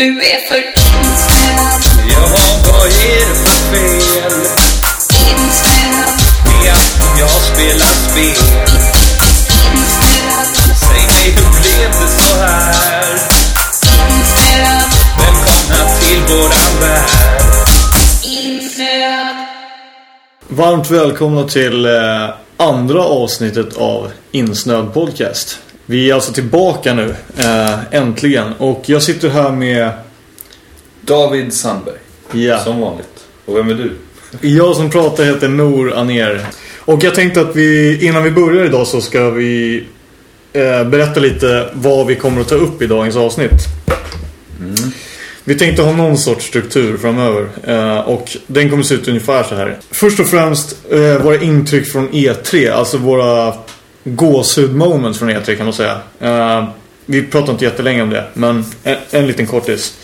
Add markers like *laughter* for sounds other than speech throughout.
Du är för inställd. Jaha, vad är det för fel Inställd. Ja, jag spelar spel? Inställd. Säg mig, hur blev det så här? Välkomna till våran värld. insnöad. Varmt välkomna till eh, andra avsnittet av Insnöd Podcast. Vi är alltså tillbaka nu, eh, äntligen. Och jag sitter här med, David Sandberg, ja, som vanligt. Och vem är du? jag som pratar heter Nor Aner. Och jag tänkte att vi, innan vi börjar idag så ska vi eh, berätta lite vad vi kommer att ta upp i dagens avsnitt. Vi tänkte ha någon sorts struktur framöver eh, och den kommer se ut ungefär så här. Först och främst eh, våra intryck från E3, alltså våra gåshud moments från E3 kan man säga. Eh, vi pratar inte jättelänge om det, men en, en liten kortis.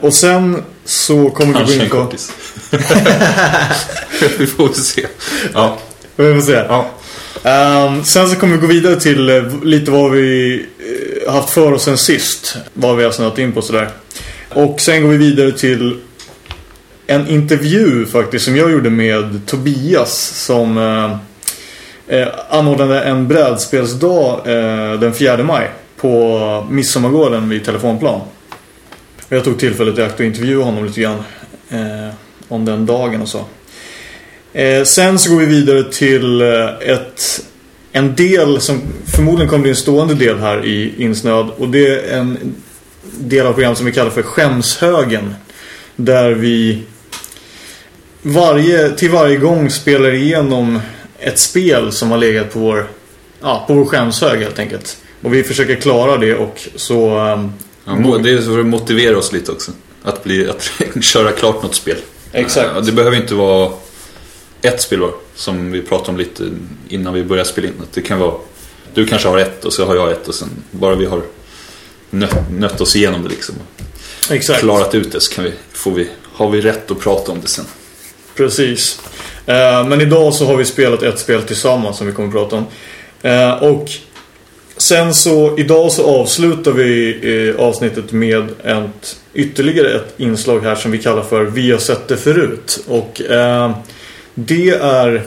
Och sen så kommer vi gå Kanske in en på... kortis. *laughs* vi får se. Ja. Vi får se. ja. Ehm, sen så kommer vi gå vidare till lite vad vi haft för oss sen sist. Vad vi har snöat in på sådär. Och sen går vi vidare till en intervju faktiskt som jag gjorde med Tobias som eh, eh anordnade en brädspelsdag eh, den 4 maj på Midsommargården vid Telefonplan. Jag tog tillfället i akt och intervjuade honom lite grann eh, om den dagen och så. Eh, sen så går vi vidare till eh, ett, en del som förmodligen kommer bli en stående del här i Insnöd. Och det är en del av program som vi kallar för Skämshögen. Där vi varje, till varje gång spelar igenom ett spel som har legat på vår, ja, på vår skämshög helt enkelt. Och vi försöker klara det och så... ehm, Ja, det är för att motivera oss lite också. Att, bli, att *laughs* köra klart något spel. Exakt. Det behöver inte vara ett spel var, som vi pratade om lite innan vi började spela in. Att det kan vara, du kanske har ett och så har jag ett och sen bara vi har nött, nött oss igenom det liksom. Exakt. Klarat ut det så kan vi, får vi, har vi rätt att prata om det sen. Precis. Eh, men idag så har vi spelat ett spel tillsammans som vi kommer att prata om. Eh, och sen så, idag så avslutar vi eh, avsnittet med ett, ytterligare ett inslag här som vi kallar för Vi har sett det förut. Och eh, det är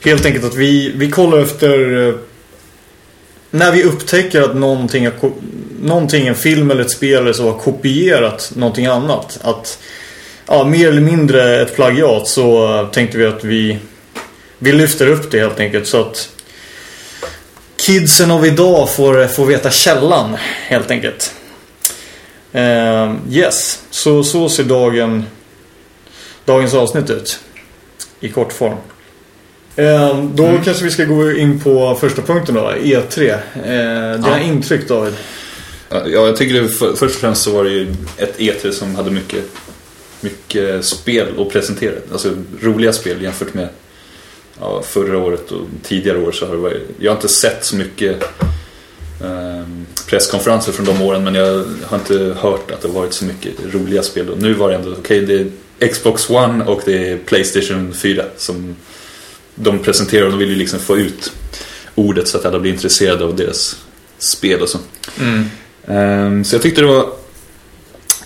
helt enkelt att vi, vi kollar efter eh, när vi upptäcker att någonting, någonting, en film eller ett spel eller så har kopierat någonting annat. Att ja, mer eller mindre ett plagiat så tänkte vi att vi, vi lyfter upp det helt enkelt så att kidsen av idag får, får veta källan helt enkelt. Uh, yes, så, så ser dagen, dagens avsnitt ut i kort form. Eh, då kanske vi ska gå in på första punkten då, E3. Eh, dina Ja. intryck David? Ja, jag tycker det, för, först och främst så var det ju ett E3 som hade mycket, mycket spel att presentera. Alltså roliga spel jämfört med ja, förra året och tidigare år så har det varit, jag har inte sett så mycket ehm, presskonferenser från de åren men jag har inte hört att det varit så mycket roliga spel. Och nu var det ändå, okej det är Xbox One och det är Playstation 4 som de presenterar de vill ju liksom få ut ordet så att alla blir intresserade av deras spel och så. Ehm, Så jag tyckte det var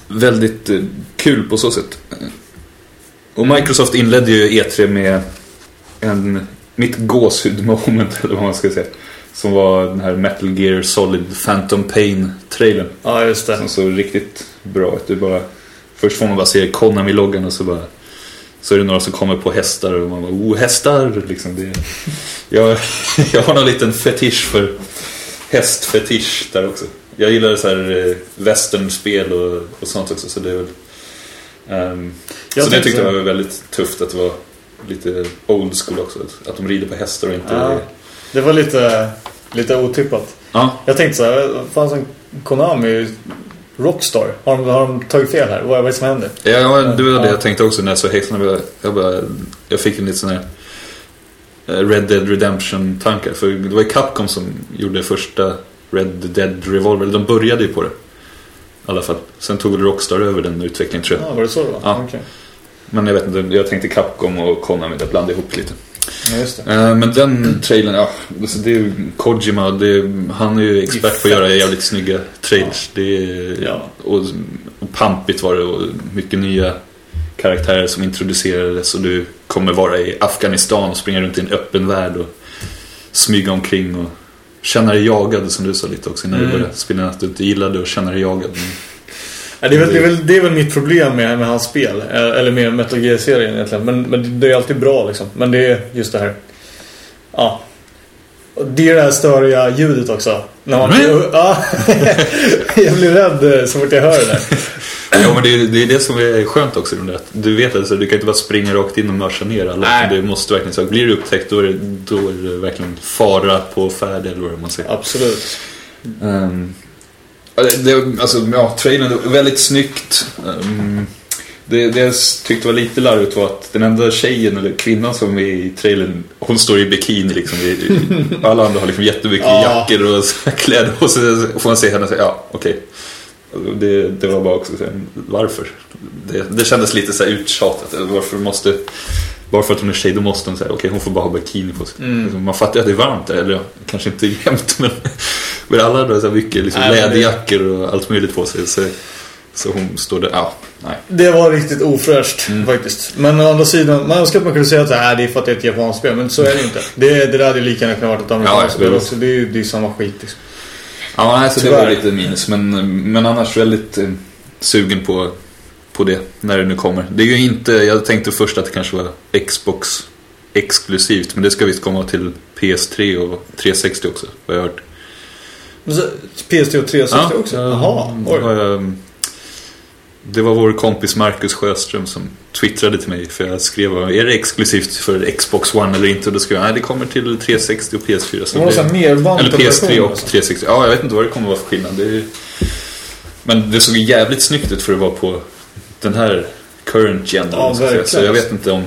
väldigt eh, kul på så sätt. Och Microsoft inledde ju E3 med en, mitt gåshud moment, *laughs* eller vad man ska säga. Som var den här Metal Gear Solid Phantom Pain-trailern. Ja, just det. Som såg riktigt bra ut. Är bara, först får man bara se Konami-loggan och så bara så är det några som kommer på hästar och man bara oh hästar liksom. Det, jag, *laughs* jag har någon liten fetisch för hästfetisch där också. Jag gillar så här eh, westernspel och, och sånt också så det är väl Jag Så det tyckte jag var väldigt tufft att det var lite old school också. Att de rider på hästar och inte... Ja. Det var lite, lite otippat. Ja. Jag tänkte så här, fanns en Konami Rockstar? Har de, har de tagit fel här? Vad är det som händer? Ja, det var det Ja. jag tänkte också när jag såg häxorna. Jag, jag, bara, jag fick en liten sån här eh, Red Dead Redemption-tankar. För det var ju Capcom som gjorde första Red Dead Revolver. De började ju på det. alla fall. Sen tog väl Rockstar över den utvecklingen tror jag. Ja, var det så det var? Ja. Okej. Men jag vet inte, jag tänkte Capcom och Konami, det blandade ihop lite. Ja. Eh, Men den trailern, ja, alltså det är ju Kojima, det är, han är ju expert på att göra jävligt snygga trailers. Det är, Ja. och, och pampigt var det och mycket nya karaktärer som introducerades och du kommer vara i Afghanistan och springa runt i en öppen värld och smyga omkring och känna dig jagad som du sa lite också när du Mm. började spela att du inte gillade att känna dig jagad. Men, Ja, det, är väl, det, är väl, det är väl mitt problem med, med hans spel. eh, Eller med Metal Gear-serien egentligen. Men, men det är alltid bra liksom. Men det är just det här. Ja. Och Det är det här störiga ljudet också. När man, Mm. ja, *laughs* jag blir rädd eh, så fort jag hör det där. *clears throat* ja men det är, det är det som är skönt också. att Du vet att alltså, du kan inte bara springa rakt in och mörsa ner alla. Nej. Du måste verkligen, så, blir du upptäckt då är, det, då är det verkligen fara på färd eller vad man säger. Absolut. Um, det, alltså, ja, trailern väldigt snyggt. Um, det, det jag tyckte var lite larvigt var att den enda tjejen eller kvinnan som är i trailern, hon står i bikini liksom. I, alla andra har liksom jättemycket Ja. jackor och så- kläder och så får man se henne och säga ja, okej. Alltså, Det, det var bara också varför? Det, det kändes lite så här uttjatat. Varför måste... Bara för att hon är tjej då måste hon säga okej hon får bara ha bikini på sig. Mm. Liksom, Man fattar ju att det är varmt där, eller ja, kanske inte jämt men, *laughs* men alla har så här mycket liksom, Nej, det- läderjackor och allt möjligt på sig. Så, så hon står där, ja, nej. Det var riktigt ofräscht Mm. faktiskt. Men å andra sidan, man önskar att man kunde säga att det det är för att det är ett japanskt spel. Men så är det inte. *laughs* Det, det där hade lika gärna kunnat vara ett amerikanskt spel det- också. Det är ju det är samma skit liksom. Ja, nej, så det Tyvärr. var lite minus. Men, men annars väldigt eh, sugen på, på det när det nu kommer. Det är ju inte, jag tänkte först att det kanske var Xbox exklusivt. Men det ska visst komma till PS3 och 360 också, vad jag har hört. Men så, PS3 och 360 också? ja, Jaha, det oj. var, jag- det var vår kompis Marcus Sjöström som twittrade till mig för jag skrev är det exklusivt för Xbox One eller inte? Och då skrev jag nej det kommer till 360 och PS4. Så Det var det- eller PS3 version, och alltså. 360. Ja, jag vet inte vad det kommer att vara för skillnad. Det är... Men det såg jävligt snyggt ut för att vara på den här current gen. Ja, säga. så verkligen. jag vet inte om...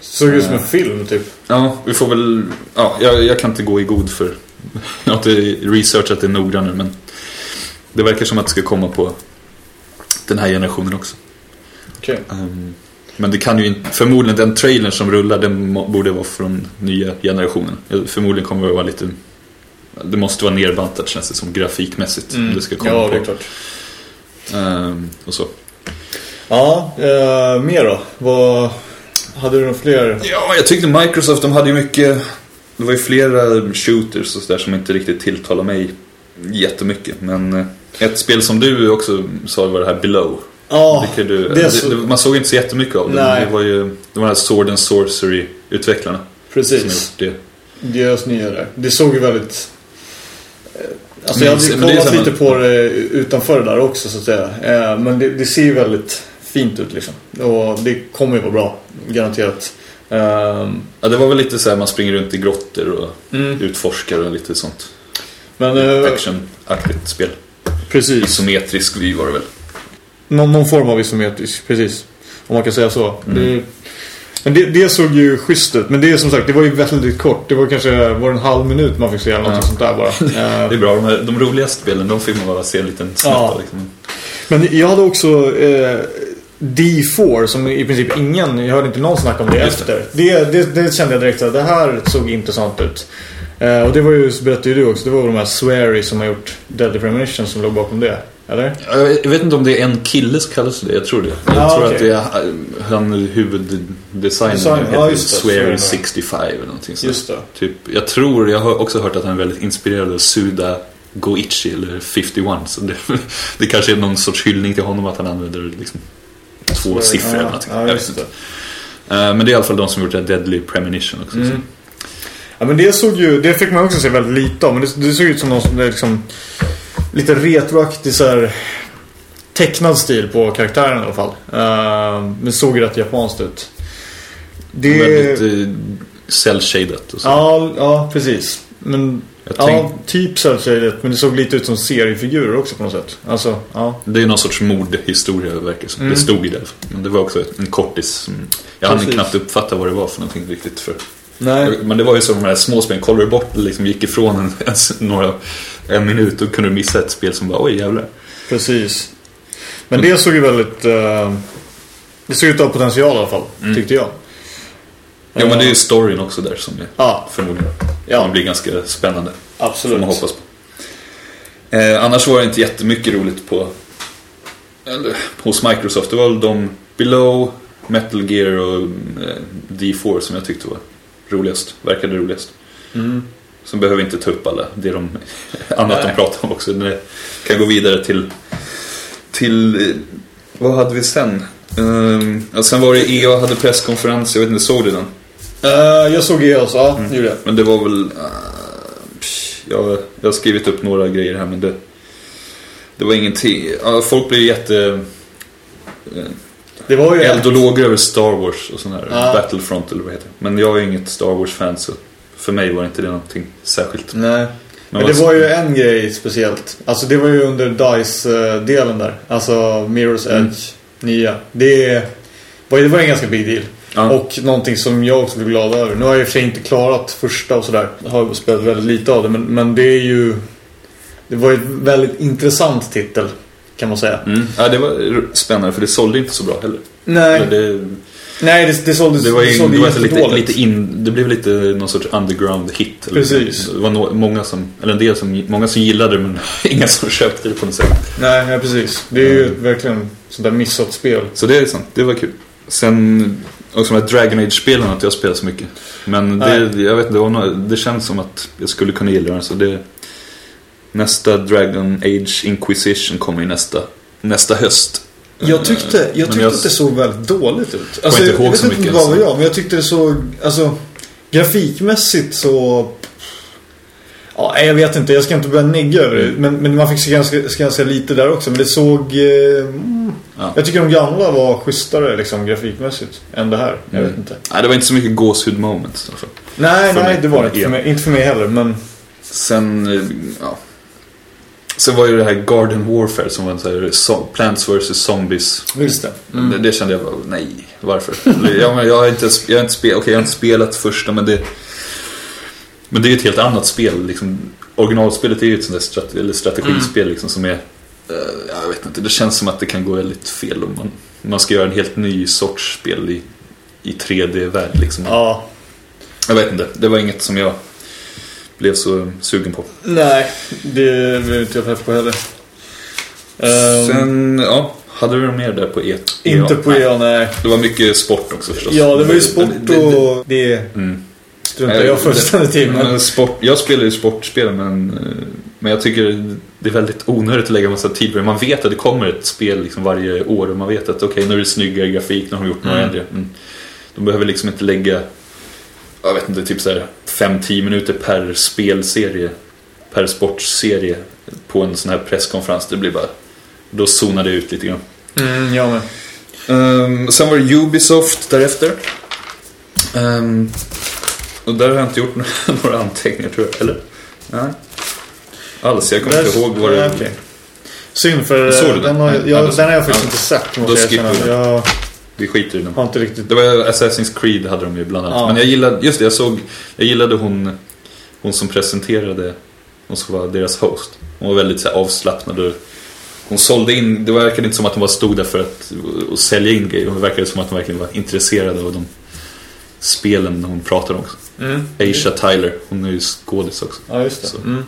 Såg ut som en film typ. Ja, vi får väl... Ja, jag, jag kan inte gå i god för... *laughs* Jag har inte researchat det noggrannare men... Det verkar som att det ska komma på den här generationen också. Okej. Ehm, men det kan ju inte... Förmodligen den trailern som rullar den borde vara från nya generationen. Förmodligen kommer det vara lite... Det måste vara nerbantat känns det som grafikmässigt. om Det ska komma Mm. Ja, på. det är klart. Ehm, och så. Ja, eh, mer då? Vad... Hade du några fler? Ja, jag tyckte Microsoft, de hade ju mycket... Det var ju flera shooters och sådär som inte riktigt tilltalar mig jättemycket. Men eh, ett spel som du också sa var det här Below. Ja, Vilket du, det det, så- det, man såg inte så jättemycket av det. Nej. Det var ju det den här Sword and Sorcery-utvecklarna som precis. gjort det. Deras nya där. Det såg ju väldigt... eh, Alltså jag Men- hade det är kollat lite på det utanför det där också så att säga. Eh, Men det, det ser ju väldigt fint ut liksom. Och det kommer ju vara bra. Garanterat. Ehm, Ja, det var väl lite så här man springer runt i grottor och Mm. utforskar och lite sånt. Men eh, Actionaktigt spel. precis. Isometrisk vy var det väl. Någon, någon form av isometrisk, precis. Om man kan säga så. Mm. Det, men det, det såg ju schysst ut. Men det är som sagt, det var ju väldigt kort. Det var kanske var en halv minut man fick se eller något Ja. sånt där bara. *laughs* Eh, Det är bra, de, här, de roligaste spelen de fick man bara se en liten snutt Ja. Liksom. Men jag hade också eh, D4 som i princip ingen, jag hörde inte någon snacka om det efter. Det, det, det kände jag direkt att det här såg intressant ut. Eh, och det var ju, så berättade ju du också, det var de här Swery som har gjort Deadly Premonition som låg bakom det. Eller? Ja, Jag vet inte om det är en kille som kallas det, jag tror det. Jag Ja, tror okej. att det är eh, han huvuddesignern Design, heter Swear Swear. 65 eller någonting sånt. Just det. Typ, jag tror, jag har också hört att han är väldigt inspirerad av Suda Goichi eller 51. Så det, *laughs* det kanske är någon sorts hyllning till honom att han använder liksom två siffror eller någonting. Ja, jag vet inte. Eh, Men det är i alla fall de som gjort det Deadly Premonition också. Mm. Ja men det såg ju, det fick man också se väldigt lite av. Men det, det såg ut som någon som liksom lite retroaktig så här tecknad stil på karaktären i alla fall. Uh, men såg rätt japanskt ut. Det... Väldigt uh, och så. Ja, ja, precis. Men Jag ja, typ så men det såg lite ut som seriefigurer också på något sätt. Alltså, ja. det är någon sorts mordhistoria verkar det som. Mm. Det stod i det. Men det var också en kortis. Som, jag hann Precis. knappt uppfatta vad det var för någonting riktigt för Nej. Men det var ju som de här små spelen, kollar du bort liksom gick ifrån en, en, några, en minut då kunde du missa ett spel som bara oj jävlar. Precis. Men det såg ju väldigt... eh, det såg ut att ha potential i alla fall, Mm. tyckte jag. Ja men det är ju storyn också där som är Ja, förmodligen Ja. kommer bli ganska spännande. Får absolut. man hoppas på. Eh, annars var det inte jättemycket roligt på eller, hos Microsoft. Det var väl de Below, Metal Gear och eh, D4 som jag tyckte var roligast. Verkade roligast. Mm. Så behöver vi inte ta upp alla. Det är de *laughs* annat Nej. de pratar om också. Det kan gå vidare till till eh, vad hade vi sen? Um, sen var det EA hade presskonferens. Jag vet inte, såg du den? Eh, jag såg EOS, ja, det gjorde jag. Men det var väl... Uh, jag, jag har skrivit upp några grejer här men det... Det var ingenting. Ja, folk blev jätte... Det var ju... Eld och lågor över Star Wars och sån här. Ja. Battlefront eller vad heter det. Men jag är inget Star Wars-fan så för mig var inte det någonting särskilt. Nej. Men vad- det var ju en grej speciellt. Alltså det var ju under DICE-delen där. Alltså Mirror's Mm. Edge, nya. Det var, det var en ganska big deal. Ja. Och någonting som jag också blev glad över. Nu har jag i och för sig inte klarat första och sådär. Har spelat väldigt lite av det. Men, men det är ju... Det var ju en väldigt intressant titel. Kan man säga. Mm. Ja, det var spännande för det sålde inte så bra heller. Nej, Det, nej det, det såldes det var, ju, sålde det var lite, lite in, det blev lite någon sorts underground hit. Precis. Det var no, många som, eller en del som, många som gillade det men *laughs* inga som köpte det på något sätt. Nej, nej, precis. Det är ju verkligen sånt där missat spel. Så det är sant, det var kul. Sen också de här Dragon Age-spelen har inte jag spelat så mycket. Men det, jag vet, inte, det, var nå- det känns som att jag skulle kunna gilla det. Så det nästa Dragon Age Inquisition kommer ju nästa, nästa höst. Jag tyckte, jag Men tyckte jag- att det såg väldigt dåligt ut. inte ihåg jag vet inte mycket, vad alltså. jag, men jag tyckte det såg, alltså grafikmässigt så... Ja, jag vet inte, jag ska inte börja negga över det. Men, men man fick se ganska, ganska lite där också. Men det såg... Eh, mm, Ja. Jag tycker de gamla var schysstare liksom, grafikmässigt än det här. Jag vet Mm. inte. Nej, det var inte så mycket gåshud moments. fall. Nej, För nej, mig- det var det inte för mig. Inte för mig heller, men... Sen, eh, ja. Sen var ju det här Garden Warfare som var en sån här so- Plants vs Zombies. Visst det. Det, det kände jag bara, nej, varför? Eller, ja, men jag har inte, jag har inte, spel, okay, jag har inte spelat första men det Men det är ju ett helt annat spel liksom, Originalspelet är ju ett sånt där strate, eller strategispel liksom, som är Jag vet inte, det känns som att det kan gå väldigt fel om man, man ska göra en helt ny sorts spel i, i 3D-värld liksom. Ja. Jag vet inte, det var inget som jag blev så sugen på. Nej, det blev inte jag pepp på heller. Ehm, Sen, ja, hade du mer där på E? inte på Nej. EA, nej. Det var mycket sport också förstås. Ja, det var ju sport och det Mm. struntar jag fullständigt i. Men... Men sport, jag spelar ju sportspel men, eh, men jag tycker det är väldigt onödigt att lägga massa tid på det. Man vet att det kommer ett spel liksom varje år och man vet att okej nu är det snyggare grafik, nu har de gjort några Mm. ändringar. Men de behöver liksom inte lägga, jag vet inte, typ så här 5-10 minuter per spelserie, per sportserie på en sån här presskonferens. Det blir bara, då zonar det ut lite grann. Mm, jag med. Um, sen var det Ubisoft därefter. Ehm, och där har jag inte gjort *laughs* några anteckningar tror jag, eller? Nej. Alls, jag kommer inte ihåg vad det... Okej. Synd för Såg du den, den? har, jag, ja, den har jag faktiskt ja. inte sett. Då skippar vi erkänna. den. jag Vi skiter i den. har inte riktigt... Det var Assassin's Creed hade de ju bland annat. Ja. Men jag gillade, just det, jag såg, jag gillade hon, hon som presenterade, hon som var deras host. Hon var väldigt så här, avslappnad och hon sålde in, det verkade inte som att hon bara stod där för att och sälja in grejer. Hon verkade som att hon verkligen var intresserad av de spelen hon pratade om också. Mm. Aisha Tyler, hon är ju skådis också. Ja, just det.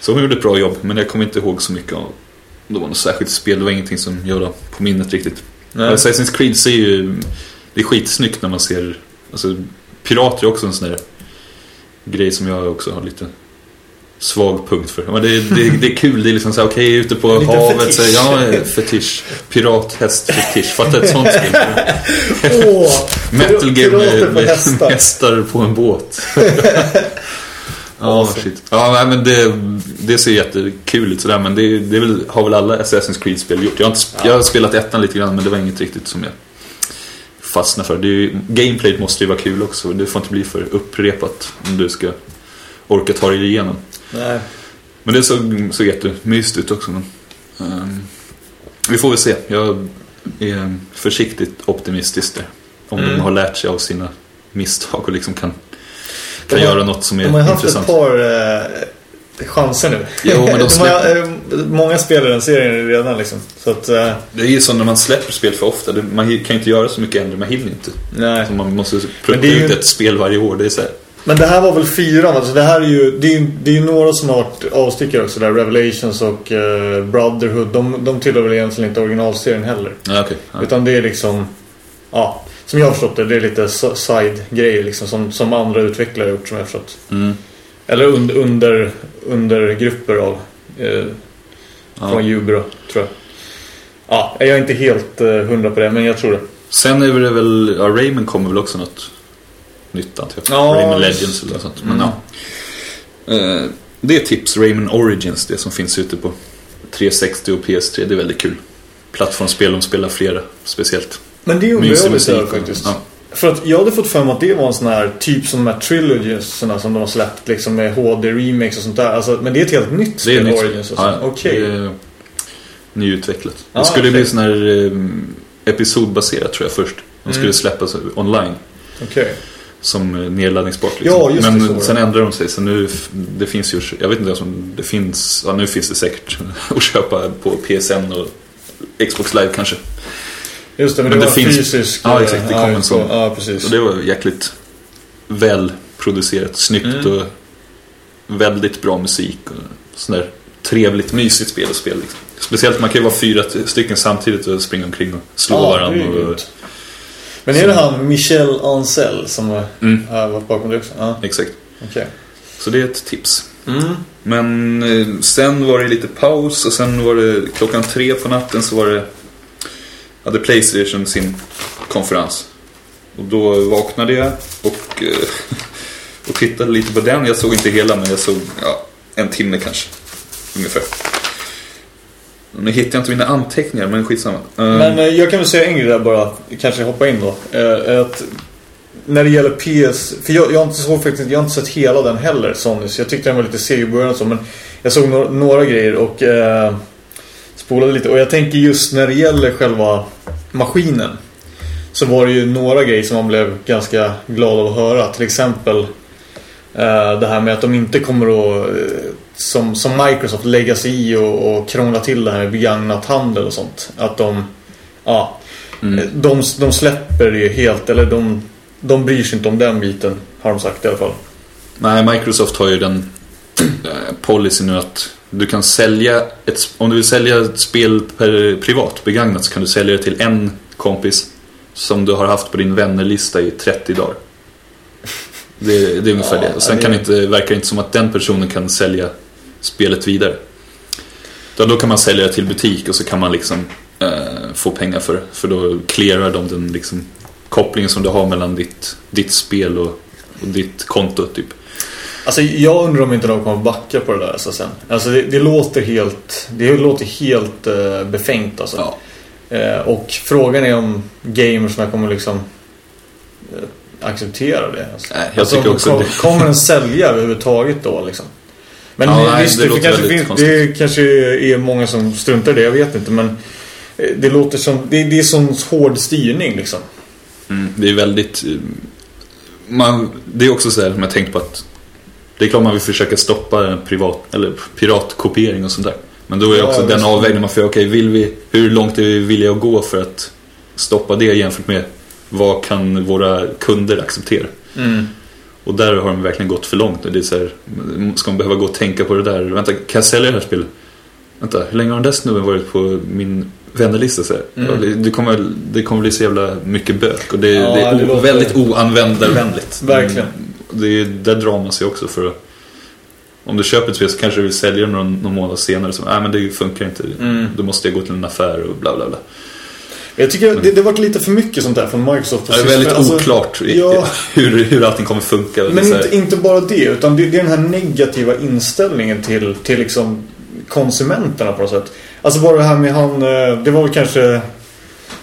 Så. Hon gjorde ett bra jobb, men jag kommer inte ihåg så mycket av det var något särskilt spel, det var ingenting som jag la på minnet riktigt. Nej. Assassin's Creed ser ju, det är skitsnyggt när man ser, alltså pirater är också en sån där grej som jag också har lite svag punkt för. Men det, är- det, är- det är kul, det är liksom såhär, okej ute på Lite havet, fetisch. så, ja fetisch, pirathästfetisch, fatta ett sånt spel. Åh! Metal Pirater med, med hästar. hästar på en båt. *laughs* Ja, shit. Ja, nej, men det, det ser jättekul ut sådär, men det, det väl, har väl alla Assassin's Creed-spel gjort. Jag har, inte, sp- jag har spelat ettan lite grann, men det var inget riktigt som jag fastnade för. Det ju, gameplayt måste ju vara kul också, det får inte bli för upprepat om du ska orka ta dig igenom. Nej. Men det såg, såg jättemysigt ut också. Men, ehm, vi får väl se. Jag är försiktigt optimistisk där. Om Mm. de har lärt sig av sina misstag och liksom kan kan De har- göra något som är De har ju haft intressant. ett par eh, chanser nu. Jo, men de *laughs* har, eh, många spelar den serien redan liksom. Så att, eh, Det är ju så när man släpper spel för ofta. Det, man kan inte göra så mycket ändå, man hinner inte. nej. Så man måste plocka ju- ut ett spel varje år. Det är så här. Men det här var väl fyran? Alltså det här är ju, det är det är ju några som har varit avstickare också där. Revelations och eh, Brotherhood. De, de tillhör väl egentligen inte originalserien heller. Ja, okej. Ja. Utan det är liksom, ja, som jag har förstått det, det är lite side-grejer liksom som, som andra utvecklare har gjort som jag har förstått. Mm. Eller under, under, under grupper av, eh, Ja. från Jubro, tror jag. Ja, jag är inte helt eh, hundra på det, men jag tror det. Sen är det väl, ja, Rayman kommer väl också något nytt antar jag. Ja, Rayman Legends eller något sånt. Men, Mm. ja. Eh, Det är tips, Rayman Origins, det som finns ute på 360 och PS3. Det är väldigt kul. Plattformsspel, de spelar flera speciellt. Men det Mysig jag lite faktiskt. ja. För att jag hade fått för mig att det var en sån här typ som de här trilogiesarna som de har släppt liksom med HD-remakes och sånt där. Alltså, men det är ett helt nytt Det spel, är nytt. Origins och så. Ja, Okej. det är Nyutvecklat. Ja, det skulle okej. bli sån här eh, episodbaserat tror jag först. De skulle Mm. släppas online. Okej. som eh, nedladdningsbart. Liksom. Ja, just det, Men det. sen ändrade de sig. Så nu, det finns ju, jag vet inte ens om det finns, ja nu finns det säkert *laughs* att köpa på PSN och Xbox Live kanske. Just det, men, Men det det var finns- fysisk... Ja, eh, exakt, det kom en så- sån. Ja, precis. Och det var jäkligt väl producerat, snyggt Mm. och väldigt bra musik. Och sån där trevligt, mysigt spel att spela. Liksom. Speciellt man kan ju vara fyra stycken samtidigt och springa omkring och slå Ja, det är varandra. Och. Men är det han Michel Ancel som mm, har varit bakom det också? Ja, exakt. okej. Så det är ett tips. Mm. Men eh, sen var det lite paus och sen var det klockan tre på natten så var det hade Playstation sin konferens. Och då vaknade jag och, eh, *laughs* och tittade lite på den. Jag såg inte hela men jag såg ja, en timme kanske. Ungefär. Nu hittar jag inte mina anteckningar men skitsamma. Eh, men eh, jag kan väl säga en grej där bara, kanske hoppa in då. Att när det gäller PS, för jag, jag har inte såg faktiskt, jag har inte sett hela den heller, Sonys. Jag tyckte den var lite seg i början och så, men jag såg några, några grejer och eh, spolade lite. Och jag tänker just när det gäller själva maskinen så var det ju några grejer som man blev ganska glad av att höra. Till exempel eh, det här med att de inte kommer att, eh, som, som Microsoft, lägga sig i och, och krångla till det här med begagnat handel och sånt. Att de, ja, mm. de, de släpper det ju helt, eller de, de bryr sig inte om den biten, har de sagt i alla fall. Nej, Microsoft har ju den eh, policyn nu att du kan sälja ett, om du vill sälja ett spel per, privat, begagnat, så kan du sälja det till en kompis som du har haft på din vännerlista i 30 dagar. Det, det är ungefär Ja, det. Och sen kan det inte, verkar det inte som att den personen kan sälja spelet vidare. Då, då kan man sälja det till butik och så kan man liksom eh, få pengar för det. För då clearar de den liksom, kopplingen som du har mellan ditt, ditt spel och, och ditt konto typ. Alltså jag undrar om inte de kommer backa på det där alltså, sen. Alltså det, det låter helt, det låter helt uh, befängt alltså. Ja. Eh, och frågan är om gamersna kommer liksom eh, acceptera det. Alltså. Nej, jag alltså, tycker också kom, det. *laughs* Kommer den sälja överhuvudtaget då liksom? Men Ja, nej, visst, det det, kanske finns, konstigt. det kanske är många som struntar i det, jag vet inte. Men det låter som, det, det är sån hård styrning liksom. Mm, det är väldigt... Man, det är också så här som jag tänkt på att det är klart man vill försöka stoppa privat, eller piratkopiering och sånt där. Men då är det Ja, också den avvägningen man får. Okej, vill vi, hur långt är vi villiga att gå för att stoppa det jämfört med vad kan våra kunder acceptera? Och där har de verkligen gått för långt. Det är så här, ska man behöva gå och tänka på det där? Vänta, kan jag sälja det här spelet? Vänta, hur länge har den där snubben varit på min vännerlista? Så? Mm. Det, kommer, det kommer bli så jävla mycket bök och det, Ja, det är det väldigt oanvändarvänligt. Verkligen. Det, är- där drar man sig också för att om du köper ett spel så kanske du vill sälja det någon, någon månad senare. Så, nej men det funkar inte. Mm. Då måste jag gå till en affär och bla bla bla. Jag tycker det, det har varit lite för mycket sånt där från Microsoft. Det är väldigt Alltså, oklart ja. hur, hur allting kommer funka. Det Men inte, inte bara det, utan det, det är den här negativa inställningen till, till liksom konsumenterna på något sätt. Alltså bara det här med han, eh, det var väl kanske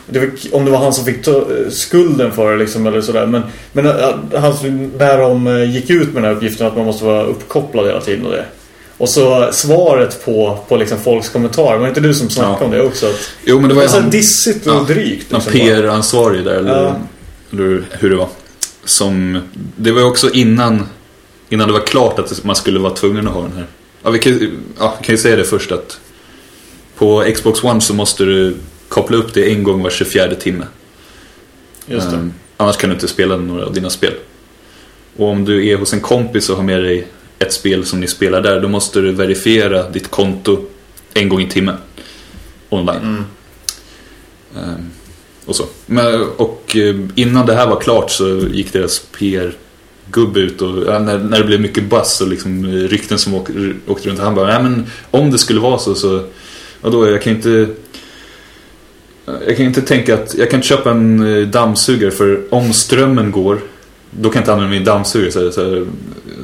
det var, om det var han som fick eh, skulden för det liksom eller sådär. Men, men eh, han, när de eh, gick ut med den här uppgiften att man måste vara uppkopplad hela tiden och det. Och så svaret på, på liksom folks kommentarer, var inte du som snackade Ja. om det också? Att, Jo men det var ju alltså han, dissigt och Ja. drygt. liksom. PR-ansvarig där eller, Ja. eller hur det var. Som, det var ju också innan innan det var klart att man skulle vara tvungen att ha den här. Ja, vi kan, ja, vi kan ju säga det först att på Xbox One så måste du koppla upp det en gång var 24 timme. Just det. Ehm, annars kan du inte spela några av dina spel. Och om du är hos en kompis och har med dig ett spel som ni spelar där, då måste du verifiera ditt konto en gång i timmen. Online. Mm. Ehm, och så. Men, och eh, innan det här var klart så gick deras PR-gubbe ut och ja, när, när det blev mycket buzz och liksom eh, rykten som åk, åkte runt. Han bara, nej men om det skulle vara så så, ja, då jag kan inte jag kan inte tänka att jag kan inte köpa en eh, dammsugare för om strömmen går då kan jag inte använda min dammsugare. Så, så,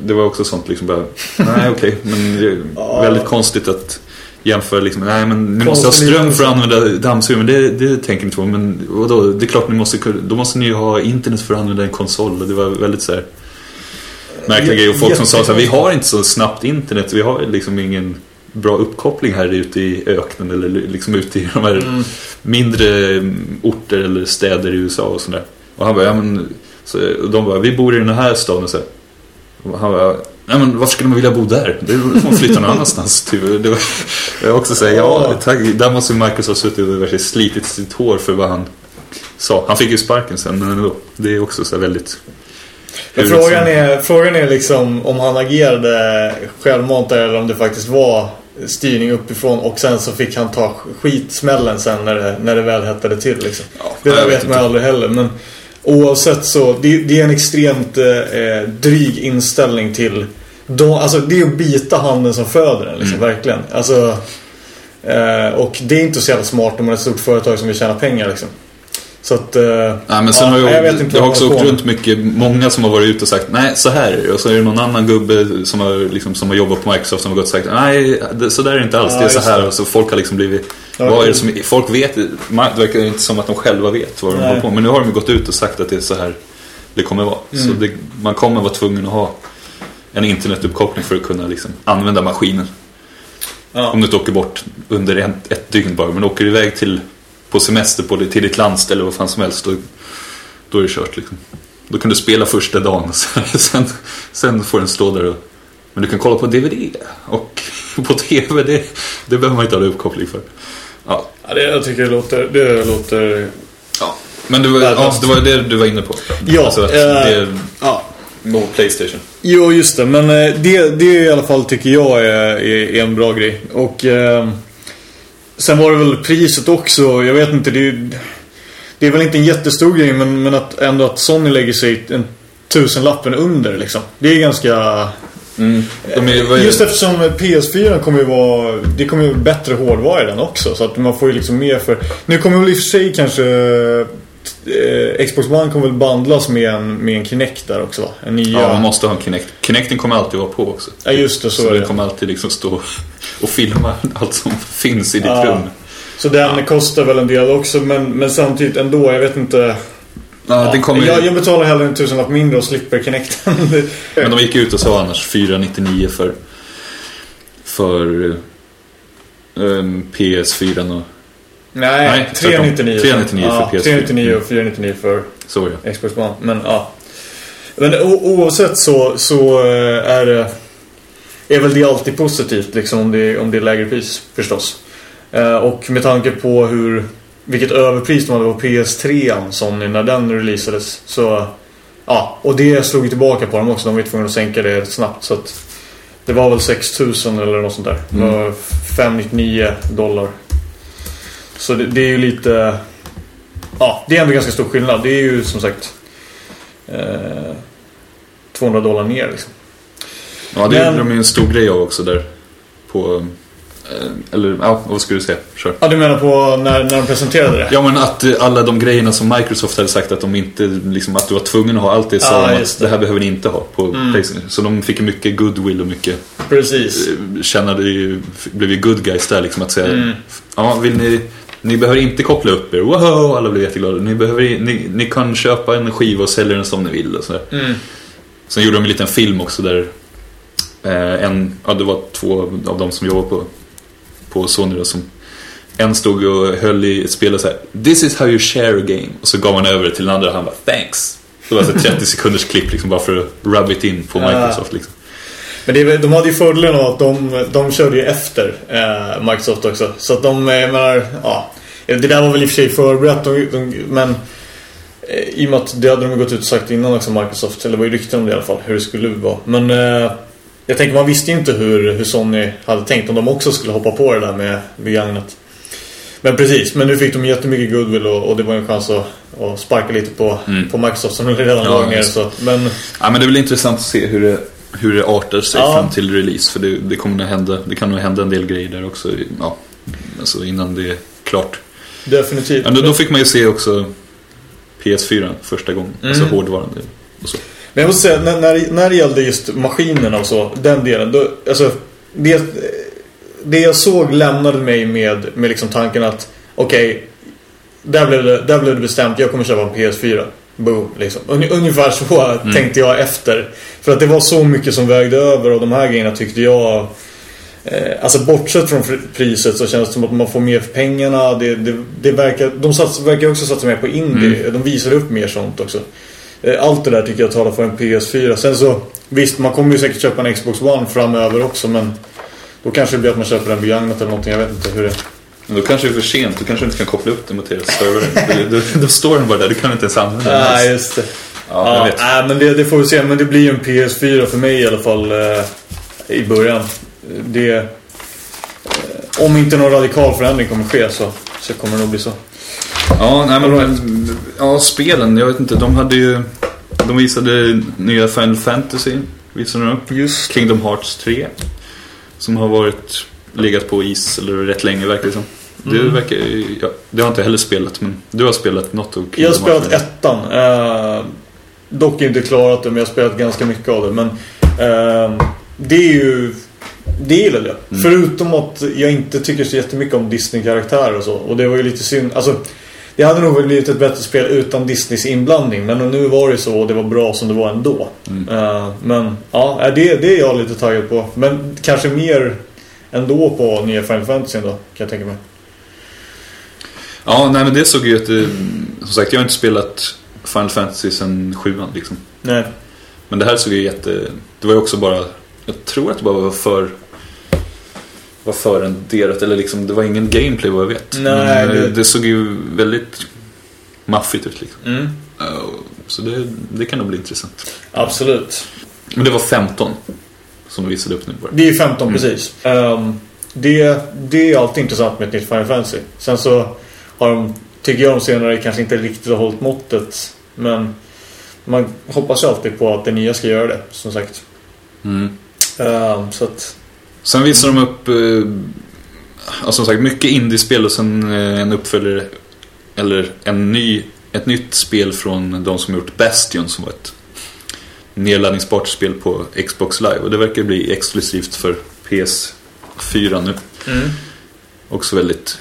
det var också sånt liksom bara, nej okej, *laughs* men det är väldigt konstigt att jämföra liksom, nej men ni måste ha ström för att liksom. använda dammsugaren, men det, det tänker inte på. Men vadå, det är klart ni måste, då måste ni ju ha internet för att använda en konsol. Och det var väldigt så här märkliga grejer. Och folk som sa så här, vi har inte så snabbt internet, vi har liksom ingen bra uppkoppling här ute i öknen eller liksom ute i de här Mm. mindre mm, orter eller städer i USA och sådär. Och han bara, ja men, så, de bara, vi bor i den här staden så. Och han bara, nej men varför skulle man vilja bo där? Det får man flytta någon annanstans. Typ. Det var, jag också säga, ja, tack. där måste Microsoft suttit och slitit sitt hår för vad han sa. Han fick ju sparken sen, men ändå. Det är också så väldigt... Men frågan är, frågan är liksom om han agerade självmant eller om det faktiskt var styrning uppifrån och sen så fick han ta skitsmällen sen när det, när det väl hettade till liksom. Ja, det där vet man inte. aldrig heller men oavsett så det, det är en extremt eh, dryg inställning till de, alltså det är att bita handen som föder den liksom, Mm. verkligen. Alltså, eh, och det är inte så jävla smart om man är ett stort företag som vill tjäna pengar liksom. Så att... Eh, Nej, men sen ja, har ju, jag vet inte det har också åkt runt mycket, många som har varit ute och sagt nej så här är det. Och så är det någon annan gubbe som har, liksom, som har jobbat på Microsoft som har gått och sagt nej det, så där är det inte alls, Ja, det är så här. det. Och så folk har liksom blivit, Ja, vad är det som, folk vet, det verkar inte som att de själva vet vad de Nej. håller på med. Men nu har de gått ut och sagt att det är så här det kommer vara. Så Mm. det, man kommer vara tvungen att ha en internetuppkoppling för att kunna liksom, använda maskinen. Om du inte åker bort under en, ett dygn bara. Men åker iväg till, på semester på, till ditt landställe eller vad fan som helst. Då, då är det kört liksom. Då kan du spela första dagen. *laughs* Sen, sen, får den stå där och, Men du kan kolla på DVD. Och *laughs* på TV. Det, det behöver man inte ha uppkoppling för. Ja, Ja, det, jag tycker det låter... Det låter... ja. Men det var, ja, det var det du var inne på. Ja, Alltså att eh, det Ja. på Playstation. Jo, just det. Men eh, det, det i alla fall tycker jag är, är, är en bra grej. Och eh, sen var det väl priset också. Jag vet inte, det är, det är väl inte en jättestor grej men, men att ändå att Sony lägger sig en tusenlappen under liksom. Det är ganska... Mm. Är, Just eftersom PS4 kommer ju vara... Det kommer ju bättre hårdvara i den också. Så att man får ju liksom mer för... Nu kommer väl i och för sig kanske... Eh, Xbox One kommer väl bandlas med en, med en Kinect där också va? En nya... Ja, man måste ha en Kinect. Kinecten kommer alltid vara på också. Ja just det, så, Så den det. kommer alltid liksom stå och filma allt som finns i ditt Ja. rum. Så den kostar väl en del också men, men samtidigt ändå, jag vet inte. Ja, den kommer, jag, jag betalar hellre en tusenlapp mindre och slipper Kinecten. *laughs* Men de gick ut och sa annars 499 för, för um, PS4 och Nej, Nej, 399. 399 för ja, PS4. 399 och 499 för så. Xbox One. Men ja. Men oavsett så, så eh, är det... Är väl det alltid positivt liksom om det, om det är lägre pris förstås. Eh, och med tanke på hur vilket överpris de hade på PS3 Sony när den releasades så ja, och det slog ju tillbaka på dem också. De var ju tvungna att sänka det snabbt så att det var väl 6000 eller något sånt där. Var 599 dollar. Så det, det är ju lite Ja, det är ändå ganska stor skillnad. Det är ju som sagt eh, 200 dollar ner liksom. Ja, det Men- gjorde de ju en stor grej av också där. På, eh, eller ja, vad skulle du säga? Kör. Ja, du menar på när, när de presenterade det? Ja men att eh, alla de grejerna som Microsoft hade sagt att de inte, liksom att du var tvungen att ha allt det sa Ja, de att det. här behöver ni inte ha på Mm. Playstation. Så de fick mycket goodwill och mycket Precis. eh, kände ju, blev ju good guys där liksom att säga Mm. Ja, vill ni ni behöver inte koppla upp er, wow, alla blev jätteglada. Ni, behöver, ni, ni kan köpa en skiva och sälja den som ni vill och sådär. Mm. Sen gjorde de en liten film också där eh, en, ja det var två av dem som jobbade på, på Sony då, som en stod och höll i ett spel och så här, This is how you share a game. Och så gav han över det till den andra och han bara Thanks. Det var så här 30 sekunders klipp liksom bara för att rub it in på. Microsoft liksom. Men det, de hade ju fördelen av att de, de körde ju efter eh, Microsoft också. Så att de, eh, jag menar, ja. Det där var väl i och för sig förberett. De, de, men eh, i och med att det hade de gått ut och sagt innan också Microsoft. Eller det var ju rykten om det i alla fall. Hur det skulle vara. Men eh, jag tänker man visste ju inte hur, hur Sony hade tänkt. Om de också skulle hoppa på det där med begagnat. Men precis, men nu fick de jättemycket goodwill och, och det var en chans att, att sparka lite på, Mm. på Microsoft som redan Ja, låg ner. Så, men Ja, men det väl intressant att se hur det, hur det artar sig Ja. fram till release. För det, det kommer nog hända, det kan nog hända en del grejer där också. Ja, alltså innan det är klart. definitivt. Ja, då, då fick man ju se också PS4 första gången. Alltså Mm. hårdvaran. Och så. Men jag måste säga, när, när, när det gällde just maskinerna och så, den delen, då, alltså, det, det jag såg lämnade mig med, med liksom tanken att okej, där, blev det, där blev det bestämt, jag kommer köpa en PS4. Boom, liksom. Un, ungefär så tänkte jag efter. För att det var så mycket som vägde över och de här grejerna tyckte jag Eh, alltså bortsett från fr- priset så känns det som att man får mer för pengarna. Det, det, det verkar, de sats, verkar också satsa mer på indie. De visar upp mer sånt också. Eh, allt det där tycker jag talar för en PS4. Sen så, visst man kommer ju säkert köpa en Xbox One framöver också men då kanske det blir att man köper en begagnat eller någonting. Jag vet inte hur det... Men då kanske det är för sent. Då kanske du inte kan koppla upp den mot deras server. *laughs* då, står den bara där. Du kan inte ens använda den. Nej, alls. just det. Ja, Ja, vet. nej, men det, det får vi se. Men det blir ju en PS4 för mig i alla fall eh, i början. Det... Eh, om inte någon radikal förändring kommer ske så, så kommer det nog bli så. Ja, nej men ja, spelen, jag vet inte, de hade ju de visade nya Final Fantasy visade de upp. Just Kingdom Hearts 3 som har varit legat på is eller rätt länge verkar det som. Det verkar ja, det har inte heller spelat men du har spelat något av Jag har spelat ettan. Eh, dock inte klarat det, men jag har spelat ganska mycket av det. Men eh, det är ju... Det gillade jag. Mm. Förutom att jag inte tycker så jättemycket om Disney-karaktärer och så. Och det var ju lite synd. Alltså, det hade nog blivit ett bättre spel utan Disneys inblandning. Men nu var det så och det var bra som det var ändå. Mm. Eh, men ja, eh, det, det är jag lite taggad på. Men kanske mer ändå på nya Final Fantasy då, kan jag tänka mig. Ja, nej men det såg ju att det, som sagt jag har inte spelat Final Fantasy sedan 7 liksom. Nej. Men det här såg ju jätte... Det var ju också bara... Jag tror att det bara var för... Var förrenderat eller liksom det var ingen gameplay vad jag vet. Nej, Men, eh, det- det... såg ju väldigt maffigt ut liksom. Mm. Eh, Så det, det kan nog bli intressant. Absolut. Men det var 15 som de visade upp nu bara. Det är 15 Mm. precis. Ehm, det, det är alltid intressant med ett nytt Final Fantasy. Sen så har de, tycker jag de senare kanske inte riktigt har hållit måttet. Men man hoppas ju alltid på att det nya ska göra det, som sagt. Mm. Ehm, så att, Sen visade de upp, eh, alltså som sagt, mycket indiespel och sen eh, en uppföljare, eller en ny, ett nytt spel från de som gjort Bastion som var ett nedladdningsbart spel på Xbox Live. Och det verkar bli exklusivt för PS4 nu. Också väldigt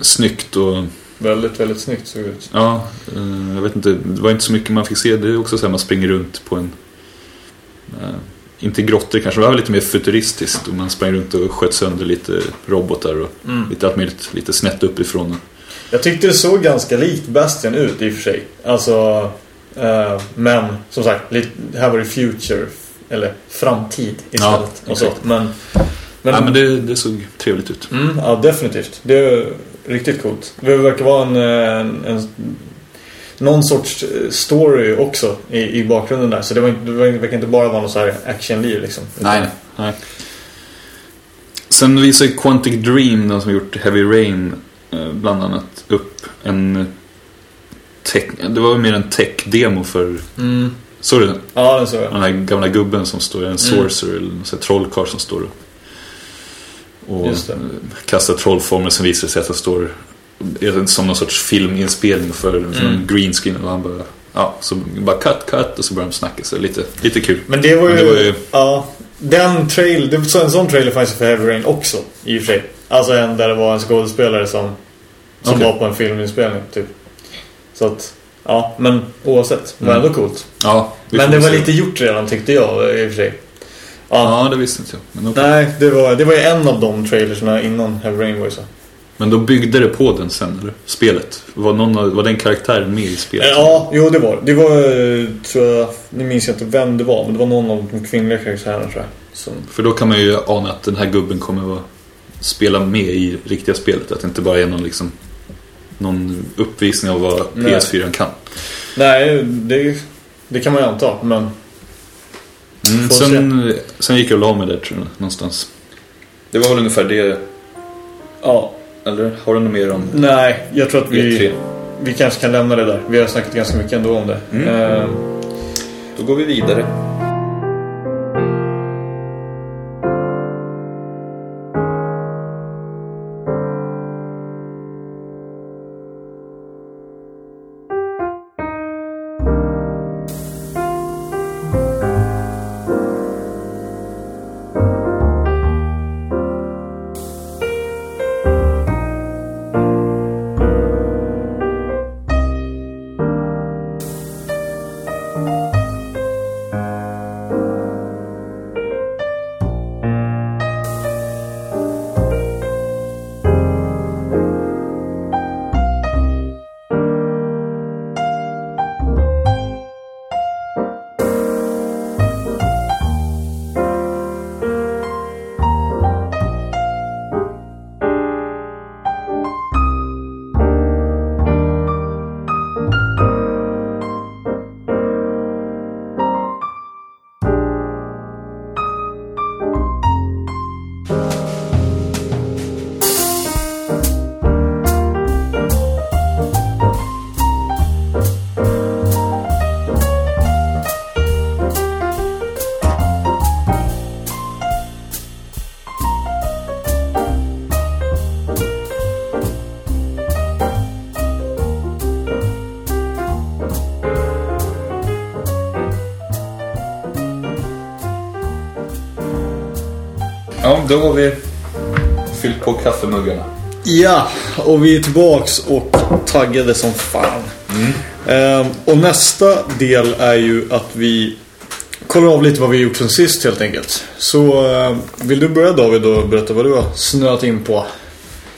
snyggt och väldigt, väldigt snyggt såg det ut. ja, eh, jag vet inte, det var inte så mycket man fick se. Det är också så här man springer runt på en eh, inte grottor kanske, det var lite mer futuristiskt och man sprang runt och sköt sönder lite robotar och Mm. lite allt möjligt, lite snett uppifrån. Jag tyckte det såg ganska likt Bastion ut i och för sig. Alltså, eh, men som sagt, här var det future, eller framtid istället. och så. Men, men, ja, men det, det såg trevligt ut. Mm, ja, definitivt. Det är riktigt coolt. Det verkar vara en, en, en någon sorts eh, story också i, i bakgrunden där. Så det, var inte, det verkar inte bara vara någon så här actionliv liksom. Nej, nej, nej. Sen visar ju Quantic Dream, de som gjort Heavy Rain, eh, bland annat upp en tech, det var väl mer en tech-demo för, Mm. såg du den? Ja, den såg jag. Den här gamla gubben som står, en sorcerer eller en trollkarl som står och, och kastar trollformer. Sen visar sig att det står som någon sorts filminspelning för, för Mm. en green screen. Och han bara, ja, så bara cut, cut och så börjar de snacka. Så lite, lite kul. Men det var ju... Men det var ju- Ja. Den trail, det, så en sån trailer fanns ju för Heavy Rain också. I och för sig. Alltså en där det var en skådespelare som, som Okej. var på en filminspelning typ. Så att, ja. Men oavsett. Det var Mm. ändå coolt. Ja, Men det var se. lite gjort redan tyckte jag i och för sig. Ja, det visste inte jag. Men okej. Nej, det var, det var ju en av de trailersna innan Heavy Rain var ju så. Men då byggde det på den sen, eller? Spelet. Var, någon, av- var den karaktären med i spelet? Ja, jo det var det. Var, tror jag, nu minns jag inte vem det var, men det var någon av de kvinnliga karaktärerna tror jag. Som, För då kan man ju ana att den här gubben kommer vara, spela med i riktiga spelet. Att det inte bara är någon, liksom, någon uppvisning av vad Nej. PS4 kan. nej, det, det kan man ju anta, men... Mm, sen, sen gick jag och la mig där tror jag, någonstans. Det var väl ungefär det. Ja, Eller har du något mer om nej, jag tror att vi, E3? vi kanske kan lämna det där. Vi har snackat ganska mycket ändå om det. Mm. Eh, Då går vi vidare. Då har vi fyllt på kaffemuggarna. Ja, och vi är tillbaks och taggade som fan. Ehm, och nästa del är ju att vi kollar av lite vad vi gjort sen sist helt enkelt. Så ehm, vill du börja David och berätta vad du har snöat in på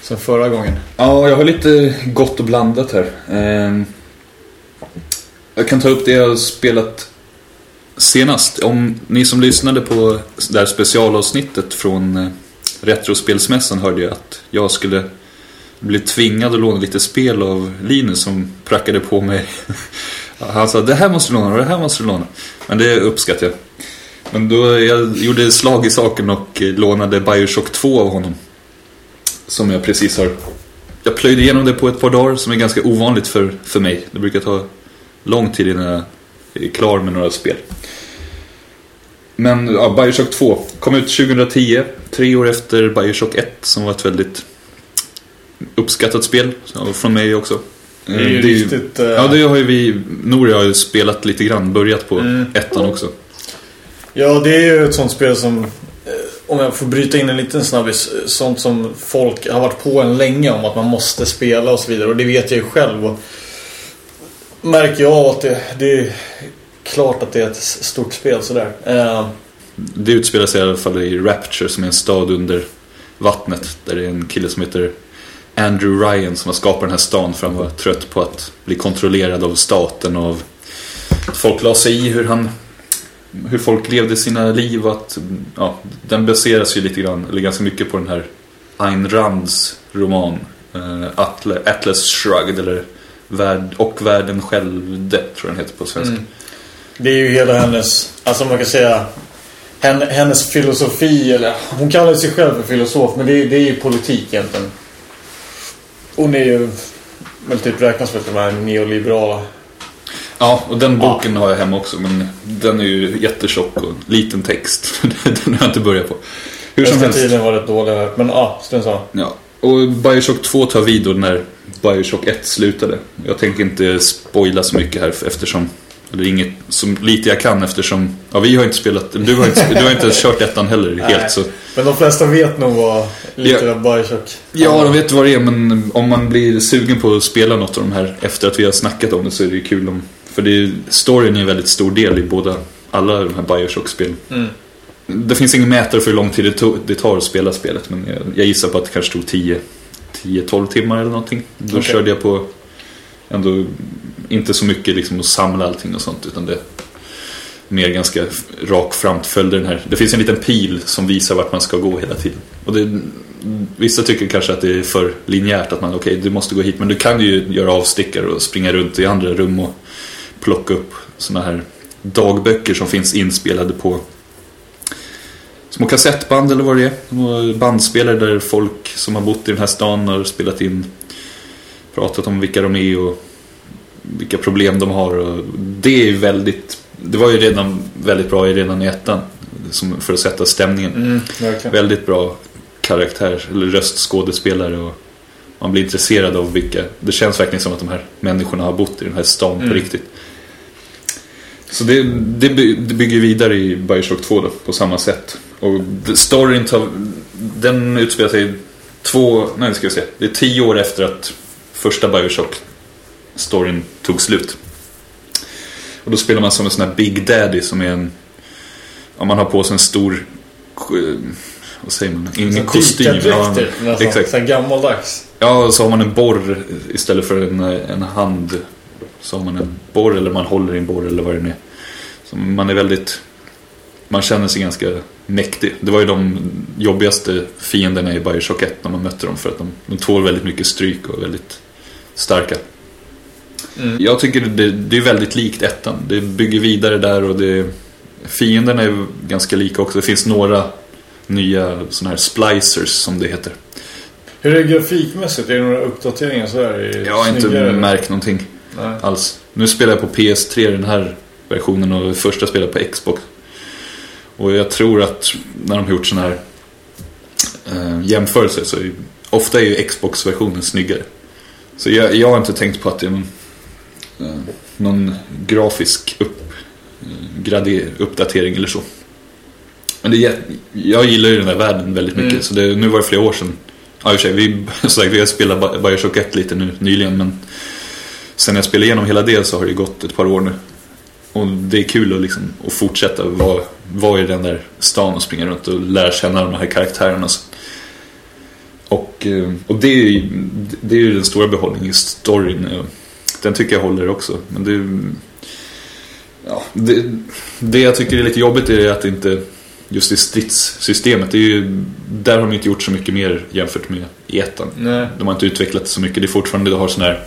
sen förra gången? Ja, jag har lite gott och blandat här. Ehm, Jag kan ta upp det jag har spelat senast. Om ni som lyssnade på det här specialavsnittet från eh, Retrospelsmässan hörde jag att jag skulle bli tvingad att låna lite spel av Linus som prackade på mig. *laughs* Han sa det här måste du låna och det här måste du låna. Men det uppskattar jag. Men då jag gjorde slag i saken och eh, lånade Bioshock 2 av honom. Som jag precis har... Jag plöjde igenom det på ett par dagar som är ganska ovanligt för, för mig. Det brukar ta lång tid innan jag klar med några spel. Men ja, Bioshock 2 kom ut 2010, tre år efter Bioshock 1 som var ett väldigt uppskattat spel från mig också. Det är ju Eh, riktigt... eh, Ja, det har ju vi, Nor och jag har ju spelat lite grann, börjat på Mm. ettan också. Ja, det är ju ett sånt spel som, eh, om jag får bryta in en liten snabbis, sånt som folk har varit på en länge om att man måste spela och så vidare. Och det vet jag ju själv. Och märker jag att det, det är klart att det är ett stort spel sådär. Eh, Det utspelar sig i alla fall i Rapture som är en stad under vattnet. Där det är en kille som heter Andrew Ryan som har skapat den här stan för han var trött på att bli kontrollerad av staten och av att folk la sig i hur han hur folk levde sina liv och att ja, den baseras ju lite grann, eller ganska mycket på den här Ayn Rands roman eh, Atlas, Atlas Shrugged eller Värld, Och världen själv det tror jag den heter på svenska. Mm. det är ju hela hennes, alltså man kan säga hen- hennes filosofi, eller hon kallar sig själv för filosof, men det är, det är ju politik egentligen. Hon är ju väl typ räknas väl till de här neoliberala Ja, och den boken har jag hemma också, men den är ju jättetjock och liten text. *laughs* den har jag inte börjat på. Hur som Första helst. tiden var rätt dåliga, men ja, strunt samma. Ja. Och Bioshock 2 tar vid då när Bioshock 1 slutade. Jag tänker inte spoila så mycket här eftersom eller inget, så lite jag kan eftersom ja, vi har inte spelat, du har inte, du har inte kört ettan heller Nej. helt så. Men de flesta vet nog vad lite Ja. av Bioshock Ja, de vet vad det är men om man blir sugen på att spela något av de här efter att vi har snackat om det så är det ju kul om, för det är, storyn är en väldigt stor del i båda, alla de här Bioshock-spelen. Mm. Det finns ingen mätare för hur lång tid det, tog, det tar att spela spelet men jag, jag gissar på att det kanske tog 10, 10-12 timmar eller någonting. Då Okej. körde jag på ändå inte så mycket liksom att samla allting och sånt utan det mer ganska rakframt följde den här. Det finns en liten pil som visar vart man ska gå hela tiden. Och det, vissa tycker kanske att det är för linjärt att man okej du måste gå hit men du kan ju göra avstickare och springa runt i andra rum och plocka upp såna här dagböcker som finns inspelade på små kassettband eller vad det är. Bandspelare där folk som har bott i den här stan har spelat in pratat om vilka de är och vilka problem de har. Och det är väldigt, det var ju redan väldigt bra i redan i ettan som för att sätta stämningen. Mm, verkligen. Väldigt bra karaktär, eller röstskådespelare och man blir intresserad av vilka, det känns verkligen som att de här människorna har bott i den här stan Mm. på riktigt. Så det, det, det bygger vidare i Bioshock 2 då, på samma sätt. Och storyn tar, den utspelar sig två, nej ska jag säga, det är tio år efter att första Bioshock-storyn tog slut. Och då spelar man som en sån här Big Daddy som är en, ja man har på sig en stor, eh, vad säger man, ingen kostym. Ja, nästan. exakt. Så här gammaldags. Ja, så har man en borr istället för en, en hand. Så har man en borr eller man håller i en borr eller vad det nu är. Så man är väldigt... Man känner sig ganska mäktig. Det var ju de jobbigaste fienderna i Bioshock 1 när man mötte dem för att de, de tål väldigt mycket stryk och är väldigt starka. Mm. Jag tycker det, det är väldigt likt ettan. Det bygger vidare där och det... Fienderna är ganska lika också. Det finns några nya sådana här splicers som det heter. Hur är det grafikmässigt? Är det några uppdateringar så här? Är det Jag har inte märkt någonting Nej. alls. Nu spelar jag på PS3 den här versionen och första spelar på Xbox. Och jag tror att när de har gjort sådana här eh, jämförelser så är, ofta är ju Xbox-versionen snyggare. Så jag, jag har inte tänkt på att det är någon, eh, någon grafisk upp, eh, grade, uppdatering eller så. Men det jag gillar ju den här världen väldigt mycket. Mm. Så det, nu var det flera år sedan. Ja, i och för sig, vi, *laughs* som sagt, vi har spelat Bi- Bioshock 1 lite nu nyligen. Men sen jag spelade igenom hela det så har det gått ett par år nu. Och det är kul att, liksom, att fortsätta vara, vara i den där stan och springa runt och lära känna de här karaktärerna. Och, eh, och det, är ju, det är ju den stora behållningen i storyn. Den tycker jag håller också. Men det, ja, det, det jag tycker är lite jobbigt är att det inte just i stridssystemet. Det är ju, där har de inte gjort så mycket mer jämfört med i ettan. De har inte utvecklat så mycket. Det är fortfarande, du har sådana här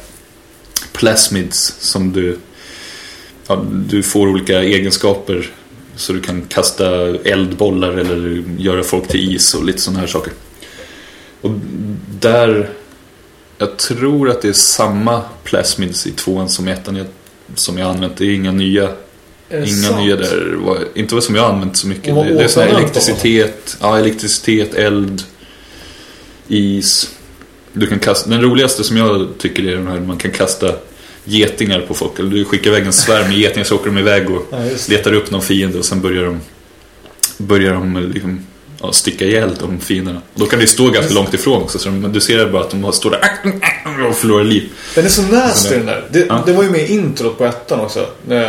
plasmids som du, ja, du får olika egenskaper. Så du kan kasta eldbollar eller göra folk till is och lite sådana här saker. Och där, jag tror att det är samma plasmids i tvåan som i ettan jag, som jag använt. Det är inga nya Är Inga sant? nya där. Inte vad som jag har använt så mycket. Det, det är sån här elektricitet. Ja, elektricitet, eld, is. Du kan kasta, den roligaste som jag tycker är den här man kan kasta getingar på folk. Eller du skickar iväg en svärm med getingar så åker de iväg och Ja, just letar upp någon fiende och sen börjar de, börjar de liksom, ja, sticka ihjäl de fienderna. Och då kan det stå ganska långt ifrån också. Så de, du ser bara att de står där och förlorar liv. Den är så nasty den där. Det, Ja. det var ju med i introt på ettan också. Eh,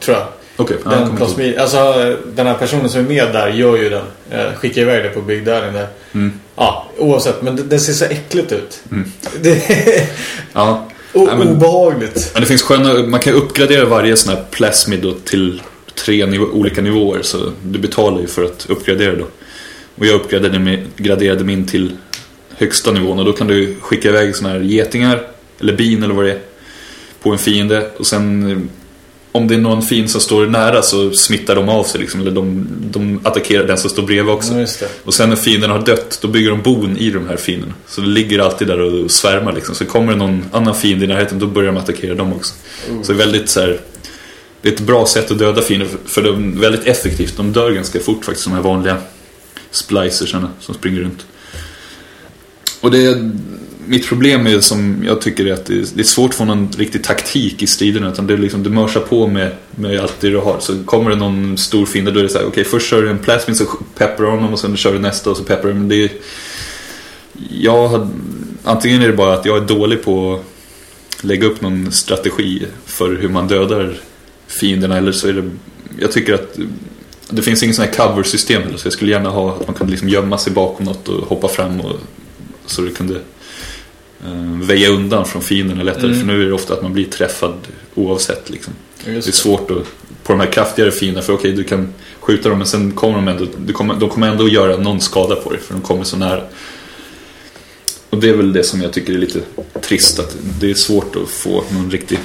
tror jag. Jag Den, plasmid, alltså, den här personen som är med där gör ju den. Eh, skickar iväg det på Daddy där. Mm. Ja, oavsett. Men det ser så äckligt ut. Mm. Det Ja. O- Nej, men- obehagligt. Ja, det finns sköna, man kan uppgradera varje sån här plasmid till tre nivå, olika nivåer så du betalar ju för att uppgradera då. Och jag uppgraderade min, graderade min till högsta nivån och då kan du skicka iväg såna här getingar eller bin eller vad det är på en fiende och sen eh, om det är någon fiende som står nära så smittar de av sig liksom, eller de, de attackerar den som står bredvid också. Ja, just det. Och sen när fienden har dött, då bygger de bon i de här fienderna. Så det ligger alltid där och svärmar liksom. Så kommer det någon annan fiende i närheten, då börjar de attackera dem också. Så det är väldigt så här, Det är ett bra sätt att döda fiender, för- de är väldigt effektivt. De dör ganska fort faktiskt, de här vanliga splicersarna som springer runt. Och det är, mitt problem är som jag tycker är att det är, svårt att få någon riktig taktik i striderna. Utan det är liksom, du mörsar på med, med allt det du har. Så kommer det någon stor fiende då är det så här, okej först kör du en plasmin så pepprar du honom och sen kör du nästa och så pepprar du. Men det är, jag har, antingen är det bara att jag är dålig på att lägga upp någon strategi för hur man dödar fienderna eller så är det, jag tycker att det finns ingen sån här cover-system heller så jag skulle gärna ha att man kunde liksom gömma sig bakom något och hoppa fram och så det kunde väja undan från fienderna lättare. Mm. För nu är det ofta att man blir träffad oavsett. Liksom. Just Det är svårt att, på de här kraftigare fienderna, för okej du kan skjuta dem men sen kommer de ändå, du kommer, de kommer ändå göra någon skada på dig för de kommer så nära. Och det är väl det som jag tycker är lite trist, att det är svårt att få någon riktig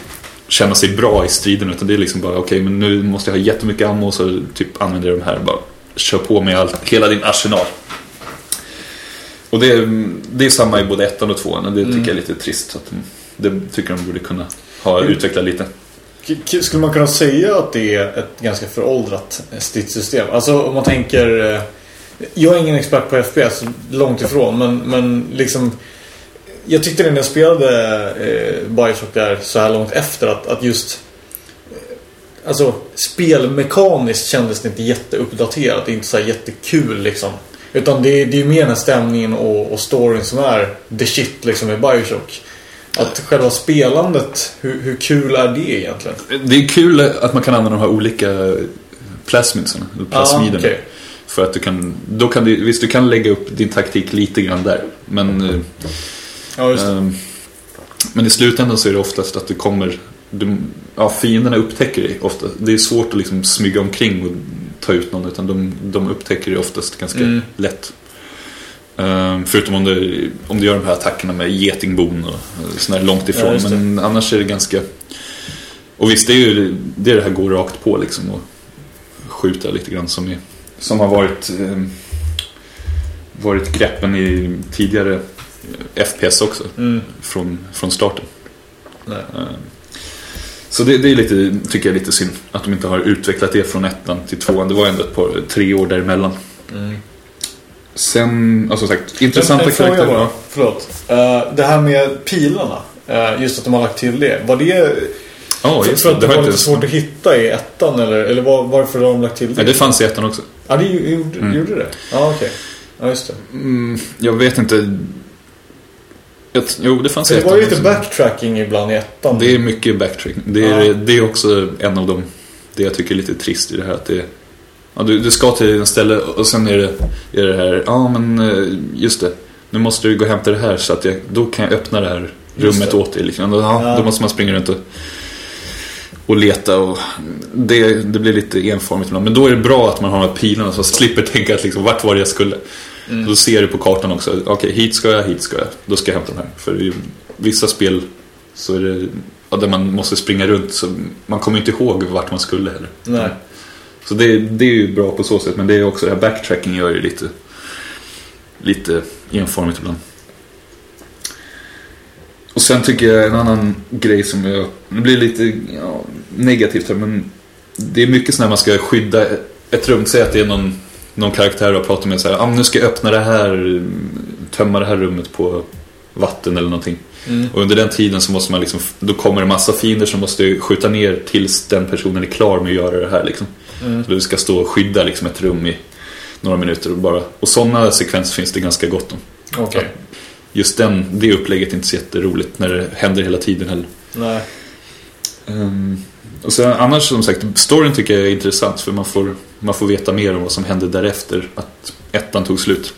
känna sig bra i striden utan det är liksom bara okej men nu måste jag ha jättemycket ammo så typ använder jag de här bara kör på med allt, hela din arsenal. Och det är, det är samma i både ettan och tvåan och det tycker jag är lite trist. Så att de, det tycker jag de borde kunna ha utvecklat lite. Skulle man kunna säga att det är ett ganska föråldrat stridssystem? Alltså om man tänker... eh, Jag är ingen expert på FPS, långt ifrån. Men, men liksom... Jag tyckte när jag spelade eh, Bioshock där så här långt efter att, att just... eh, Alltså spelmekaniskt kändes det inte jätteuppdaterat. Det är inte så jättekul liksom. Utan det, är- det är ju mer den här stämningen och, och storyn som är the shit liksom i Bioshock. Att själva spelandet, hur, hur kul är det egentligen? Det är kul att man kan använda de här olika plasmidsarna, plasmiderna. okej. För att du kan, då kan du, visst du kan lägga upp din taktik lite grann där. Men, Ja, ehm, men i slutändan så är det oftast att du kommer, du, ja fienderna upptäcker dig ofta. Det är svårt att liksom smyga omkring och ta ut någon utan de, de upptäcker dig oftast ganska Mm. lätt. Ehm, förutom om du, om du gör de här attackerna med getingbon och sådär långt Ja, ifrån. det. men annars är det ganska... Och visst, det är ju det, är det här går rakt på liksom och skjuta lite grann som, är, som har varit, ehm, varit greppen i tidigare FPS också. Mm. Från, från starten. Nej. Så det, det är lite, tycker jag är lite synd att de inte har utvecklat det från ettan till tvåan. Det var ändå ett par, tre år däremellan. Mm. Sen, alltså sagt, intressanta En fråga karaktärer. bara, förlåt. Eh, det här med pilarna. eh, just att de har lagt till det. Var det Ja, för, just för det. att det Det var inte lite svårt att hitta i ettan? Eller, eller var, varför har de lagt till det? Nej, det fanns i ettan också. Ja, det gjorde, Mm. gjorde det? Ja, okej. Ja, just det. Mm, jag vet inte. Jag, jo, det fanns det var ju lite backtracking ibland i ettan. Det är mycket backtracking. Det är, Ja. det är också en av de, det jag tycker är lite trist i det här. Att det, ja, du, du ska till en ställe och sen är det, är det här, ja men eh, just det. Nu måste du gå och hämta det här så att jag, då kan jag öppna det här rummet det. åt dig. Liksom. Då, ja, Ja. då måste man springa runt och, och leta och det, det blir lite enformigt ibland. Men då är det bra att man har de här pilarna så man slipper tänka att liksom, vart var det jag skulle. Mm. Då ser du på kartan också, okej hit ska jag, hit ska jag, då ska jag hämta de här. För i vissa spel så är det, ja, där man måste springa runt så man kommer inte ihåg vart man skulle heller. Nej. Så det, det är ju bra på så sätt, men det är också det här backtracking gör ju lite, lite enformigt ibland. Och sen tycker jag en annan grej som jag, det blir lite ja, negativt här, men det är mycket så när man ska skydda ett rum, säg att det är någon, någon karaktär och pratar med så här, ah, nu ska jag öppna det här, tömma det här rummet på vatten eller någonting. Mm. Och under den tiden så måste man liksom, då kommer det massa fiender som måste skjuta ner tills den personen är klar med att göra det här liksom. Mm. Så du ska stå och skydda liksom ett rum i några minuter och bara. Och sådana sekvenser finns det ganska gott om. Okej. Just den, det upplägget är inte så jätteroligt när det händer hela tiden heller. Nej. Ehm, och sen annars som sagt, storyn tycker jag är intressant för man får, man får veta mer om vad som hände därefter. Att ettan tog slut.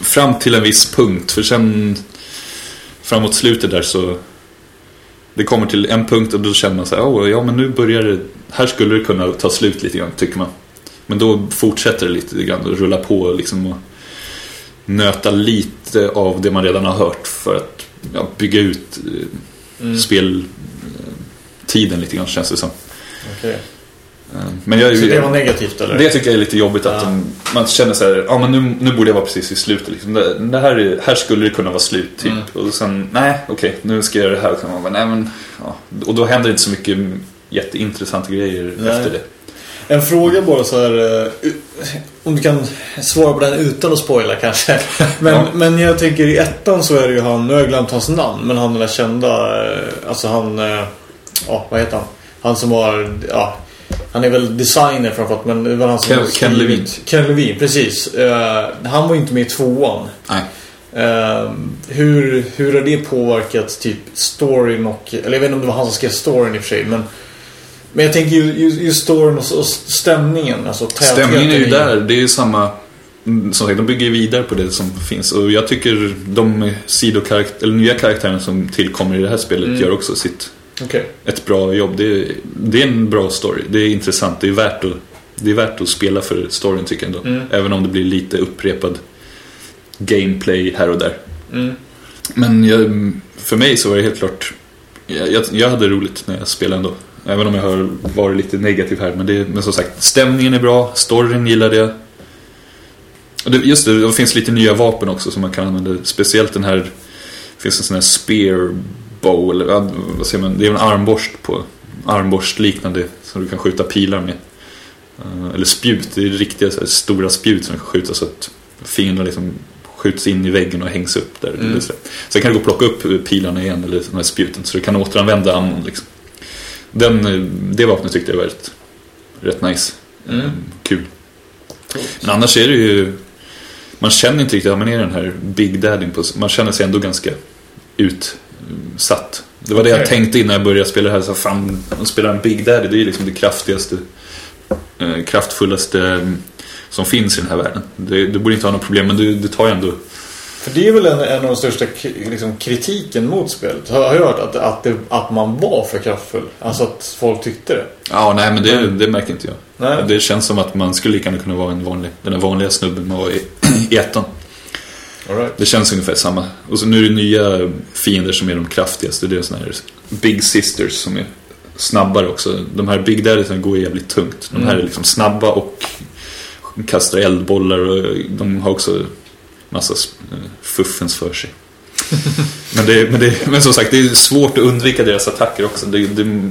Fram till en viss punkt, för sen framåt slutet där så det kommer till en punkt och då känner man så här, "Åh, ja men nu börjar det, här skulle det kunna ta slut lite grann tycker man. Men då fortsätter det lite grann och rulla på liksom och nöta lite av det man redan har hört för att ja, bygga ut eh, Mm. Speltiden lite grann känns det som. Okej. Eh, Men jag, Så det var negativt eller? det tycker jag är lite jobbigt att Ja. de, man känner så här, ja men nu, nu borde jag vara precis i slutet. Liksom. Det, det här, är, här skulle det kunna vara slut typ. Mm. Och sen, nej okej, nu ska jag göra det här. Och, man bara, nej, men, ja. och då händer inte så mycket jätteintressanta grejer Nej. efter det. En fråga bara så här. eh, Om du kan svara på den utan att spoila kanske. *laughs* Men, Ja. men jag tänker i ettan så är det ju han, nu har jag glömt hans namn. Men han den där kända, eh, alltså han, ja vad heter han? Han som har, ja. Han är väl designer framförallt men det var han som Ken- Ken Levine. Ken Levine, precis. Eh, han var inte med i tvåan. Nej. Eh, hur, hur har det påverkat typ storyn och... Eller jag vet inte om det var han som skrev storyn i och för sig. Men, men jag tänker ju, ju, ju storyn och, och stämningen. Alltså Stämningen är ju där, det är ju samma mm, som sagt, de bygger vidare på det som finns. Och jag tycker de sidokaraktär, eller nya karaktärerna som tillkommer i det här spelet gör också sitt Okej. ett bra jobb. Det är, det är en bra story. Det är intressant. Det är värt att, det är värt att spela för storyn tycker jag ändå. Även om det blir lite upprepad gameplay här och där. Mm. Men jag, för mig så var det helt klart jag, jag, jag hade roligt när jag spelade ändå. Även om jag har varit lite negativ här. Men, det, men som sagt, stämningen är bra. Storyn gillade jag. Och det, just det, det finns lite nya vapen också som man kan använda. Speciellt den här, det finns en sån här spear bow, eller vad säger man, det är en armborst på, armborst liknande som du kan skjuta pilar med. Eh, Eller spjut, det är riktiga här, stora spjut som kan skjuta så att fienden liksom skjuts in i väggen och hängs upp där. Eller så. Sen kan du gå och plocka upp pilarna igen, eller de här spjuten, så du kan återanvända ammon. Liksom. Den, eh, det vapnet tyckte jag var rätt, rätt nice. Eh, Kul. Men annars är det ju... Man känner inte riktigt att man är den här Big Daddyn på... Man känner sig ändå ganska utsatt. Det var det jag tänkte innan jag började spela det här. Så fan, att spela en Big Daddy, det är ju liksom det kraftigaste, eh, kraftfullaste eh, som finns i den här världen. Det, det borde inte ha något problem, men det, det tar ju ändå... För det är väl en, en av de största liksom, kritiken mot spelet. Har jag hört att, att, det, att man var för kraftfull. Alltså att folk tyckte det. Ja, nej, men det, det märker inte jag. Nej. Det känns som att man skulle lika gärna kunna vara en vanlig, den där vanliga snubben man var i, *clears throat* i ettan. Right. Det känns ungefär samma. Och så nu är det nya fiender som är de kraftigaste. Det är såna här Big Sisters som är snabbare också. De här Big Daddiesarna går jävligt tungt. De här är liksom snabba och kastar eldbollar och de har också massa eh, fuffens för sig. *laughs* men, det, men, det, men som sagt, det är svårt att undvika deras attacker också. Det, det,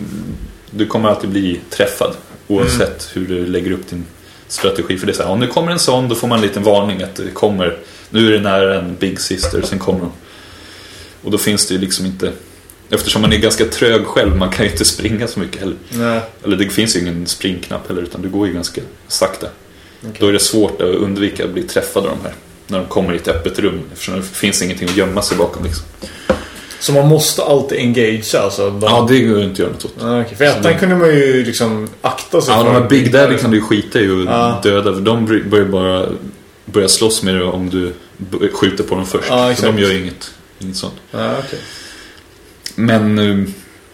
du kommer alltid bli träffad oavsett hur du lägger upp din strategi. För det är så här, om det kommer en sån då får man en liten varning att det kommer, nu är det nära en Big Sister, sen kommer de. Och då finns det ju liksom inte, eftersom man är ganska trög själv, man kan ju inte springa så mycket heller. Nej. Eller det finns ju ingen springknapp heller, utan du går ju ganska sakta. Då är det svårt att undvika att bli träffad av de här. När de kommer i ett öppet rum, eftersom det finns ingenting att gömma sig bakom liksom. Så man måste alltid engagea alltså? De... Ja, det går ju inte att göra något åt. Ah, okej. För ettan kunde man ju liksom akta sig Ja, för. de här Big Daddy kan du ju skita i och Ja. döda. För de börjar bara börja slåss med dig om du skjuter på dem först. Ja, exakt. de gör inget, inget sånt. Ja, okej. Men eh,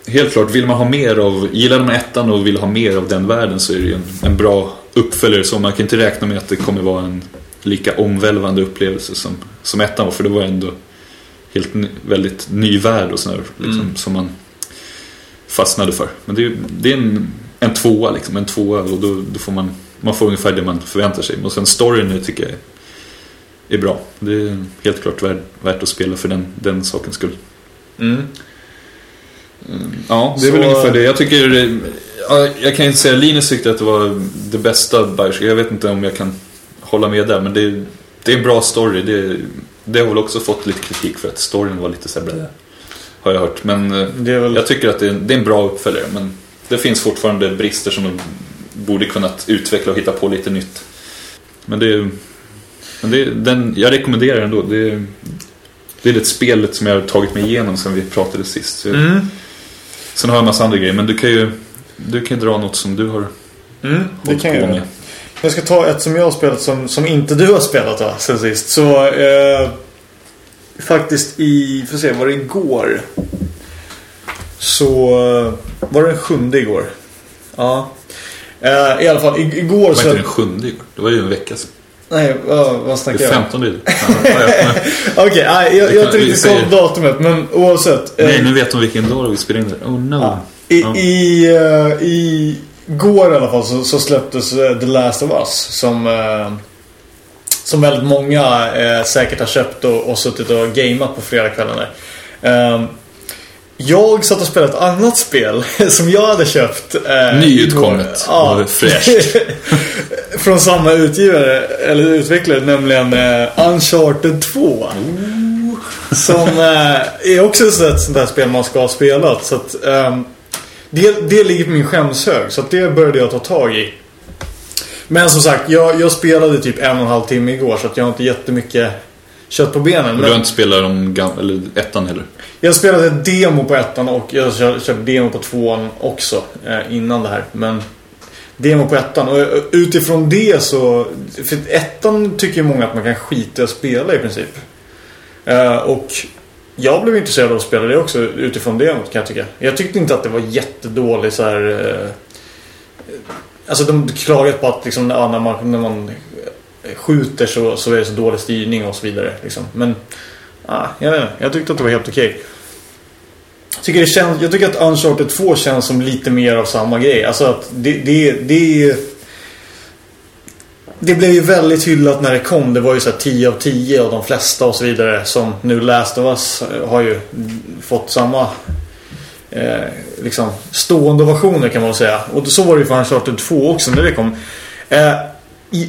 helt klart, vill man ha mer av, gillar man ettan och vill ha mer av den världen så är det ju en, en bra uppföljare. Så man kan inte räkna med att det kommer vara en lika omvälvande upplevelse som, som ettan var. För det var ändå helt ny, väldigt ny värld och sådär, liksom, som man fastnade för. Men det är, det är en, en tvåa liksom, en tvåa och då, då får man, man får ungefär det man förväntar sig. Och sen storyn nu tycker jag är, är bra. Det är helt klart värt, värt att spela för den, den sakens skull. Mm. Ja, det är väl Så- ungefär det. Jag tycker... eh, ja, Jag kan inte säga Linus tyckte att det var det bästa Bioshock. Jag vet inte om jag kan hålla med där. Men det, det är en bra story. Det, det har väl också fått lite kritik för att storyn var lite så här Har jag hört. Men eh, är väl... jag tycker att det är, det är en bra uppföljare. Men det finns fortfarande brister som de borde kunnat utveckla och hitta på lite nytt. Men det, men det den, jag rekommenderar den ändå. Det, det är det spelet som jag har tagit mig igenom sen vi pratade sist. Så- Mm. Sen har jag en massa andra grejer, men du kan ju du kan ju dra något som du har Mm, det kan jag på göra. med. Jag ska ta ett som jag har spelat som, som inte du har spelat va, sen sist. Så eh, faktiskt i, får se, var det igår? Så eh, var det den sjunde igår. Ja. Eh, I alla fall igår Det var så... inte den sjunde igår, det var ju en vecka sedan. Nej, vad, vad Det snackar är jag om? femtonde idag. *laughs* Ja, ja, ja. Okej, nej, jag, jag säger- koll på datumet men oavsett. eh, Nej, nu vet de vilken dag vi spelar in det. Oh no. Ja. I, Ja. i, eh, i går i alla fall så, så släpptes The Last of Us som, eh, som väldigt många säkert har köpt och, och suttit och gameat på fredagskvällarna. Eh, jag satt och spelade ett annat spel *laughs* som jag hade köpt. Eh, Nyutkommet och fräscht. *laughs* Från samma utgivare, eller utvecklare, nämligen eh, Uncharted 2. Som eh, är också ett sånt där spel man ska ha spelat. Så att, ehm, det, det ligger på min skämshög, så det började jag ta tag i. Men som sagt, jag, jag spelade typ en och en halv timme igår så att jag har inte jättemycket kött på benen. Och du har inte spelat de gam- eller ettan heller? jag spelade ett demo på ettan och jag kör- körde demo på tvåan också eh, innan det här. Men demo på ettan. Och eh, utifrån det så... För ettan tycker ju många att man kan skita i att spela i princip. Eh, och jag blev intresserad av att spela det också utifrån det kan jag tycka. Jag tyckte inte att det var jättedåligt så här... eh, Alltså de klagat på att liksom, ja, när, man, när man Eh, skjuter så, så är det så dålig styrning och så vidare. Liksom. Men ah, jag, vet inte, jag tyckte att det var helt okej. Jag tycker, det känns, jag tycker att Uncharted 2 känns som lite mer av samma grej. Alltså att det, det, det, det blev ju väldigt hyllat när det kom. Det var ju så här 10 av 10 och de flesta och så vidare. Som nu Last of Us eh, har ju fått samma eh, liksom stående ovationer kan man väl säga. Och så var det ju för Uncharted 2 också när det kom. Eh,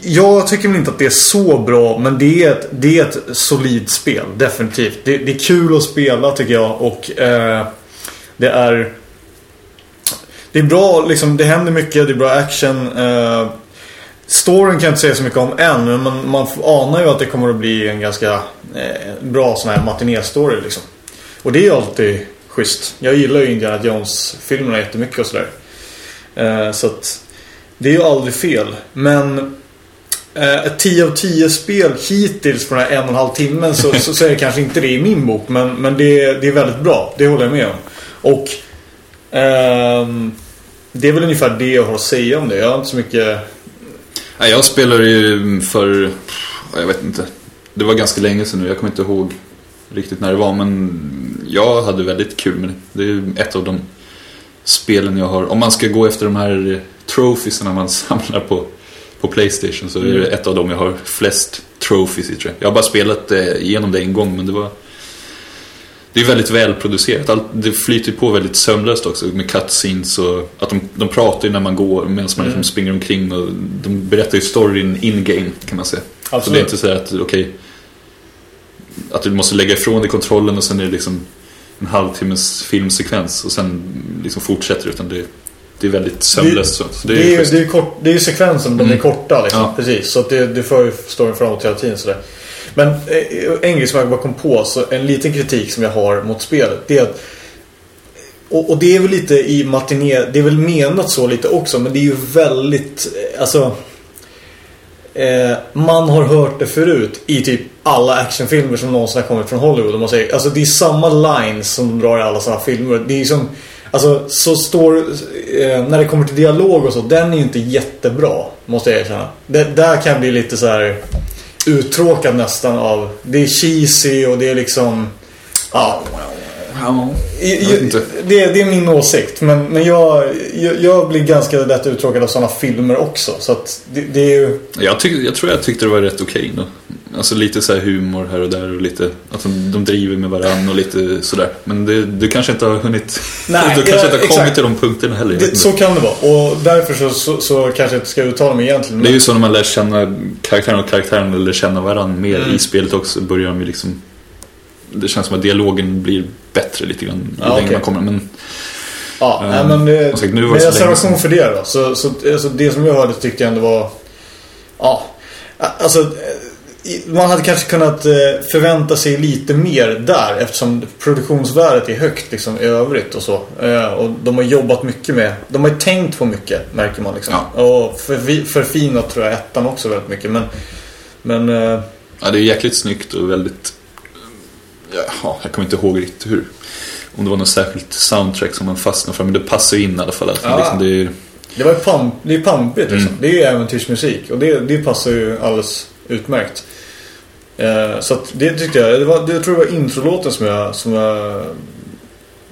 jag tycker väl inte att det är så bra men det är ett, det är ett solidt spel, definitivt. Det, det är kul att spela tycker jag och eh, det är det är bra, liksom, det händer mycket, det är bra action. Eh, storyn kan jag inte säga så mycket om än men man, man anar ju att det kommer att bli en ganska eh, bra sån här matiné-story liksom. Och det är ju alltid schysst. Jag gillar ju Indiana Jones-filmerna jättemycket och sådär. Eh, så att det är ju aldrig fel. Men Eh, ett 10 av 10 spel hittills på den här en och en halv timmen så, så, så är det kanske inte det i min bok. Men, men det, är- det är väldigt bra. Det håller jag med om. Och ehm, det är väl ungefär det jag har att säga om det. Jag har inte så mycket... Nej, jag spelade ju för, jag vet inte. Det var ganska länge sedan nu, jag kommer inte ihåg riktigt när det var. Men jag hade väldigt kul med det. Det är ett av de spelen jag har. Om man ska gå efter de här trofisarna man *laughs* samlar på, på Playstation så är det ett av dem jag har flest trophies i tror jag. Jag har bara spelat eh, igenom det en gång men det var det är väldigt välproducerat. Allt, det flyter på väldigt sömlöst också med cutscenes och att de, de pratar ju när man går medan man liksom springer omkring och de berättar ju storyn in-game kan man säga. Så Absolut. det är inte så att, okej, att du måste lägga ifrån dig kontrollen och sen är det liksom en halvtimmes filmsekvens och sen liksom fortsätter utan det, det är väldigt sömlöst så. så Det, det är, är, ju- det, är, kort, det är ju sekvensen, de är Mm. korta liksom. Ja. Precis. Så det, det för ju storyn framåt hela tiden sådär. Men eh, en grej som jag bara kom på, så en liten kritik som jag har mot spelet. Det är att och, och det är väl lite i matiné, det är väl menat så lite också men det är ju väldigt, eh, alltså eh, Man har hört det förut i typ alla actionfilmer som någonsin har kommit från Hollywood om man säger. Alltså det är samma lines som de drar i alla sådana filmer. Det är som, alltså så står, eh, när det kommer till dialog och så, den är ju inte jättebra måste jag erkänna. Det, där kan jag bli lite så här uttråkad nästan av, det är cheesy och det är liksom, ja. Ja, jag. Det, det är min åsikt. Men, men jag, jag, jag blir ganska lätt uttråkad av sådana filmer också. Så det, det är ju... Jag, tyck, jag tror jag tyckte det var rätt okej då. Alltså lite så här humor här och där och lite att de, de driver med varandra och lite sådär. Men det, du kanske inte har hunnit... Nej, *laughs* du kanske ja, inte har kommit exakt. till de punkterna heller. det så kan det vara. Och därför så, så, så kanske jag inte ska uttala mig egentligen. Det är ju så när man lär känna karaktären och karaktären lär känna varandra mer Mm. i spelet också. Börjar de ju liksom... Det känns som att dialogen blir bättre lite grann Ja, längre okej. man kommer. Men Ja, Eh, nej, men det, och sagt, nu var med reservation för det då. Så, så alltså, det som jag hörde tyckte jag ändå var... Ja, alltså... eh, Man hade kanske kunnat eh, förvänta sig lite mer där eftersom produktionsvärdet är högt liksom, i övrigt och så. Eh, Och de har jobbat mycket med... De har tänkt på mycket märker man liksom. Och förfi- förfinat tror jag ettan också väldigt mycket. Men... Men... eh, ja, det är jäkligt snyggt och väldigt... Ja, jag kommer inte ihåg riktigt hur... Om det var något särskilt soundtrack som man fastnade för. Men det passar ju in i alla fall. Att Ja. liksom det är, Det var ju pump, det är pampigt liksom. Mm. Det är ju äventyrsmusik och det, det passar ju alldeles utmärkt. Eh, så att det tyckte jag, det var, det, jag tror det var introlåten som jag, som jag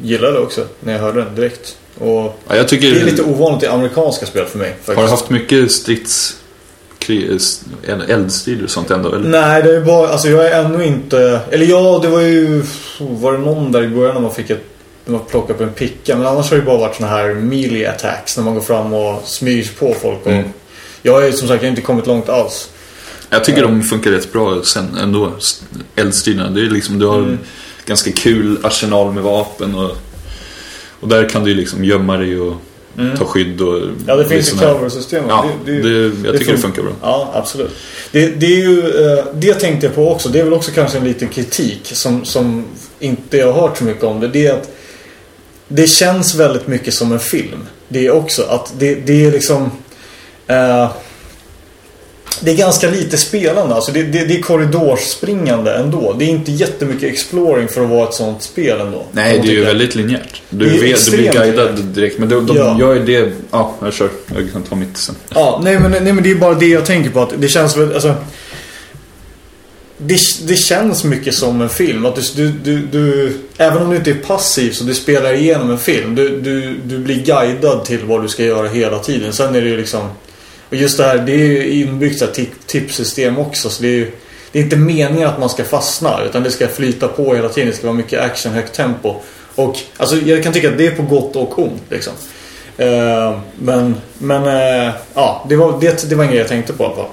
gillade också när jag hörde den direkt. Och ja, tycker... det är lite ovanligt i amerikanska spel för mig faktiskt. Har du haft mycket strids... Eldstrider och sånt ändå? Eller? Nej, det är bara, alltså jag är ännu inte, eller ja det var ju, var det någon där i början när man fick ett, när man plockade upp en picka. Men annars har det bara varit såna här melee attacks när man går fram och smyger på folk. Och Mm. Jag har ju som sagt inte kommit långt alls. Jag tycker de funkar rätt bra sen ändå. Eldstriderna. Det är liksom, du har Mm. en ganska kul arsenal med vapen och, och där kan du ju liksom gömma dig och ta skydd och... Mm. Ja, det finns ju cover-system. Ja, Det- det, det- jag det tycker det fun- funkar bra. Ja, absolut. Det, är ju, eh, det tänkte jag på också. Det är väl också kanske en liten kritik som, som inte jag har hört så mycket om det. Det är att det känns väldigt mycket som en film. Det är också att det, det är liksom Eh, det är ganska lite spelande. Alltså det, det, det är korridorsspringande ändå. Det är inte jättemycket exploring för att vara ett sånt spel ändå. Nej, det är ju väldigt linjärt. Du, vet, du blir guidad direkt. Men de, de Ja. gör ju det... Ja, jag kör. Jag kan ta mitt sen. Ja, nej men, nej men det är bara det jag tänker på. Att det känns väl, alltså... Det, det känns mycket som en film. Att du, du, du, du, även om du inte är passiv så du spelar igenom en film. Du, du, du blir guidad till vad du ska göra hela tiden. Sen är det ju liksom... Och just det här, det är ju inbyggt så här tip, tipssystem också. Så det är ju det är inte meningen att man ska fastna. Utan det ska flyta på hela tiden. Det ska vara mycket action, högt tempo. Och alltså, jag kan tycka att det är på gott och ont. Liksom. Eh, men men eh, ja, det var, det, det var en grej jag tänkte på i alla fall.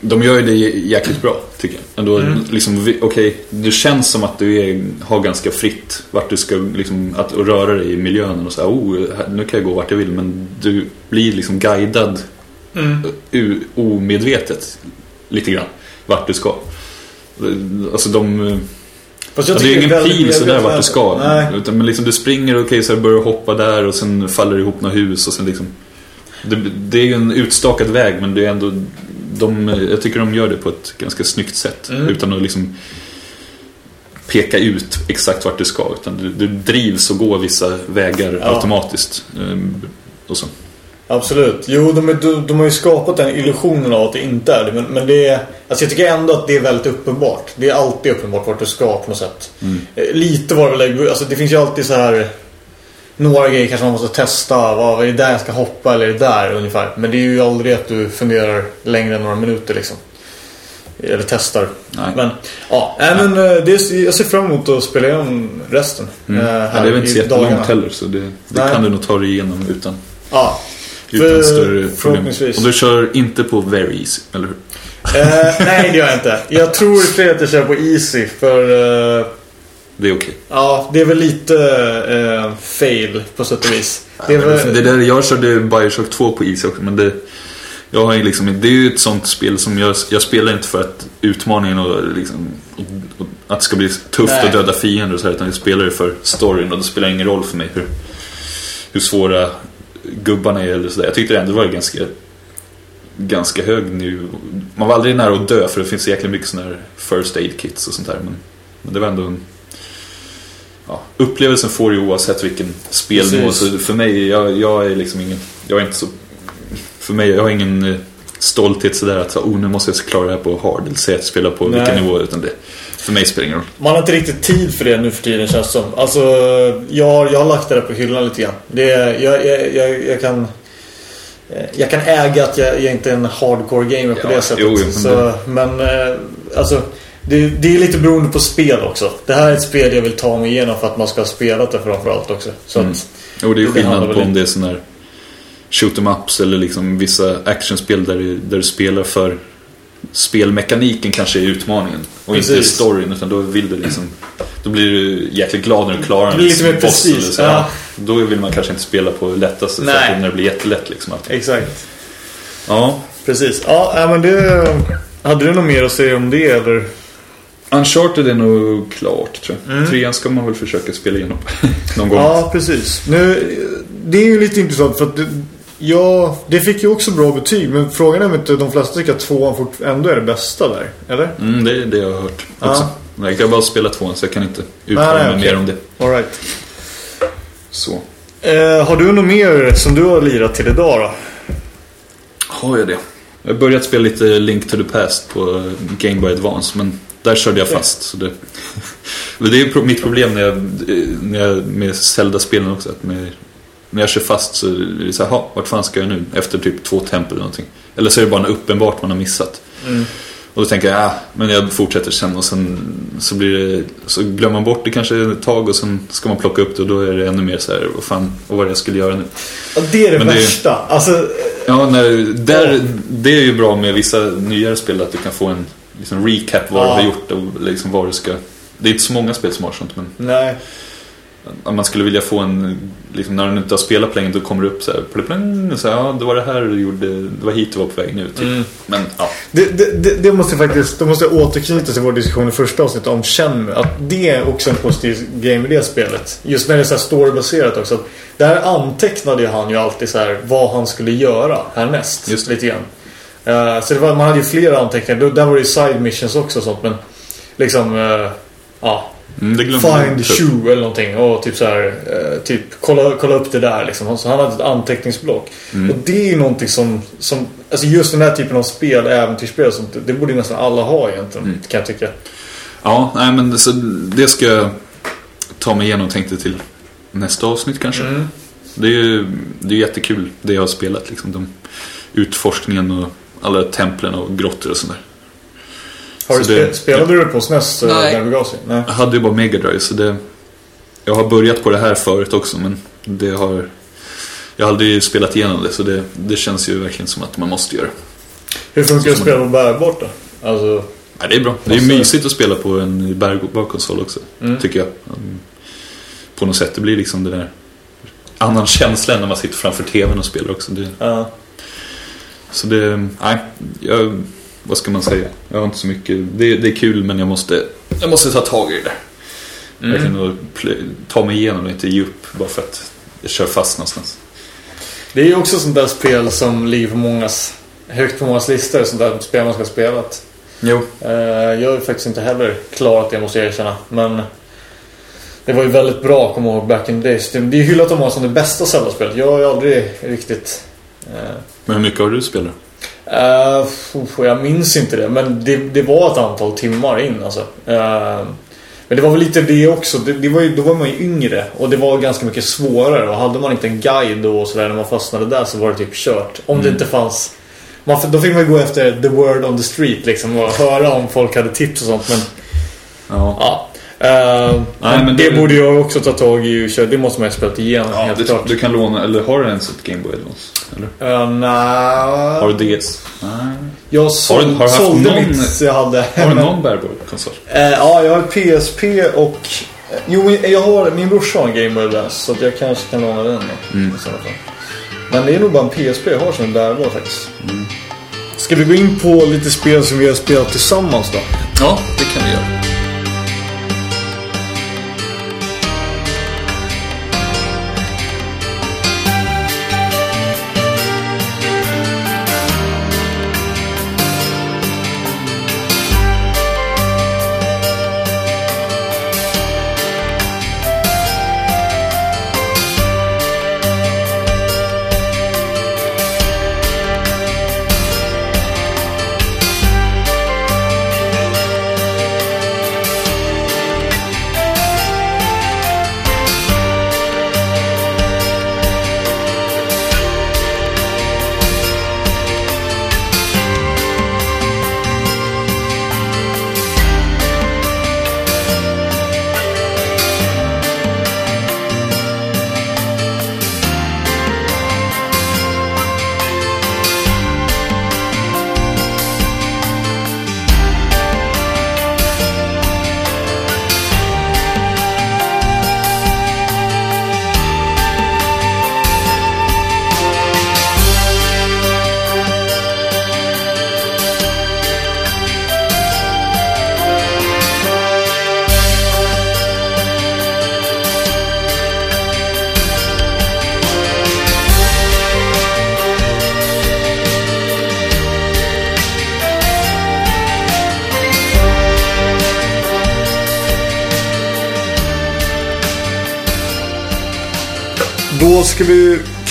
De gör ju det jäkligt bra, tycker jag. Ändå, Mm. liksom, okej, det känns som att du är, har ganska fritt vart du ska liksom, att, röra dig i miljön och så här, oh, nu kan jag gå vart jag vill. Men du blir liksom guidad Mm. u, omedvetet lite grann vart du ska. Alltså de... Fast Ja, jag det är ju ingen pil sådär vart du ska. Nej. Utan, men liksom du springer och okej, så börjar hoppa där och sen faller ihop några hus och sen liksom... Det, det är ju en utstakad väg men det är ändå... De, jag tycker de gör det på ett ganska snyggt sätt. Mm. Utan att liksom peka ut exakt vart du ska. Utan du, du drivs och går vissa vägar Ja. automatiskt. Ehm, Och så. Absolut. Jo, de, de, de har ju skapat den illusionen av att det inte är det. Men, men det är... Alltså jag tycker ändå att det är väldigt uppenbart. Det är alltid uppenbart vart du ska på något sätt. Mm. Eh, Lite var det väl... Alltså det finns ju alltid så här... Några grejer kanske man måste testa. Vad är det där jag ska hoppa eller är det där ungefär. Men det är ju aldrig att du funderar längre än några minuter liksom. Eller testar. Nej. Men ja, nej, men eh, det är, jag ser fram emot att spela igenom resten. Mm. eh, Ja, här det är väl inte så jättelångt heller så det, det kan du nog ta dig igenom utan, Ja. Utan större problem. Och du kör inte på very easy, eller hur? Eh, nej, det gör jag inte. Jag tror sig att jag kör på Easy. För eh, Det är okej. ja, det är väl lite eh, fail på sätt och vis. Det är väl, Det där, jag körde Bioshock 2 på Easy också men det, jag har ju liksom, det är ju ett sånt spel som jag, jag spelar inte för att utmaningen och, liksom, och, och att det ska bli tufft Nej. att döda fiender och så här, utan jag spelar det för storyn och det spelar ingen roll för mig hur, hur svåra gubbarna eller sådär. Jag tyckte ändå det var ganska ganska hög nu. Man var aldrig nära att dö för det finns jäkla mycket sådana här first aid kits och sånt där. Men, men det var ändå en... Ja, upplevelsen får du oavsett vilken spelnivå. Så för mig, jag, jag är liksom ingen... Jag är inte så... För mig, jag har ingen eh, stolthet sådär att oh, nu måste jag klara det här på hard. Eller säga att spela på Nej. vilken nivå. Utan det, för mig spelar ingen roll. man har inte riktigt tid för det nu för tiden känns som. Alltså, jag, jag har lagt det där på hyllan lite grann. Det, jag, jag, jag, jag kan... Jag kan äga att jag, jag inte är en hardcore gamer på Ja, det sättet. jo, jo, men så, men eh, alltså, det, det är lite beroende på spel också. Det här är ett spel jag vill ta mig igenom för att man ska ha spelat det framförallt också. Så Mm. att, Jo, det är ju skillnad på om det är sån här shoot em ups eller liksom vissa actionspel där du, där du spelar för spelmekaniken kanske är utmaningen och inte Precis. storyn utan då vill du liksom då blir du jäkligt glad när du klarar blir lite mer precis, eller så. ja. Då vill man kanske inte spela på lättaste Nej. att när det blir jättelätt liksom. Exakt. ja. Precis. Ja, men det... Hade du något mer att säga om det eller? Uncharted är nog klart tror jag. Mm. Trean ska man väl försöka spela igenom *laughs* någon gång. Ja, precis. Nu, det är ju lite intressant för att ja, det fick ju också bra betyg. Men frågan är om inte de flesta tycker att tvåan fort, ändå är det bästa där. Eller? Mm, det är det jag har hört Ja. också. Jag kan bara spela tvåan så jag kan inte uttala mig okej. mer om det. All right. Så. Eh, har du något mer som du har lirat till idag då? Har jag det? Jag har börjat spela lite Link to the Past på Game Boy Advance men där körde jag fast. Så det, *laughs* det är mitt problem när jag, när jag med Zelda-spelen också. Att med, när jag kör fast så är det så här, "Ha, vart fan ska jag nu? Efter typ två tempel eller någonting. Eller så är det bara uppenbart man har missat. Mm. Och då tänker jag, ja, men jag fortsätter sen och sen så blir det, så glömmer man bort det kanske ett tag och sen ska man plocka upp det och då är det ännu mer så här, vad fan, vad var det jag skulle göra nu? Ja, det är det Men det är- värsta. Alltså, Ja, när, där, det är ju bra med vissa nyare spel att du kan få en liksom, recap vad Ja. du har gjort och liksom vad du ska... Det är inte så många spel som har sånt men nej. Om man skulle vilja få en, liksom, när du inte har spelat på länge, då kommer det upp så här, pling, pling, så här ja, det var det här du gjorde, det var hit du var på väg nu. Typ. Mm. Men ja, Det, det, det, måste faktiskt, då måste jag återknyta till vår diskussion i första avsnittet om Shenmue. Att det är också en positiv grej med det spelet. Just när det är så här storybaserat också. Att där antecknade han ju alltid så här vad han skulle göra härnäst. Just lite grann. Eh, så det var, man hade ju flera anteckningar. Då- Där var det ju side missions också och sånt. Men liksom, eh, ja. Mm, Find shoe eller någonting. Och typ så här, eh, typ kolla, kolla upp det där liksom. Så han hade ett anteckningsblock. Mm. Och det är ju någonting som, som, alltså just den här typen av spel, äventyrsspel sånt. Det borde ju nästan alla ha egentligen, Mm. kan jag tycka. Ja, nej men så det ska jag ta mig igenom tänkte till nästa avsnitt kanske. Mm. Det är ju det är jättekul det jag har spelat liksom. De, utforskningen och alla templen och grottor och sånt där. Har du Så det- spe, spelade du på SNES eh, Nej. när sig? Nej. Jag hade ju bara Mega Drive så det... Jag har börjat på det här förut också men det har... Jag har aldrig spelat igenom det så det, det känns ju verkligen som att man måste göra. Hur funkar det att spela på bärbart då? Alltså, Nej, det är bra. Det är mysigt att spela på en bärbar konsol också. Mm. Tycker jag. På något sätt. Det blir liksom det där... Annan känsla än när man sitter framför TVn och spelar också. Det, ja. så det... Nej, jag... Vad ska man säga? Jag har inte så mycket... Det, det är kul men jag måste... Jag måste ta tag i det. Mm. Och plö- ta mig igenom och inte ge upp bara för att jag kör fast någonstans. Det är ju också sånt där spel som ligger på mångas, högt på mångas listor. Sånt där spel man ska ha spelat. Jo. Eh, jag ju faktiskt inte heller klarat det måste jag erkänna. Men det var ju väldigt bra, kommer jag ihåg, back in the days. Det det är hyllat av många som det bästa Zelda-spelet. Jag har ju aldrig riktigt... eh, Men hur mycket har du spelat? Uh, jag minns inte det, men det, det var ett antal timmar in alltså. Eh, men det var väl lite det också. Det, det var ju, då var man ju yngre och det var ganska mycket svårare. Och hade man inte en guide och sådär när man fastnade där så var det typ kört. Om det Mm. inte fanns... Man, då fick man gå efter the word on the street liksom och höra om folk hade tips och sånt. Men Ja. ja. Eh, men men det, det- borde jag också ta tag i och köra. Det måste man ju spela igenom ja helt klart. du kan låna, eller har du ens ett Game Boy Advance? Eller? Uh, nej. Har du DS? Nej. Jag Har såld, du- har du haft sålde någon- mitt jag hade. Har du *laughs* någon bärbar konsol? Eh, ja, jag har PSP och... Jo, jag har, min brorsa har en Game Boy Advance så att jag kanske kan låna den då, Mm. i sådana fall. Men det är nog bara en PSP jag har som är bärbar faktiskt. Ska vi gå in på lite spel som vi har spelat tillsammans då? Ja, det kan vi göra.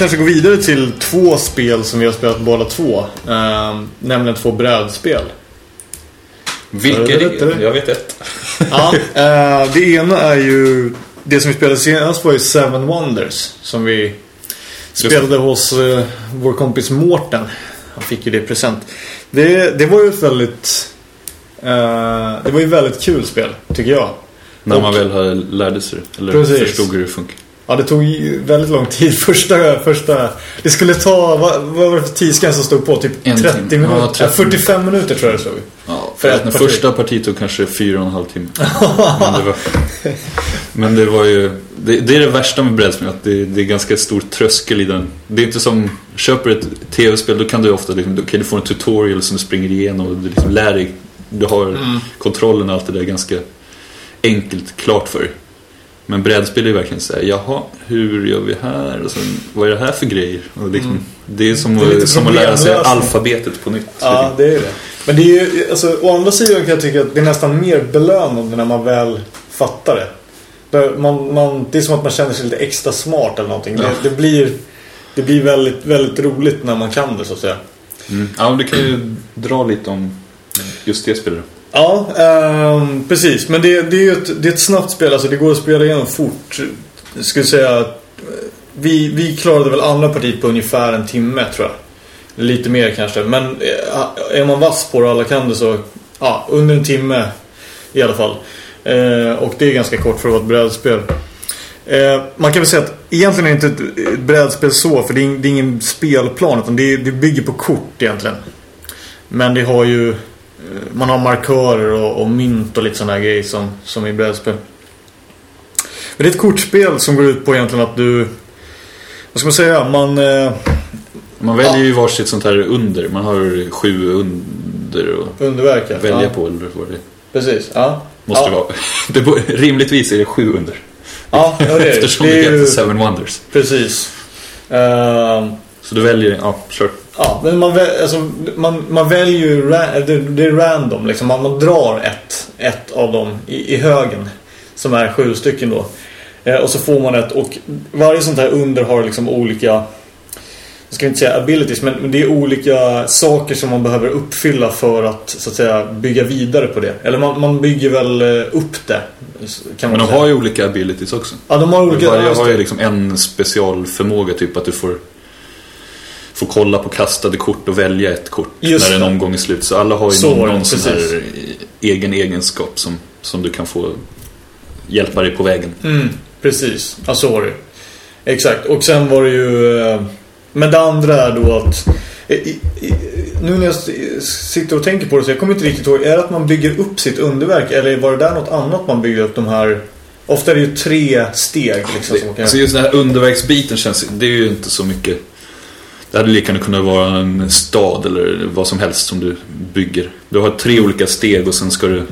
Kanske gå vidare till två spel som vi har spelat båda två. Ehm, nämligen två brädspel. Vilka Är det? Jag vet ett. Ja, eh, det ena är ju... Det som vi spelade senast var ju Seven Wonders. Som vi spelade hos eh, vår kompis Mårten. Han fick ju det i present. Det, det var ju ett väldigt... eh, det var ju väldigt kul spel, tycker jag. När Och- man väl lärde sig det. Eller Precis. förstod hur det funkar. Ja, det tog ju väldigt lång tid. *laughs* Första... första det skulle ta... Vad, vad var det för tidsgräns som stod på? Typ En 30 timme. minuter? Ja, 30 Ja, 45 minuter tror jag det stod. Ja, För ett Den parti. första partiet tog kanske fyra och en halv timme. *laughs* men, det var, men det var ju... Det, det är det värsta med brädspel, att det, det är ganska stor tröskel i den. Det är inte som... Köper ett tv-spel, då kan du ofta liksom, okay, du får en tutorial som du springer igenom och du liksom lär dig. Du har Mm. kontrollen och allt det där ganska enkelt klart för dig. Men brädspel är verkligen så här, jaha, hur gör vi här? Och sen, vad är det här för grejer? Och liksom, Det är som, Mm. Det är att, som att lära sig alfabetet på nytt. Ja, det är det. Men det är ju, alltså, å andra sidan kan jag tycka att det är nästan mer belönande när man väl fattar det. Man, man, det är som att man känner sig lite extra smart eller någonting. Ja. Det, det blir, det blir väldigt, väldigt roligt när man kan det så att säga. Mm. Ja, du kan ju dra lite om just det spelet. Ja, um, precis. Men det, det är ju ett, det är ett snabbt spel. Alltså det går att spela igenom fort. Jag skulle säga att eh, vi, vi klarade väl andra partiet på ungefär en timme tror jag. Lite mer kanske. Men eh, är man vass på det och alla kan det så ja, under en timme i alla fall. Eh, och det är ganska kort för att vara ett brädspel. Eh, man kan väl säga att egentligen är det inte ett, brädspel så. För det är, det är ingen spelplan. Utan det, är- det bygger på kort egentligen. Men det har ju... Man har markörer och, och mynt och lite sådana här grejer som, som i brädspel. Men det är ett kortspel som går ut på egentligen att du... Vad ska man säga? Man... Eh, Man väljer ju varsitt sånt här under. Man har sju under underverkar. välja ja, på. Eller vad det Precis. Ja. måste ja. vara. *laughs* Det, bo- rimligtvis är det sju under. Ja, ja, det är det. Eftersom det det är heter ju, Seven Wonders. Precis. Ehm, Så du väljer, ja, kör. Ja, men man, alltså, man, man väljer ju, det, det är random liksom. Man, man drar ett, ett av dem i, i högen. Som är sju stycken då. Eh, och så får man ett och varje sånt här under har liksom olika jag ska inte säga abilities men, det är olika saker som man behöver uppfylla för att så att säga bygga vidare på det. Eller man, man bygger väl eh, upp det. Kan man Men de säga. har ju olika abilities också. Ja, de har olika... Varje har ju liksom en specialförmåga, typ att du får Får kolla på kastade kort och välja ett kort Just när en det. omgång är slut. Så alla har ju Så någon, det, någon sån här egen egenskap som, som du kan få hjälpa dig på vägen. Mm, precis. Ja, så var det. Exakt. Och sen var det ju... eh, Men det andra är då att... i- Nu när jag sitter och tänker på det så jag kommer inte riktigt ihåg. Är det att man bygger upp sitt underverk eller var det där något annat man bygger upp de här... Ofta är det ju tre steg liksom kan Alltså just den här underverksbiten känns, det är ju inte så mycket Det hade lika gärna kunnat vara en stad eller vad som helst som du bygger. Du har tre olika steg och sen ska du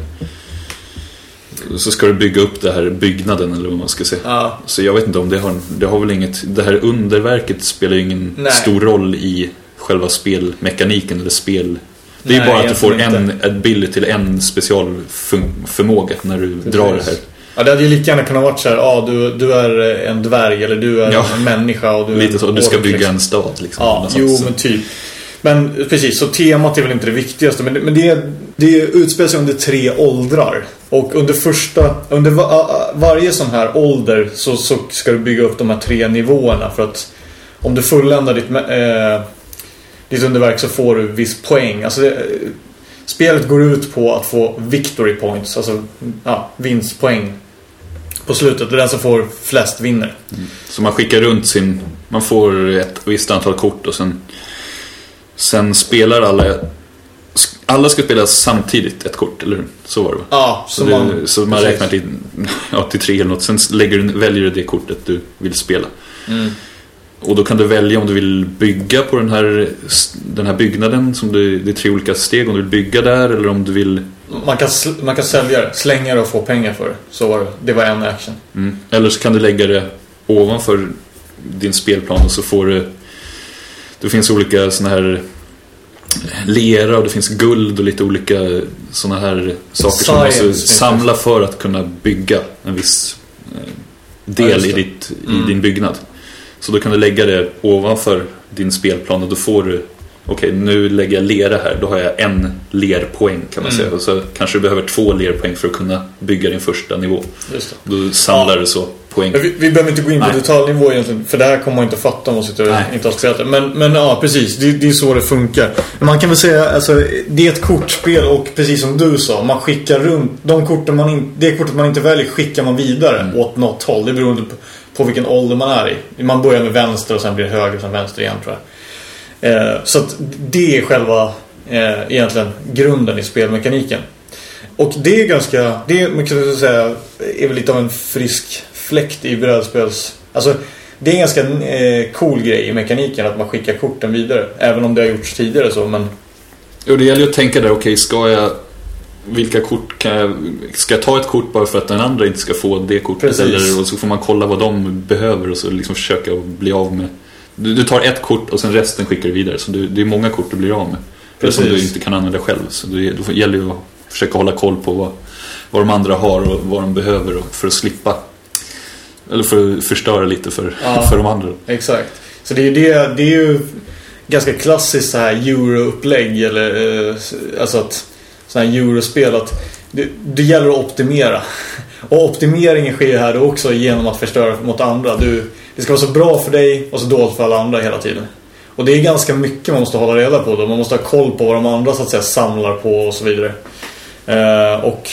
så ska du bygga upp det här byggnaden eller vad man ska säga. Ja. Så jag vet inte om det har, det har väl inget, det här underverket spelar ju ingen Nej. stor roll i själva spelmekaniken eller spel. Det är ju Nej, bara att du får en egentligen ability till en specialförmåga när du drar det här. Ja, det hade ju lika gärna kunnat vara så här, ja du, du är en dvärg eller du är Ja. en människa och du Lite så, du ska bygga liksom. en stad liksom. Ja, jo men typ. Men precis, så temat är väl inte det viktigaste. Men det, men det, det utspelar sig under tre åldrar. Och under första, under va, a- varje sån här ålder så, så ska du bygga upp de här tre nivåerna. För att om du fulländar ditt, eh, ditt underverk så får du viss poäng. Alltså det, eh, spelet går ut på att få victory points, alltså ja, vinstpoäng. På slutet, det är den som får flest vinner. Så man skickar runt sin... Man får ett visst antal kort och sen... Sen spelar alla... Alla ska spela samtidigt ett kort, eller hur? Så var det va? Ja, Så, så man precis. räknar till, *laughs* ja, till tre eller något. Sen lägger du, väljer du det kortet du vill spela. Mm. Och då kan du välja om du vill bygga på den här, den här byggnaden. Som du, det är tre olika steg. Om du vill bygga där eller om du vill... Man kan, man kan sälja det, slänga det och få pengar för det. Så var det. Det var en action. Mm. Eller så kan du lägga det ovanför din spelplan och så får du... Det finns olika såna här lera och det finns guld och lite olika såna här saker som Science, måste finns det. samla för att kunna bygga en viss eh, Ja, del just i, ditt, Mm. i din byggnad. Så då kan du lägga det ovanför din spelplan och då får du Okej, nu lägger jag lera här. Då har jag en lerpoäng kan man Mm. säga. Och så kanske du behöver två lerpoäng för att kunna bygga din första nivå. Just det. Då samlar du så poäng. Vi, vi behöver inte gå in på Nej. detaljnivå egentligen. För det här kommer man inte att fatta om man sitter och inte har spelat det. Men, men ja, precis. Det, det är så det funkar. Man kan väl säga, alltså, det är ett kortspel och precis som du sa. Man skickar runt. De korten man in, det kortet man inte väljer skickar man vidare Mm. åt något håll. Det beror på, på vilken ålder man är i. Man börjar med vänster och sen blir det höger och sen vänster igen tror jag. Eh, så att det är själva eh, egentligen grunden i spelmekaniken. Och det är ganska, det är, man kan säga, är väl lite av en frisk fläkt i brädspels... Alltså, det är en ganska eh, cool grej i mekaniken att man skickar korten vidare. Även om det har gjorts tidigare så, men... Jo, det gäller ju att tänka där, okej, ska jag... Vilka kort kan jag... Ska jag ta ett kort bara för att den andra inte ska få det kortet? Precis. Eller, och så får man kolla vad de behöver och så liksom försöka bli av med... Du, du tar ett kort och sen resten skickar du vidare. Så du, det är många kort du blir av med. Eller som du Precis. inte kan använda själv. Så det, då gäller ju att försöka hålla koll på vad, vad de andra har och vad de behöver för att slippa. Eller för att förstöra lite för, Ja. för de andra. Exakt. Så det är, det, det är ju ganska klassiskt så här euro-upplägg eller eh, alltså att så här eurospel att det, det gäller att optimera. Och optimeringen sker här då också genom att förstöra mot andra. Du, det ska vara så bra för dig och så dåligt för alla andra hela tiden. Och det är ganska mycket man måste hålla reda på då. Man måste ha koll på vad de andra så att säga samlar på och så vidare. Eh, och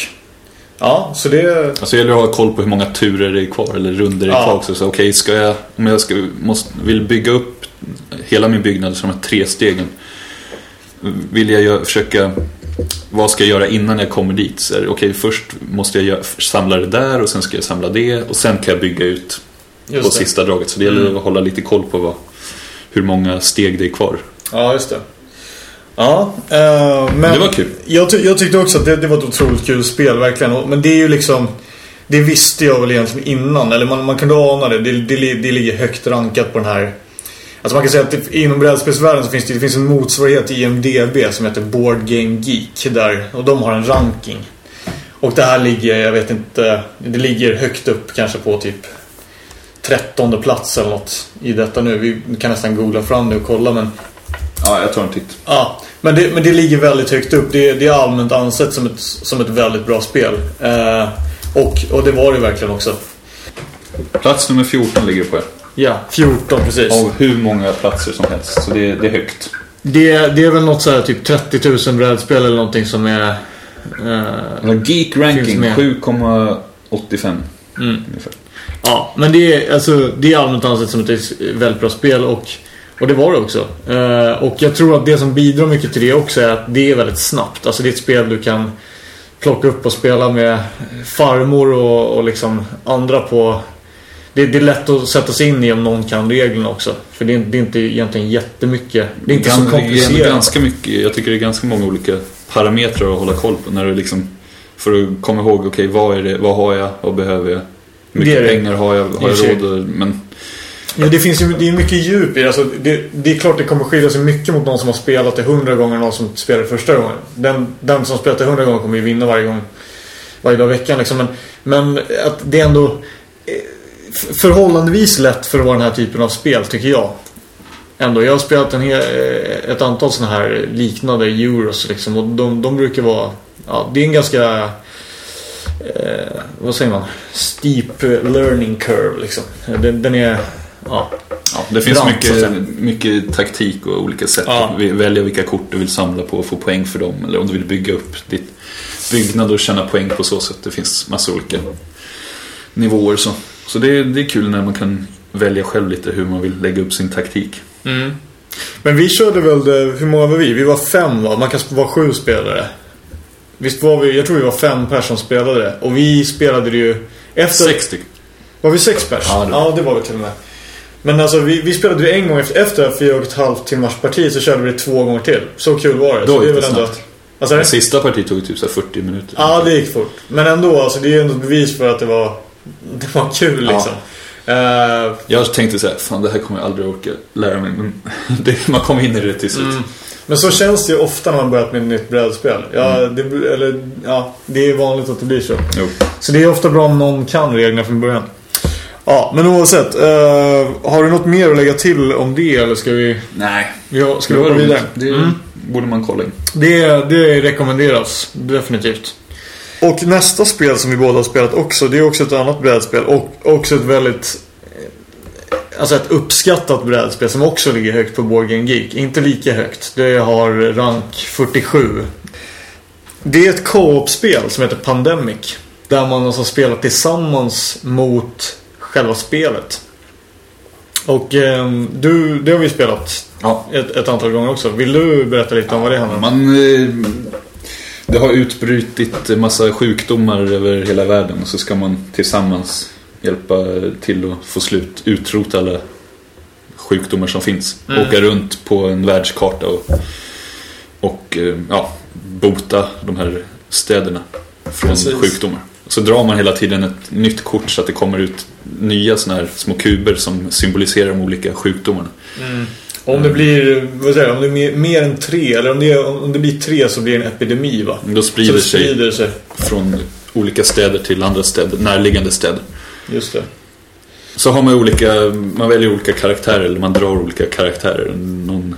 ja, så det... Alltså det gäller att ha koll på hur många turer det är kvar eller runder det är Ja. kvar också. Så okej, ska jag, om jag ska, måste, vill bygga upp hela min byggnad som de här tre stegen. Vill jag gö- försöka, vad ska jag göra innan jag kommer dit? Så är det, Okej, först måste jag samla det där och sen ska jag samla det och sen kan jag bygga ut på Just det. sista draget. Så det gäller Mm. att hålla lite koll på vad, hur många steg det är kvar. Ja, just det. Ja, eh, men Det var kul. Jag, ty- jag tyckte också att det, det var ett otroligt kul spel, verkligen. Men det är ju liksom... Det visste jag väl egentligen innan, eller man, man kunde ana det. Det, det. det ligger högt rankat på den här... Alltså man kan säga att det, inom brädspelsvärlden så finns det, det finns en motsvarighet i IMDB som heter Board Game Geek. Där, och de har en ranking. Och det här ligger, jag vet inte, det ligger högt upp kanske på typ 13 plats eller något i detta nu. Vi kan nästan googla fram det och kolla men Ja, jag tar en titt. Ja, men det, men det ligger väldigt högt upp. Det, det är allmänt ansett som ett, som ett väldigt bra spel. Eh, och, och det var det verkligen också. Plats nummer 14 ligger på. Ja, 14 precis. Av hur många platser som helst. Så det, det är högt. Det, det är väl något så här typ 30 000 brädspel eller någonting som är... Eh, Geek ranking med. 7,85 mm. ungefär. Ja, men det är, alltså, det är allmänt ansett som ett väldigt bra spel och, och det var det också. Eh, och jag tror att det som bidrar mycket till det också är att det är väldigt snabbt. Alltså det är ett spel du kan plocka upp och spela med farmor och, och liksom andra på... Det, det är lätt att sätta sig in i om någon kan reglerna också. För det är, det är inte egentligen jättemycket. Det är inte så Gan- Det är komplicerat. ganska mycket, jag tycker det är ganska många olika parametrar att hålla koll på. När du liksom, för att komma ihåg, okej vad är det, vad har jag, vad behöver jag? Mycket det. pengar har jag, har sig. jag råd? Men Ja, det finns ju det är mycket djup i det. Alltså, det. Det är klart det kommer skilja sig mycket mot någon som har spelat det hundra gånger och någon som spelar det första gången. Den, den som spelat det hundra gånger kommer ju vinna varje gång. Varje dag i veckan liksom. Men, men att det är ändå eh, förhållandevis lätt för att vara den här typen av spel tycker jag. Ändå, jag har spelat en hel, eh, ett antal sådana här liknande euros liksom. Och de, de brukar vara... Ja, det är en ganska... Eh, vad säger man? Steep learning curve liksom. Den, den är... Ja, ja, det finns Brant, mycket, mycket taktik och olika sätt Ja. att vi- välja vilka kort du vill samla på och få poäng för dem. Eller om du vill bygga upp ditt byggnad och tjäna poäng på så sätt. Det finns massor olika nivåer så. Så det, är- det är kul när man kan välja själv lite hur man vill lägga upp sin taktik. Men vi körde väl det, hur många var vi? Vi var fem va? Man kan vara sju spelare. Visst var vi, jag tror vi var fem personer som spelade det. Och vi spelade det ju efter... Sex stycken. Var vi sex pers? Ja, det- ja, det var vi till och med. Men alltså vi, vi spelade det en gång efter, efter fyra och ett halvt timmars parti så körde vi det två gånger till. Så kul var det. Då det gick det ändå... snabbt. Alltså, Det sista partiet tog typ så här 40 minuter. Ja, det gick fort. Men ändå, alltså, det är ju ändå ett bevis för att det var, *laughs* det var kul Ja. liksom. Eh, Jag tänkte så här, fan det här kommer jag aldrig orka lära mig. Men *laughs* det, man kom in i det till slut. Mm. Men så känns det ju ofta när man börjat med ett nytt brädspel. Ja, Mm. det, eller, ja, det är vanligt att det blir så. Jo. Så det är ofta bra om någon kan reglerna från början. Ja, men oavsett. eh, har du något mer att lägga till om det eller ska vi, Nej. ha- ska vi hoppa vidare? Det Mm. borde man kolla in. Det, det rekommenderas definitivt. Och nästa spel som vi båda har spelat också, det är också ett annat brädspel och också ett väldigt Alltså ett uppskattat brädspel som också ligger högt på Game Geek. Inte lika högt. Det har rank 47. Det är ett co-op-spel som heter Pandemic. Där man alltså spelar tillsammans mot själva spelet. Och ehm, du, det har vi spelat Ja. ett, ett antal gånger också. Vill du berätta lite om vad det handlar om? Man, eh, det har utbrutit massa sjukdomar över hela världen och så ska man tillsammans hjälpa till att få slut, utrota alla sjukdomar som finns. Åka runt på en världskarta och, och eh, ja, bota de här städerna från Precis. sjukdomar. Så drar man hela tiden ett nytt kort så att det kommer ut nya såna här små kuber som symboliserar de olika sjukdomarna. Om det blir, vad säger om det är mer, än tre, eller om det, är, om det blir tre så blir det en epidemi va? Då Så sprider det sig sprider sig. från olika städer till andra städer, närliggande städer. Just det. Så har man olika, man väljer olika karaktärer eller man drar olika karaktärer. Någon,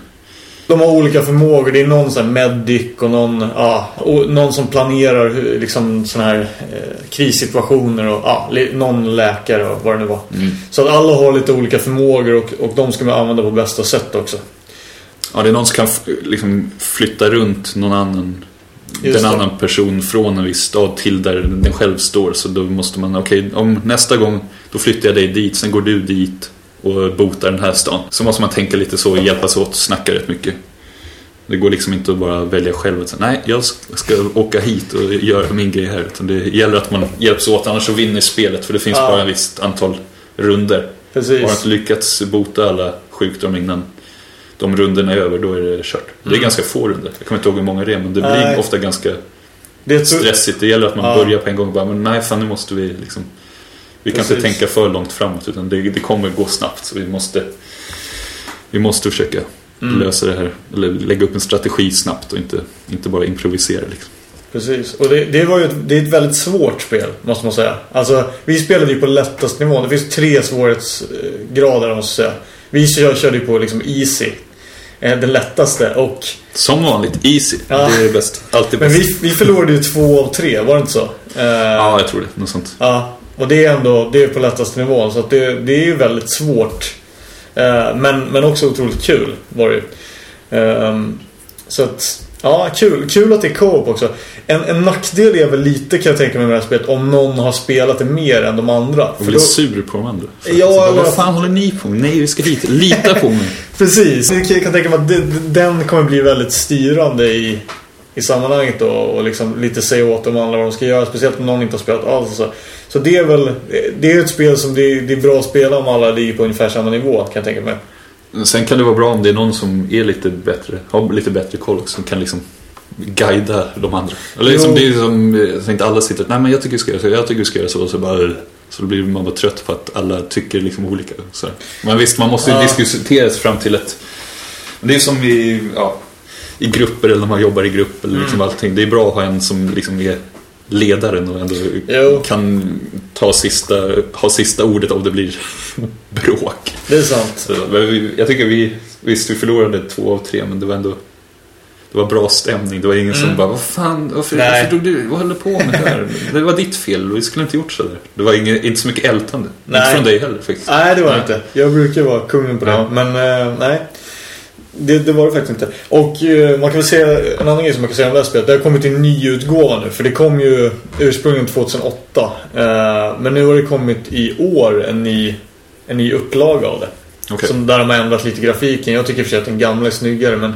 De har olika förmågor. Det är någon sån här medic och någon, ja, och någon som planerar liksom såna här eh, krissituationer och ja, någon läkare och vad det nu var. Så att alla har lite olika förmågor och, och de ska man använda på bästa sätt också. ja, det är någon som kan liksom flytta runt någon annan, Just det. annan person från en viss stad till där den själv står. Så då måste man, okej, om nästa gång då flyttar jag dig dit, sen går du dit och botar den här stan. Så måste man tänka lite så och hjälpas åt, snacka rätt mycket. Det går liksom inte att bara välja själv och säga nej, jag ska åka hit och göra min grej här. Utan det gäller att man hjälps åt, annars så vinner spelet för det finns Ja. bara ett visst antal runder. Precis. Har man inte lyckats bota alla sjukdomar innan de rundorna är över, då är det kört. Det är ganska få runder. Jag kommer inte ihåg hur många det är, men det blir Mm. Nej. ofta ganska Det stressigt. Det gäller att man Ja. börjar på en gång och bara, men nej fan nu måste vi liksom Vi kan inte Precis. tänka för långt framåt utan det, det kommer gå snabbt så vi måste Vi måste försöka Mm. lösa det här eller lägga upp en strategi snabbt och inte, inte bara improvisera liksom. Precis. Och det, det, var ju ett, det är ett väldigt svårt spel, måste man säga. Alltså, vi spelade ju på lättast nivå. Det finns tre svårighetsgrader, måste jag säga. Vi kör, körde ju på liksom easy. Eh, Den lättaste. Och, Som vanligt, easy. Ja. Det är bäst. Alltid men bäst. vi, vi förlorade ju två av tre, var det inte så? Eh, Ja, jag tror det. Något sånt. Ja, och det är ändå det är på lättaste nivån. Så det, det är ju väldigt svårt. Eh, men, men också otroligt kul var det ju. Ehm, så att, ja, kul. Kul att det är co-op också. En, en nackdel är väl lite kan jag tänka mig med det här spelet om någon har spelat det mer än de andra. Och blir då, sur på de andra. Ja, bara, Vad fan håller ni på med? Nej, vi ska hit. Lita på mig. *laughs* precis. Jag kan tänka mig att det, den kommer bli väldigt styrande i, i sammanhanget då, och liksom lite säga åt de andra vad de ska göra. Speciellt om någon inte har spelat alls. Så, så det är väl det är ett spel som det är, det är bra att spela om alla ligger på ungefär samma nivå kan jag tänka mig. Sen kan det vara bra om det är någon som är lite bättre, har lite bättre koll också, som kan liksom guida de andra. Eller liksom, Jo. det är som, eh, så inte alla sitter nej men jag tycker du ska göra så, jag tycker du ska göra så, och så bara så då blir man bara trött på att alla tycker liksom olika. Så. Men visst, man måste ju Ja. diskutera sig fram till ett... Det är som i, ja, i grupper eller när man jobbar i grupp eller liksom Mm. allting. Det är bra att ha en som liksom är ledaren och ändå Jo. kan ta sista, ha sista ordet om det blir *laughs* bråk. Det är sant. Så, vi- jag tycker vi, visst vi förlorade två av tre men det var ändå det var bra stämning. Det var ingen som bara, vad fan, varför, Mm. Nej. varför tog du, vad håller du på med där? *laughs* Det var ditt fel, vi skulle inte gjort så där. Det var inget, inte så mycket ältande. Nej. Inte från dig heller faktiskt. Nej, det var det inte. Jag brukar vara kungen på det. Ja. Men eh, nej. Det, det var det faktiskt inte. Och eh, man kan väl säga en annan grej som man kan säga om det här spelet. Det har kommit en ny utgåva nu. För det kom ju ursprungligen 2008. Eh, men nu har det kommit i år en ny, en ny upplaga av det. Okej. Som där de har ändrat lite grafiken. Jag tycker för sig att den gamla är snyggare. Men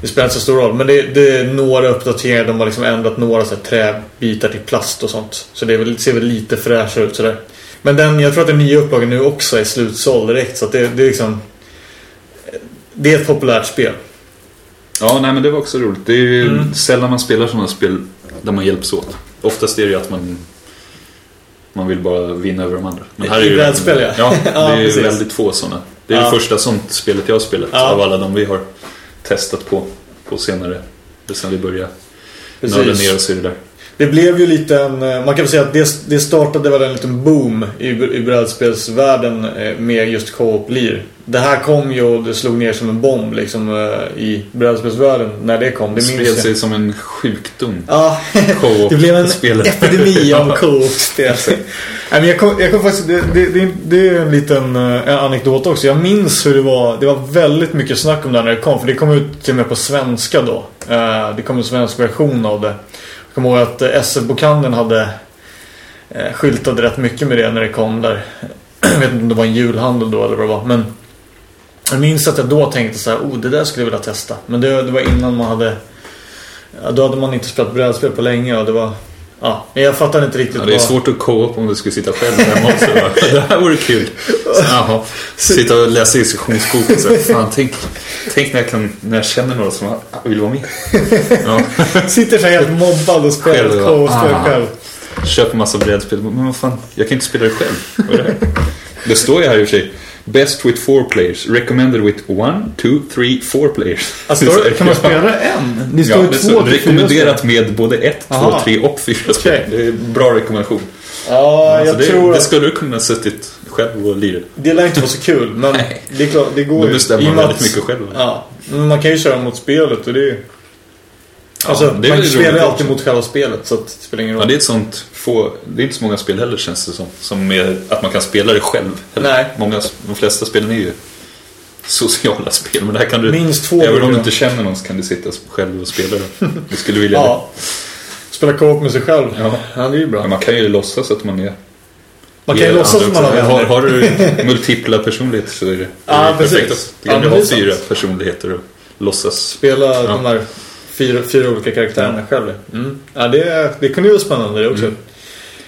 det spelar inte så stor roll. Men det, det är några uppdateringar. De har liksom ändrat några så här, träbitar till plast och sånt. Så det väl, ser väl lite fräschare ut sådär. Men den, jag tror att den nya upplagan nu också är slutsåld direkt. Så det, det är liksom... Det är ett populärt spel. Ja, nej men det var också roligt. Det är ju Mm. sällan man spelar sådana spel där man hjälps åt. Oftast är det ju att man man vill bara vinna över de andra. Men här är I ju brädspel, ja. *laughs* ja. det är ju väldigt få sådana. Det är Ja. det första sånt spelet jag har spelat Ja. av alla de vi har testat på, på senare. Sen vi började nörda ner oss i det där. Det blev ju lite en... eh, Man kan väl säga att det, det startade väl en liten boom i, i brädspelsvärlden eh, med just co-op lir. Det här kom ju och det slog ner som en bomb liksom eh, i brädspelsvärlden när det kom. Det spred sig som en sjukdom. Ja, *laughs* *laughs* det blev en epidemi av *laughs* co-op-spel. Jag kom, jag kom faktiskt, det, det, det, är en liten en anekdot också. Jag minns hur det var. Det var väldigt mycket snack om det här när det kom. För det kom ut till och med på svenska då. Det kom en svensk version av det. Kommer ihåg att eh, SL-bokhandeln hade eh, skyltade rätt mycket med det när det kom där. *clears throat* Jag vet inte om det var en julhandel då eller vad det var. Men jag minns att jag då tänkte så här, oh det där skulle jag vilja testa. Men det, det var innan man hade... Då hade man inte spelat brädspel på länge och det var... Ja, men jag fattade inte riktigt Ja, det är vad... svårt att co-op om du skulle sitta själv hemma också. *laughs* Det här vore kul. Så. Sitta och läsa instruktionsboken. Så, här, fan, tänk, tänk när, jag kan, när jag känner några som vill vara med. Ja. *laughs* Sitter så här helt mobbad och spelar Själv, va? co-spel Ah. själv. Köper massa brädspel. Men vad fan, jag kan inte spela det själv. Det? Det står ju här i och för sig. Best with four players. Recommended with one, two, three, four players. Alltså, då kan man *laughs* spela en? Det står Ja, två till fyra rekommenderat med både ett, två, Aha. tre och fyra spel. Okej. Det är en bra rekommendation. Ja, jag Alltså, det, tror det skulle du kunna suttit själv och lirat. det lär inte vara så kul. Men Nej. det är klart, det går Då ju. bestämmer I och man väldigt mycket själv. Ja, men man kan ju köra mot spelet och det är ju... Ja, Alltså, det är man spelar ju alltid mot själva spelet så att det spelar ingen roll. Ja, det är ett sånt få, det är inte så många spel heller känns det som. Som är att man kan spela det själv. heller. Nej. Många, de flesta spelen är ju sociala spel. Men det här kan du, Minst två även om du det. inte känner någon så kan du sitta själv och spela det. *laughs* Du skulle vilja Ja. Spela co-op med sig själv. Ja. ja det är ju det. bra. Men man kan ju låtsas att man är... Man kan ju låtsas att man har också. har, vänner. har du *laughs* multipla personligheter så är det, Ja, det är perfekt. Det Ja, att men ha det fyra personligheter och låtsas. Spela de här fyra, fyra olika karaktärerna själv. Mm. Ja, det, det kunde ju vara spännande det också.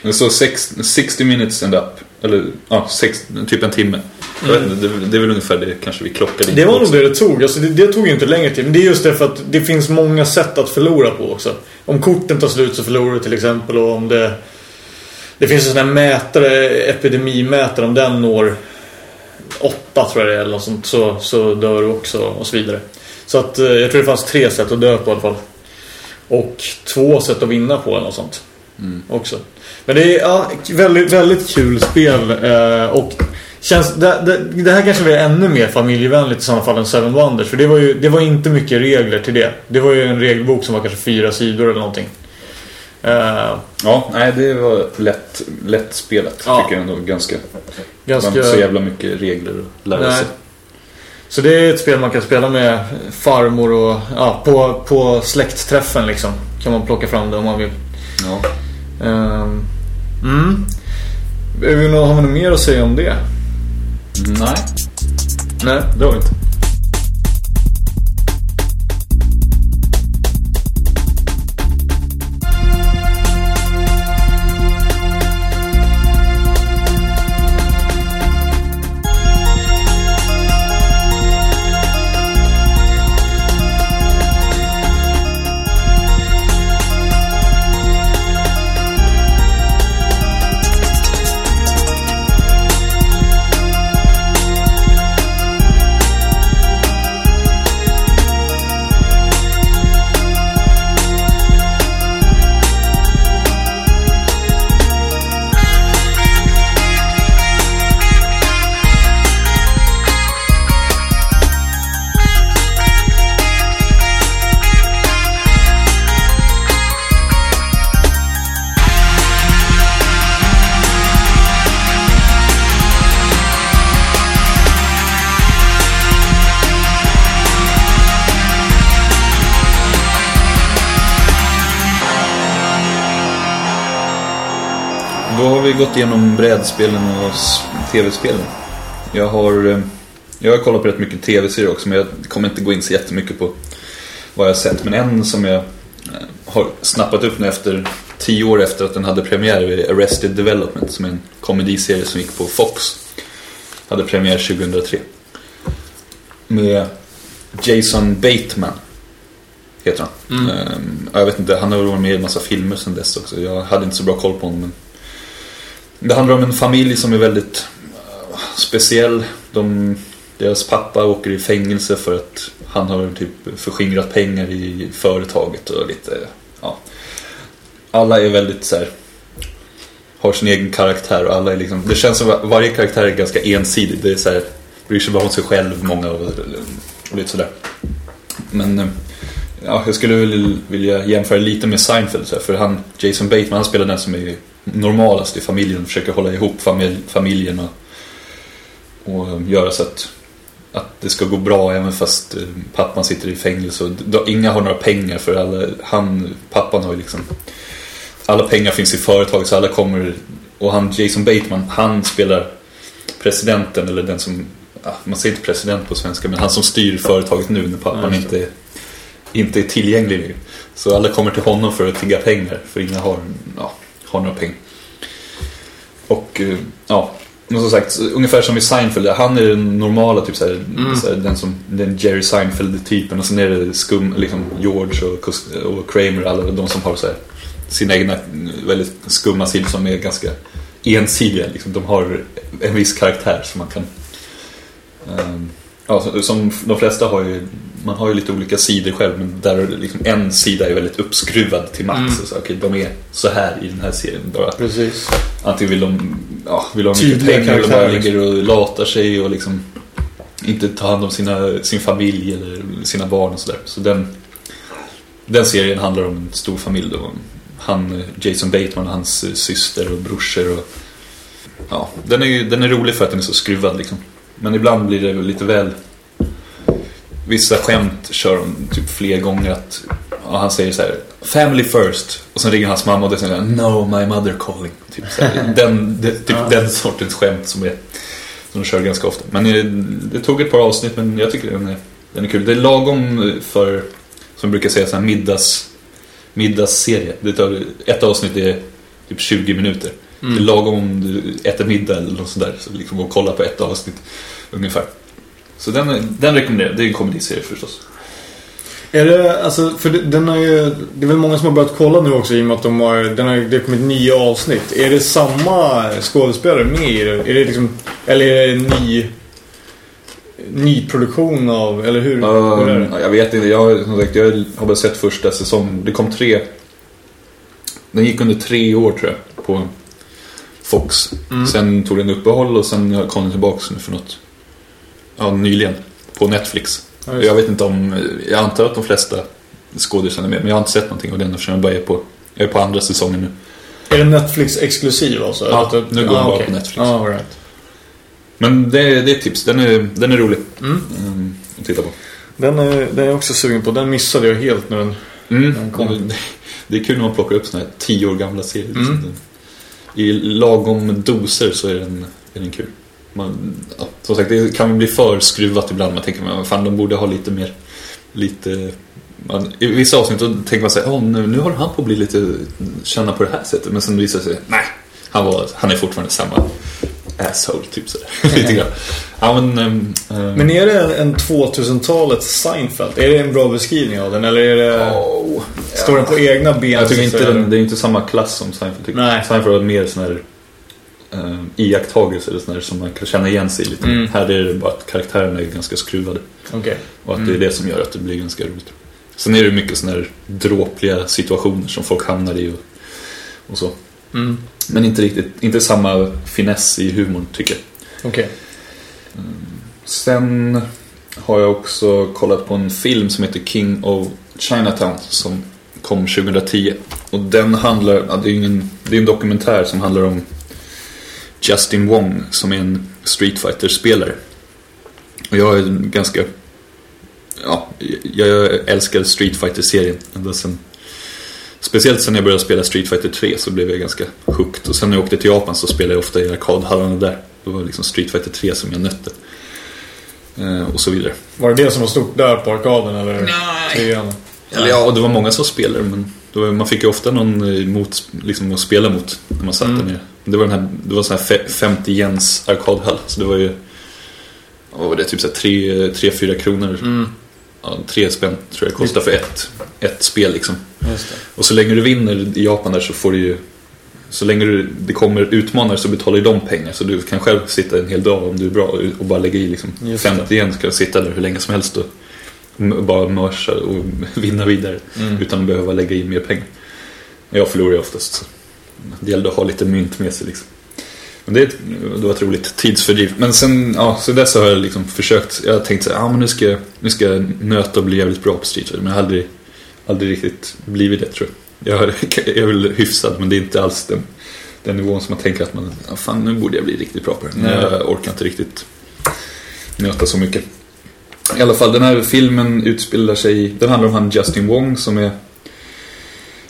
Mm. Står sex, 60 minutes and up. Eller ja, sex, typ en timme. Inte, det, det är väl ungefär det kanske vi klockade in Det var nog det det tog. Alltså det, det tog ju inte längre tid. Men det är just det för att det finns många sätt att förlora på också. Om korten tar slut så förlorar du till exempel. Och om det... Det finns en sån här mätare, epidemimätare. Om den når åtta tror jag det är eller något sånt. Så, så dör du också och så vidare. Så att eh, jag tror det fanns tre sätt att dö på i alla fall. Och två sätt att vinna på eller något sånt. Också. Men det är ja, väldigt, väldigt kul spel. Eh, och känns, det, det, det här kanske är ännu mer familjevänligt i sådana fall än Seven Wonders. För det var ju det var inte mycket regler till det. Det var ju en regelbok som var kanske fyra sidor eller någonting. Eh, Ja, nej det var lätt, lätt spelat Ja. tycker jag ändå. Ganska, ganska... ganska... så jävla mycket regler att lära Nej. sig. Så det är ett spel man kan spela med farmor och ja, på, på släktträffen liksom. Kan man plocka fram det om man vill. Ja. Ehm, mm. Har vi något mer att säga om det? Nej, Nej. det har vi inte. Vi gått igenom brädspelen och tv-spelen. Jag har, eh, jag har kollat på rätt mycket tv-serier också men jag kommer inte gå in så jättemycket på vad jag har sett. Men en som jag eh, har snappat upp nu efter tio år efter att den hade premiär är Arrested Development som är en komediserie som gick på Fox. Hade premiär 2003. Med Jason Bateman heter han. Ehm, jag vet inte, han har varit med i en massa filmer sedan dess också. Jag hade inte så bra koll på honom. Men det handlar om en familj som är väldigt eh, speciell. De, deras pappa åker i fängelse för att han har typ förskingrat pengar i företaget och lite, ja. Alla är väldigt så här, har sin egen karaktär och alla är liksom, det känns som att varje karaktär är ganska ensidig. Det är så här, bryr sig bara om sig själv, många och, och lite sådär. Men eh, ja, jag skulle vilja jämföra lite med Seinfeld så här, för han, Jason Bateman, han spelar den som är normalast i familjen, försöker hålla ihop familj, familjen och, och eh, göra så att, att det ska gå bra även fast eh, pappan sitter i fängelse och då, inga har några pengar för alla, han, pappan har ju liksom alla pengar finns i företaget så alla kommer och han Jason Bateman, han spelar presidenten eller den som, man säger inte president på svenska, men han som styr företaget nu när pappan inte, inte är tillgänglig. Så alla kommer till honom för att tigga pengar, för ingen har, ja, har några pengar. Och eh, ja, men som sagt, ungefär som i Seinfeld, han är den normala, typ såhär, såhär, den som, den Jerry Seinfeld-typen och sen är det skum, liksom George och, och Kramer, alla de som har såhär, sina egna väldigt skumma sidor som är ganska ensidiga. Liksom. De har en viss karaktär som man kan... ehm, ja, som de flesta har ju, man har ju lite olika sidor själv men där liksom en sida är väldigt uppskruvad till max. Mm. Så, okej, de är så här i den här serien. Bara, Precis. antingen vill de, ja, vill de ha mycket pengar eller bara ligger och latar sig och liksom inte tar hand om sina, sin familj eller sina barn och sådär. Så den, den serien handlar om en stor familj då. Han, Jason Bateman och hans syster och brorsor och Ja, den är, den är rolig för att den är så skruvad liksom. Men ibland blir det lite väl Vissa skämt kör de typ fler gånger att ja, Han säger så här Family first. Och sen ringer hans mamma och det säger No, my mother calling. Typ, här, *laughs* den, det, typ den sortens skämt som är Som de kör ganska ofta. Men eh, det tog ett par avsnitt men jag tycker den är, den är kul. Det är lagom för Som jag brukar säga så här middags Middagsserie. Det tar, Ett avsnitt är typ 20 minuter. Det är lagom om du äter middag eller något sådär. Så liksom att kolla på ett avsnitt ungefär. Så den, den rekommenderar jag. Det är en komediserie förstås. Är det, alltså, för den har ju, det är väl många som har börjat kolla nu också i och med att de har, den har, det har kommit nio avsnitt. Är det samma skådespelare med i det? Är det liksom, eller är det en ny, nyproduktion av, eller hur? hur är Um, det? jag vet inte. Jag, som sagt, jag har bara sett första säsongen. Det kom tre. Den gick under tre år tror jag. På Fox. Sen tog den uppehåll och sen kom den tillbaka för något. Ja, nyligen. På Netflix. Ja, det. jag vet inte om, jag antar att de flesta skådisarna är med. Men jag har inte sett någonting av den eftersom jag bara är på, jag är på andra säsongen nu. Är den Netflix-exklusiv alltså? Ja, Eller att- nu går den ah, bara okej. på Netflix. All right. Men det, är- det är ett tips. Den är, den är rolig. Mm. Mm, att titta på. Den är, den är jag också sugen på. Den missade jag helt när den... Mm. Den kom. Det, det är kul när man plockar upp såna här tio år gamla serier. Mm. liksom. I lagom doser så är den, är den kul. Man, ja, som sagt, det kan bli för skruvat ibland. Man tänker, men fan de borde ha lite mer, lite... Man, I vissa avsnitt tänker man sig, oh, nu, nu har han på att bli lite, känna på det här sättet. Men sen visar det sig, nej, han, var, han är fortfarande samma asshole, typ sådär. *laughs* lite grann. Ja, men, ehm, Men är det en 2000-talets Seinfeld? Är det en bra beskrivning av den? Eller är det... åh, Står den på egna ben? Jag tycker inte att den, det är inte samma klass som Seinfeld. Nej. Seinfeld har mer sån här uh, iakttagelser eller sån här som man kan känna igen sig lite. Mm. Här är det bara att karaktärerna är ganska skruvade. Okej. Och att Mm. det är det som gör att det blir ganska roligt. Sen är det mycket såna här dråpliga situationer som folk hamnar i och, och så. Mm. Men inte riktigt, inte samma finess i humorn tycker jag. Okej. Sen har jag också kollat på en film som heter King of Chinatown som kom 2010. Och den handlar, det, är ingen, det är en dokumentär som handlar om Justin Wong som är en Street fighter spelare Och jag är ganska, ja, jag älskar Street fighter serien ända sen Speciellt sen jag började spela Street Fighter 3 så blev jag ganska hooked. Och sen när jag åkte till Japan så spelade jag ofta i arkadhallarna där. Då var det liksom Street Fighter 3 som jag nötte. Eh, och så vidare. Var det det som var stort där på arkaden eller? Nej. Eller ja, och det var många som spelade men det man fick ju ofta någon eh, mot, liksom att spela mot när man satt Mm. där nere. Det var, den här, det var sån här fe- 50 yens arkadhall. Så det var ju, vad var det, typ 3-4 kronor. Mm. Ja, tre spänn tror jag kostar för ett, ett spel liksom. Och så länge du vinner i Japan där så får du ju Så länge du, det kommer utmanare så betalar ju de pengar Så du kan själv sitta en hel dag om du är bra och bara lägga i liksom Just det. 50 igen ska jag sitta där hur länge som helst och bara mörsa och *laughs* vinna vidare Mm. Utan att behöva lägga i mer pengar Jag förlorar ju oftast Det gällde att ha lite mynt med sig liksom men det, det var ett roligt tidsfördriv. Men sen, ja, så dess har jag liksom försökt. Jag har tänkt så här, ja men nu ska, nu ska jag nöta och bli jävligt bra på Street. Men jag har aldrig, aldrig riktigt blivit det tror jag. *laughs* Jag är- väl hyfsad men det är inte alls den, den nivån som man tänker att man, ja, fan nu borde jag bli riktigt bra på det. Men jag orkar inte riktigt nöta så mycket. I alla fall, den här filmen utspelar sig, den handlar om han Justin Wong som är,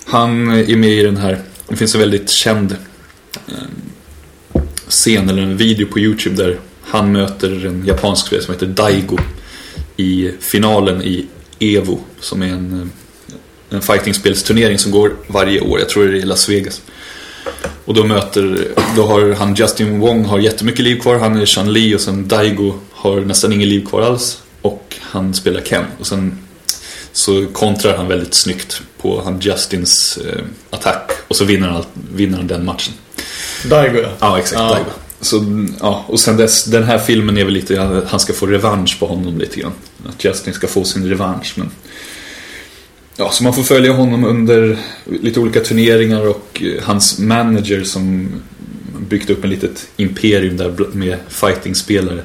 han är med i den här, det finns en väldigt känd ehm, scen eller en video på Youtube där han möter en japansk spelare som heter Daigo i finalen i Evo som är en, ehm, en fightingspelsturnering som går varje år. Jag tror det är i Las Vegas. Och då möter, då har han Justin Wong har jättemycket liv kvar, han är Chan Li och sen Daigo har nästan inget liv kvar alls. Han spelar Ken. Och sen så kontrar han väldigt snyggt på han Justins eh, attack. Och så vinner han, vinner han den matchen. Daigo ja. Ja, exakt. Ja. Daigo. Så, ja, och sen dess, den här filmen är väl lite han ska få revansch på honom lite grann. Att Justin ska få sin revansch. Men... Ja, så man får följa honom under lite olika turneringar och eh, hans manager som byggt upp en litet imperium där med fightingspelare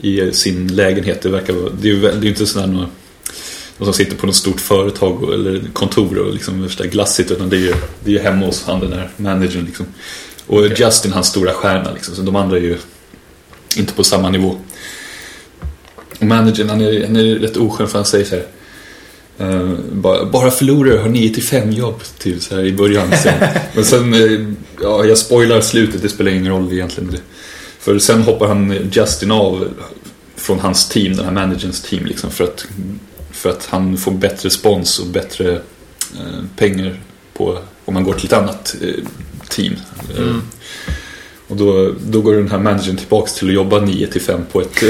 i sin lägenhet. Det verkar vara, det är ju det är inte sådär några någon som sitter på något stort företag och- eller kontor och liksom värsta glassigt utan det är ju, det är ju hemma hos han den där managern liksom. Och Justin hans stora stjärna liksom, så de andra är ju inte på samma nivå. Och managern han är, han är rätt oskön för han säger så här. eh, bara, bara förlorare har 9 till 5 jobb till så här i början. Sen. *laughs* Men sen, eh, ja, jag spoilar slutet, det spelar ingen roll egentligen. Det. För sen hoppar han Justin av från hans team, den här managerns team liksom för att, för att han får bättre spons och bättre eh, pengar på om man går till ett annat eh, team. Eh, Och då, då går den här managern tillbaks till att jobba 9 till 5 på ett,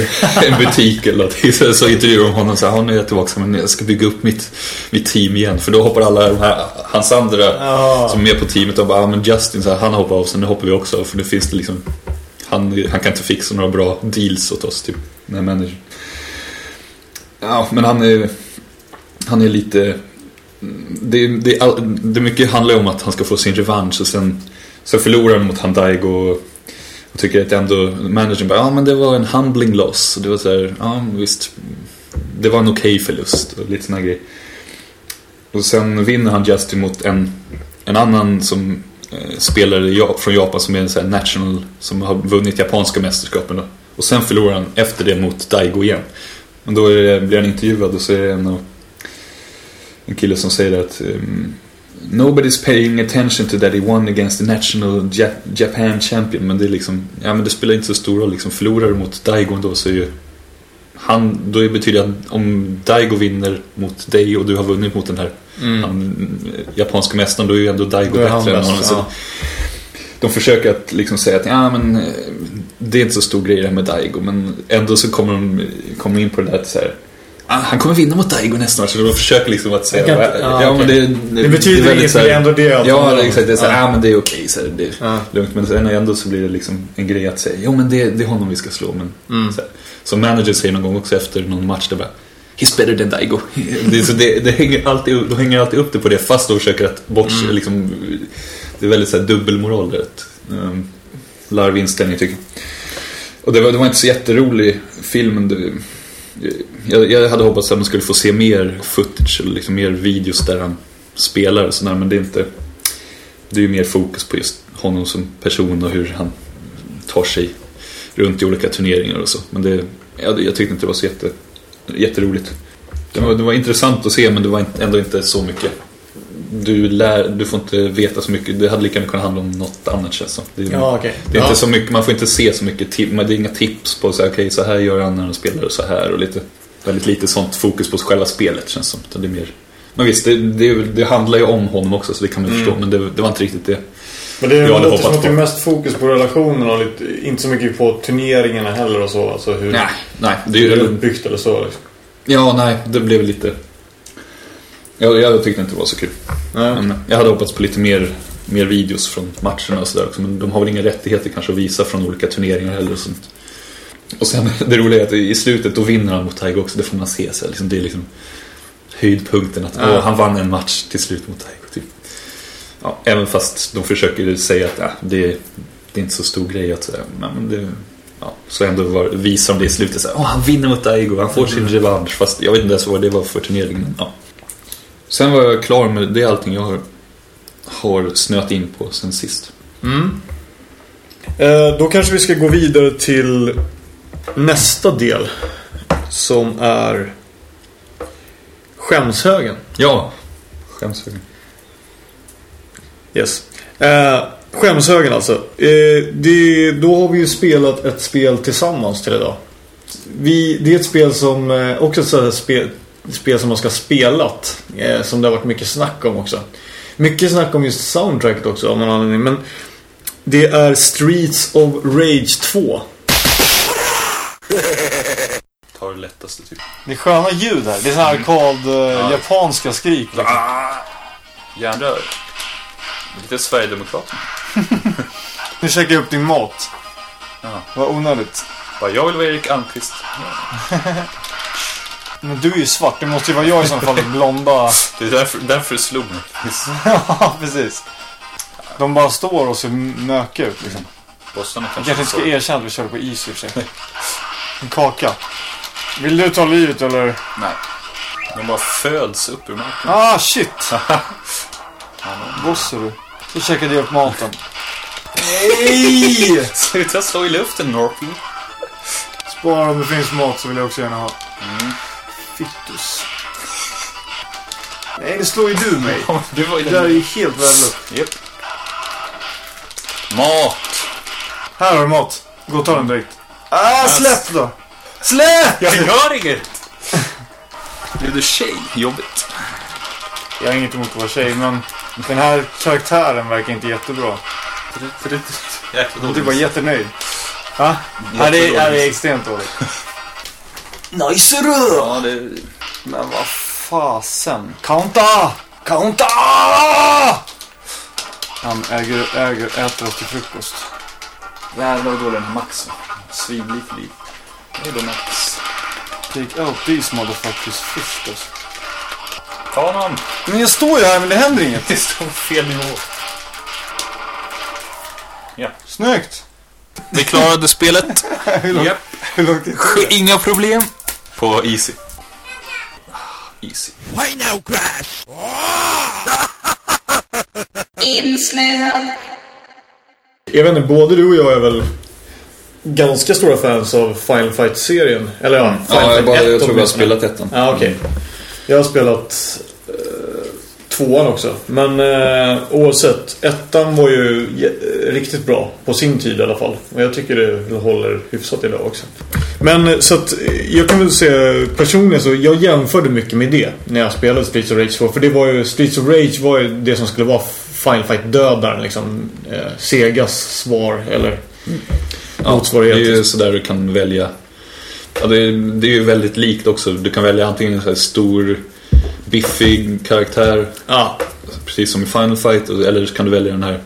en butik eller någonting. Så, så intervjuar de honom så här, "Ja, nu är jag tillbaka men jag ska bygga upp mitt, mitt team igen. För då hoppar alla de här, hans andra Ja. som är med på teamet och bara, ja men Justin så här, han hoppar av så nu hoppar vi också. För nu finns det liksom, han, han kan inte fixa några bra deals åt oss typ, Nej, men, managern. Ja, men han är, han är lite, det, det, det mycket handlar ju om att han ska få sin revansch och sen så förlorar han mot Handaigo och, och tycker att ändå managern bara, ja men det var en humbling loss. Och det var så här, ja visst, det var en okej förlust och lite såna grejer. Och sen vinner han Justin mot en, en annan som Eh, spelare från Japan som är en sån här national, som har vunnit japanska mästerskapen då. Och sen förlorar han efter det mot Daigo igen. Men då är det, blir han intervjuad och så är det en, av- en kille som säger att um, Nobody's paying attention to that he won against the national Jap Japan champion. Men det är liksom, ja men det spelar inte så stor roll. Liksom, förlorar du mot Daigo då så är ju han, då betyder det att om Daigo vinner mot dig och du har vunnit mot den här han, japanska mästaren, då är ju ändå Daigo bättre än honom. Så ja. De försöker att liksom säga att ja, men, eh, det är inte så stor grej det här med Daigo, men ändå så kommer de kommer in på det där att så här, ah, han kommer vinna mot Daigo nästa match. Så de försöker liksom att säga, kan- ja, ja, men okej. det, Det betyder väldigt inget, så men det är ändå det att- Ja, det exakt. Det är så här, ah, men det är okej, så här, det är Ja. lugnt. Men sen ändå så blir det liksom en grej att säga, jo men det, det är honom vi ska slå. Men, Mm. så här. Som manager säger någon gång också efter någon match, det bara He's better than Daigo. *laughs* det, så det, det hänger alltid, de hänger alltid upp det på det fast de försöker att bortse, Mm. liksom, Det är väldigt så här, dubbelmoral där. ett, Um, larvig inställning tycker jag. Och det var, det var inte så jätterolig film. Det, jag, jag hade hoppats att man skulle få se mer footage eller liksom mer videos där han spelar och sådär men det är inte Det är ju mer fokus på just honom som person och hur han tar sig runt i olika turneringar och så. Men det, jag, jag tyckte inte det var så jätte, jätteroligt. Det var, det var intressant att se men det var ändå inte så mycket. Du, lär, du får inte veta så mycket. Det hade lika gärna kunnat handla om något annat känns som. Det är, Ja, okej. det är Ja. inte så mycket, man får inte se så mycket. Det är inga tips på så här, okej, så här gör han när han spelar och så här. Och lite, väldigt lite sånt fokus på själva spelet känns som. Det är mer, men visst, det, det, det handlar ju om honom också så det kan man ju förstå. Men det, det var inte riktigt det. Men det Jag hade låter som att det är mest fokus på relationen och lite, inte så mycket på turneringarna heller och så. Alltså hur Nej, nej. Det, det är är- uppbyggt eller så. Liksom. ja, nej, det blev lite... Jag, jag tyckte inte det var så kul. Nej. Men jag hade hoppats på lite mer, mer videos från matcherna och sådär också. Men de har väl inga rättigheter kanske att visa från olika turneringar heller och sånt. Och sen *laughs* det roliga är att i slutet då vinner han mot Tiger också. Det får man se. Så liksom, det är liksom höjdpunkten att Ja. åh, han vann en match till slut mot Tiger. Ja, även fast de försöker säga att äh, det, det är inte så stor grej att säga. Men det, ja, så ändå var, visar de det i slutet. Så här, åh, han vinner mot Tiger. Han får sin revansch. Fast jag vet inte ens vad det var för turnering. Men, ja. Sen var jag klar med det är allting jag har, har snöat in på sen sist. Eh, då kanske vi ska gå vidare till nästa del. Som är skämshögen. Ja, skämshögen. Yes. Eh, Skämshögen alltså. Eh, det, då har vi ju spelat ett spel tillsammans till idag. Vi, det är ett spel som eh, också ett sådant spel, spel som man ska ha spelat. Eh, som det har varit mycket snack om också. Mycket snack om just soundtracket också av någon anledning. Men det är Streets of Rage 2. *laughs* Ta det lättaste typ. Det är sköna ljud här. Det är sådana här arkad Ja. japanska skrik. Liksom. Järnrör. Lite Sverigedemokraterna. *laughs* Nu käkar jag upp din mat. Ja. Vad onödigt. Bara, jag vill vara Erik Almqvist. *laughs* Men du är ju svart. Det måste ju vara jag i så fall. Blonda. Det är därför, därför det slog mig. *laughs* Ja, precis. De bara står och ser möka ut liksom. Bossarna kanske kanske inte ska erkänna att vi körde på is i och för sig. En kaka. Vill du ta livet eller? Nej. De bara föds upp ur marken. Ah, shit! Bosse du. Så käkade jag upp maten. Nej! *laughs* Sluta slå i luften Norpy. Spara om det finns mat så vill jag också gärna ha. Fittus. Nej, det slår ju du mig. *laughs* Du var ju Det där är ju helt värdelöst. Japp. Mat. Här har du mat. Gå och ta den direkt. Ah, släpp då! Släpp! Jag gör inget. Blev du tjej? Jobbigt. Jag har inget emot att vara tjej, men den här karaktären verkar inte jättebra. Jäkla Du var jättenöjd. Ja, det är, ja, det är extremt dåligt. Nice du! Ja, det... Men vad fasen. Counta! Counta! Han äger, äger, äter oss till frukost. Jävlar vad dålig den här Max. Svinlik liv. Det är då Max. Take out these motherfuckers först alltså. Ta honom. Men jag står ju här men det händer inget. Det står fel nivå. Ja. Snyggt! Vi klarade spelet. *laughs* Hur långt, Japp. hur långt det Inga problem. På Easy. Easy. *laughs* insnöad, Jag vet inte, både du och jag är väl ganska stora fans av Final Fight-serien. Eller ja, Final Ja, jag, Fight bara, 1 jag tror jag har spelat ettan. Ja, okej. Jag har spelat eh, tvåan också. Men eh, oavsett, ettan var ju riktigt bra på sin tid i alla fall. Och jag tycker det håller hyfsat idag också. Men så att eh, jag kan väl säga personligen så jag jämförde mycket med det när jag spelade Streets of Rage 2. För det var ju, Streets of Rage var ju det som skulle vara Final Fight-dödaren liksom. Eh, Segas svar eller Ja, motsvarighet. Det är ju sådär du kan välja. Ja, det, är, det är ju väldigt likt också. Du kan välja antingen en så här stor, biffig karaktär. Ja, Precis som i Final Fight. Eller så kan du välja den här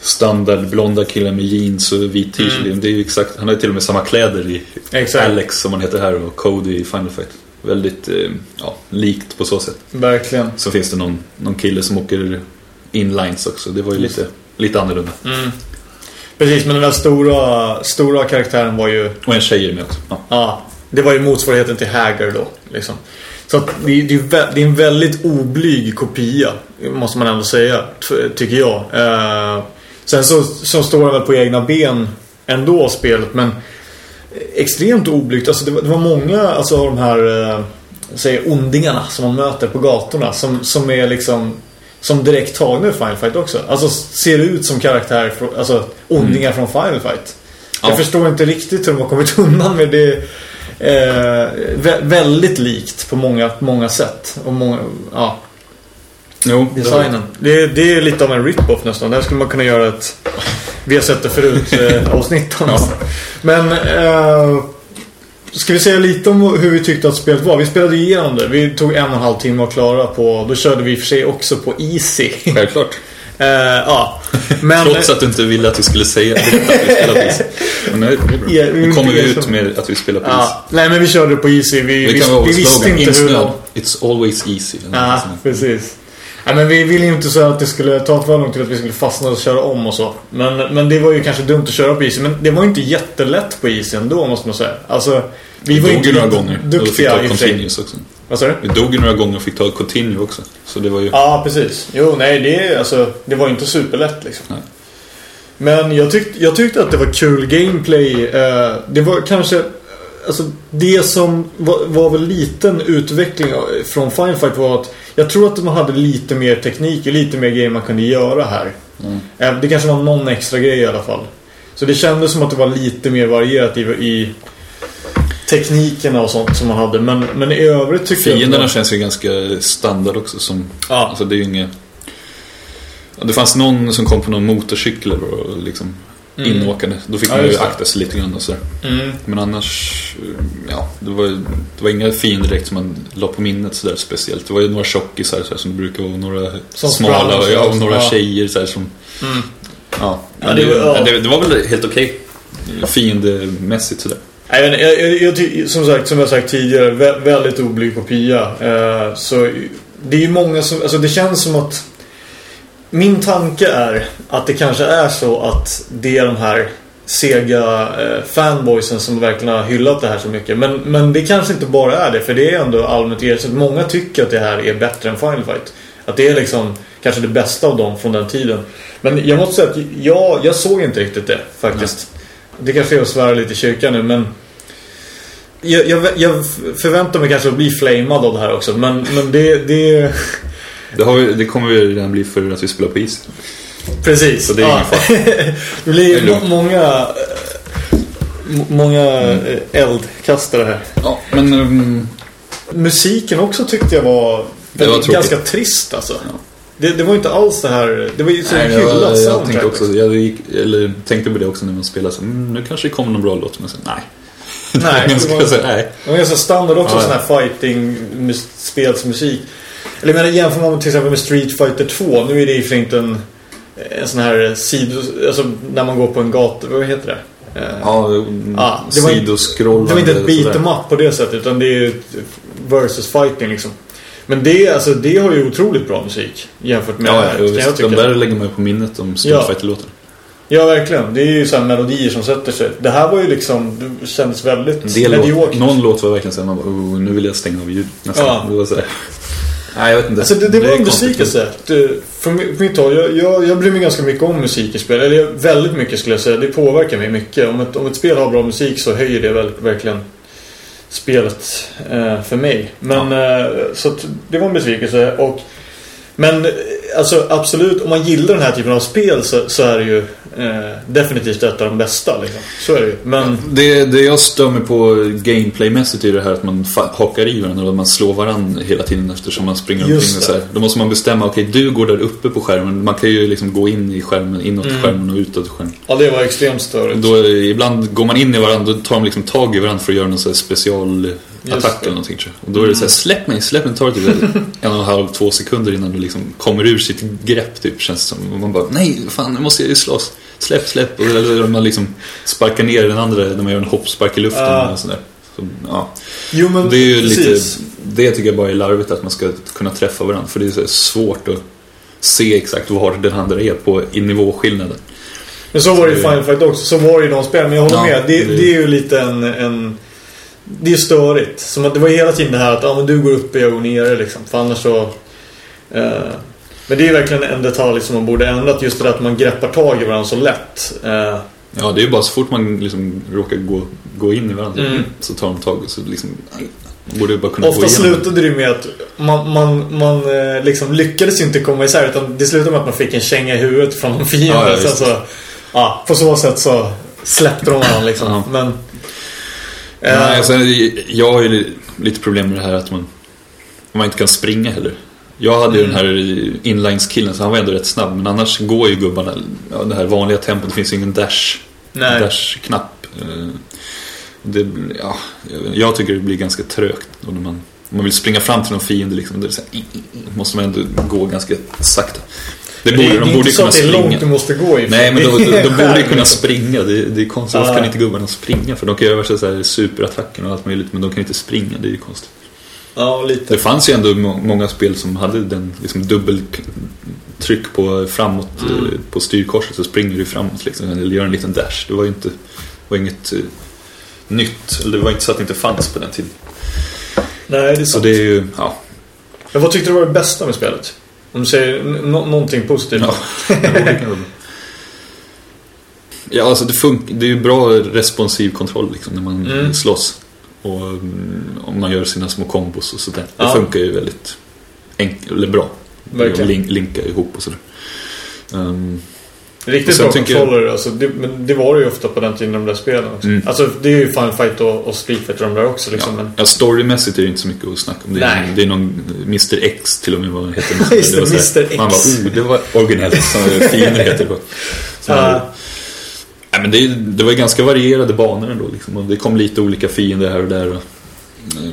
standard blonda killen med jeans och vit t-shirt. Det är ju exakt, han har ju till och med samma kläder i Exakt. Alex som han heter här och Cody i Final Fight. Väldigt eh, ja, likt på så sätt. verkligen. Så finns det någon, någon kille som åker inlines också. Det var ju lite, lite annorlunda. Precis, men den där stora, stora karaktären var ju Och en tjej är med också. Ja. Ja, det var ju motsvarigheten till Hagger då. Liksom. Så att det, det, det är en väldigt oblyg kopia, måste man ändå säga, tycker jag. Eh, sen så, så står han väl på egna ben ändå spelet, men extremt oblygt. Alltså det, var, det var många alltså, av de här eh, säger, ondingarna som man möter på gatorna som, som är liksom som direkt tagna ur Final Fight också. Alltså ser ut som karaktär, alltså ondingar från Final Fight. Jag Ja. förstår inte riktigt hur de har kommit *laughs* undan med det. Eh, vä- väldigt likt på många, många sätt. Och många, ja, Jo, designen. Det, det är lite av en rip-off nästan. Där skulle man kunna göra ett Vi har sett det förut *laughs* eh, avsnitt om. Ja. Men eh, Ska vi säga lite om hur vi tyckte att spelet var? Vi spelade igenom det. Vi tog en och en halv timme att klara på. Då körde vi i och för sig också på Easy. Självklart. *laughs* eh, ja. Men, Trots att du inte ville att vi skulle säga att vi spelar på is. Men nu, *laughs* Ja, vi. Nu kommer vi ut med att vi spelar på is. Ja, nej men vi körde på Easy. Vi, vi, vi vår visste inte hur långt... It's always easy. Ja, precis. Nej, men vi ville ju inte så att det skulle ta för lång tid att vi skulle fastna och köra om och så. Men, men det var ju kanske dumt att köra på Easy. Men det var ju inte jättelätt på Easy ändå måste man säga. Alltså, vi Vi var ju inte ju några gånger. Och då fick duktiga ta i och också. Vad sa du? Vi dog ju några gånger och fick ta continue också. Så det var ju... Ja, precis. Jo, nej, det, alltså, det var inte superlätt liksom. Nej. Men jag, tyck, jag tyckte att det var kul gameplay. Eh, det var kanske... Alltså, det som var, var väl liten utveckling från Final Fight var att jag tror att de hade lite mer teknik och lite mer grejer man kunde göra här. Mm. Det kanske var någon extra grej i alla fall. Så det kändes som att det var lite mer varierat i, i teknikerna och sånt som man hade. Men, men i övrigt tycker jag... Fienderna känns ju ganska standard också. Som, Ja. alltså det är ju inget... Det fanns någon som kom på någon motorcykel och liksom Mm. inåkande. Då fick Ja, man ju akta sig lite grann och sådär. Mm. Men annars, eh, ja, det var, det var inga fiender direkt som man la på minnet sådär speciellt. Det var ju några tjockisar sådär, som brukar vara några Som smala och ja, och några ja. tjejer sådär som... Mm. Ja, Ja, men det var- det, det var väl helt okej. Fiendemässigt sådär. Jag, jag, jag, som sagt, som jag sagt tidigare, vä väldigt oblyg kopia. Eh, så det är ju många som, alltså det känns som att min tanke är att det kanske är så att det är de här sega eh, fanboysen som verkligen har hyllat det här så mycket. Men, men det kanske inte bara är det, för det är ändå allmänt erkänt. Många tycker att det här är bättre än Final Fight. Att det är liksom kanske det bästa av dem från den tiden. Men jag måste säga att jag, jag såg inte riktigt det faktiskt. Det kanske är att svära lite i kyrkan nu, men jag, jag, jag förväntar mig kanske att bli flamad av det här också. Men, men det, det... Det, vi- det kommer ju redan bli för att vi spelar på is. Precis. Så det är ingen fara. *laughs* det blir Det många... må- Många eh, eldkastare här. Ja, men... um, Musiken också tyckte jag var, Det var tråkigt. ganska trist alltså. Det, det var inte alls det här... Det var ju så hyllat jag, jag tänkte också, jag gick, eller tänkte på det också när man spelade så, mm, nu kanske det kommer någon bra låt, men sen, nej. Nej, *laughs* det var- säga, nej. Ganska standard också, Ja, sån ja. här fighting mus- spelsmusik. Eller menar, jämför man till exempel med Street Fighter 2. Nu är det ju för inte en, en sån här sido... Alltså när man går på en gata... Vad heter det? Eh, Ja, Ja, det var sidoskrollande. Det var inte ett beat sådär. em up på det sättet utan det är ju versus fighting liksom. Men det, alltså, det har ju otroligt bra musik jämfört med det Ja, här, ja visst, de där lägger man ju på minnet om Street Ja. Fighter-låten. Ja, verkligen. Det är ju så här melodier som sätter sig. Det här var ju liksom, det kändes väldigt del låt, någon låt var verkligen såhär, man bara, oh, nu vill jag stänga av ljud. Nästan. Ja. Det var såhär. Nej, jag vet inte. Alltså det, det, var är en besvikelse. Det- Från mi- från mitt håll, jag, jag, jag bryr mig ganska mycket om musik i spel. Eller väldigt mycket skulle jag säga. Det påverkar mig mycket. Om ett, om ett spel har bra musik så höjer det väl, verkligen spelet eh, för mig. Men eh, så det var en besvikelse. Och, men alltså absolut, om man gillar den här typen av spel så, så är det ju eh, definitivt ett av de bästa. Liksom. Så är det ju. Men Det, det jag stör mig på gameplaymässigt är det här att man hakar i varandra och man slår varandra hela tiden eftersom man springer Just omkring. Och så här. Då måste man bestämma, okej du går där uppe på skärmen. Man kan ju liksom gå in i skärmen, inåt Mm. skärmen och utåt skärmen. ja, det var extremt störigt. Då, ibland går man in i varandra, då tar de liksom tag i varandra för att göra någon sån här specialattack Det. eller någonting. tror jag. Och då är det så här, släpp mig, släpp mig, tar det typ en och en halv, två sekunder innan du liksom kommer ur sitt grepp typ känns det som. Och man bara, nej, fan nu måste jag ju slåss. Släpp, släpp. Och eller man liksom sparkar ner den andra när man gör en hoppspark i luften Ja. och sådär. Så, ja. Jo, men Det är ju lite, precis. det tycker jag bara är larvigt att man ska kunna träffa varandra. För det är så svårt att se exakt var den andra är på, i nivåskillnaden. Men så var det i Så- Final Fight också. Så var det i de spelen. Men jag håller Ja, med. Det, det- det är ju lite en... en det är störigt. Som att det var hela tiden det här att ja, men du går upp och jag går ner liksom. För annars så... Eh, men det är ju verkligen en detalj som man borde ändrat. Just det där att man greppar tag i varandra så lätt. Eh, Ja, det är ju bara så fort man liksom råkar gå, gå in i varandra Mm. så tar de tag och så liksom borde ju bara kunna ofta slutade det ju med att man, man, man eh, liksom lyckades inte komma isär. Utan det slutade med att man fick en känga i huvudet från någon fiende. Ja, ja, så, ja, på så sätt så släppte de varandra liksom. Ja. Men... Nej, eh, alltså, jag har ju li- lite problem med det här att man, man inte kan springa heller. Jag hade ju den här inlines-killen så han var ändå rätt snabb. Men annars går ju gubbarna, ja, det här vanliga tempot, det finns ju ingen dash, Nej. dash-knapp. Eh, Det, ja, jag tycker det blir ganska trögt. Och när man, om man vill springa fram till någon fiende liksom, här, måste man ändå gå ganska sakta. Det det, borde, det är de inte borde så kunna att det är springa. långt du måste gå i. Nej, men de, de, de borde Skärm, kunna springa. Det, det är konstigt. Varför kan inte gubbarna springa? För de kan göra värsta så här superattacker och allt möjligt, men de kan inte springa. Det är ju konstigt. Ja, lite. Det fanns ju ändå må- många spel som hade den liksom dubbeltryck på framåt Mm. på styrkorset så springer du framåt liksom, eller gör en liten dash. Det var ju inte, var inget eh, nytt. Eller det var inte så att det inte fanns på den tiden. Nej, det är Så sant. det är ju, ja. Men vad tyckte du var det bästa med spelet? Om du säger n- nå- någonting positivt. Ja, det. *laughs* Ja, alltså det funkar. Det är ju bra responsiv kontroll liksom när man Mm. slåss. Och mm, om man gör sina små kombos och sådär. Det Ja. funkar ju väldigt enkelt, eller bra. Verkligen. Link, linka ihop och sådär. Ehm, Riktigt bra tycker kontroller, alltså, det, men det var det ju ofta på den tiden de där spelen också. Mm. Alltså det är ju Final Fight och, och Street Fighter de där också liksom. ja. Men, ja, storymässigt är det inte så mycket att snacka om. Det är, Nej. det är någon Mr X till och med vad heter *laughs* det? Just det, här- Mr. X. Man bara, oh, det var originellt som fiender heter det. Så, Ja. Nej, men det, det var ganska varierade banor ändå. Liksom. Och det kom lite olika fiender här och där. Och, ehm,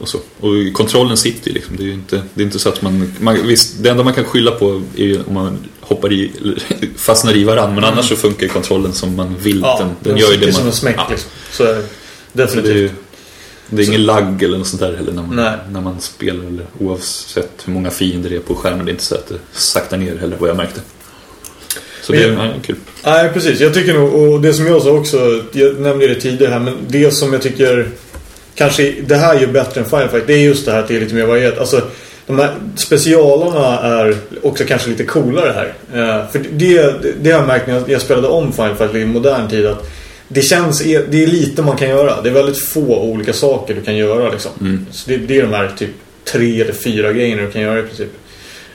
och, så. och kontrollen sitter ju liksom. Det är ju inte, det är inte så att man, man... Visst, det enda man kan skylla på är ju om man hoppar i, *laughs* fastnar i varandra. Men annars så funkar kontrollen som man vill. ja, den, den gör ju det sitter som man... en smäck ja. liksom. Så är det. Är, Definitivt. det är ingen lagg eller något sånt där heller när man, Nej. när man spelar. Eller, oavsett hur många fiender det är på skärmen. Det är inte så att det saktar ner heller vad jag märkte. Så Men det är ja, kul. Nej, precis. Jag tycker nog, och det som jag sa också, jag nämnde det tidigare här, men det som jag tycker kanske det här gör bättre än Final Fight, det är just det här att det är lite mer varierat. Alltså, de här specialarna är också kanske lite coolare här. Eh, för det, det har jag märkt när jag- jag spelade om Final Fight i modern tid att det känns, det är lite man kan göra. Det är väldigt få olika saker du kan göra liksom. Mm. Så det, det är de här typ tre eller fyra grejerna du kan göra i princip.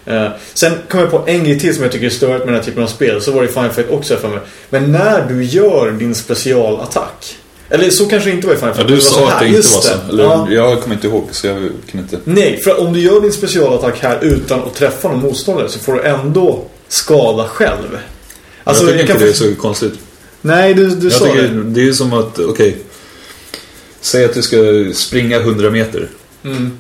Eh, sen kom jag på en grej till som jag tycker är störigt med den här typen av spel. Så var det i Final Fight också för mig. Men när du gör din specialattack. Eller så kanske det inte var i Final Ja, Fight. du sa att det inte var så. det. Eller, Ja. Jag kommer inte ihåg så jag kan inte... Nej, för om du gör din specialattack här utan att träffa någon motståndare så får du ändå skada själv. Alltså, jag tycker inte kan det är så konstigt. Nej, du, du Jag sa tycker det. det är ju som att, okej. säg att du ska springa 100 meter. Mm.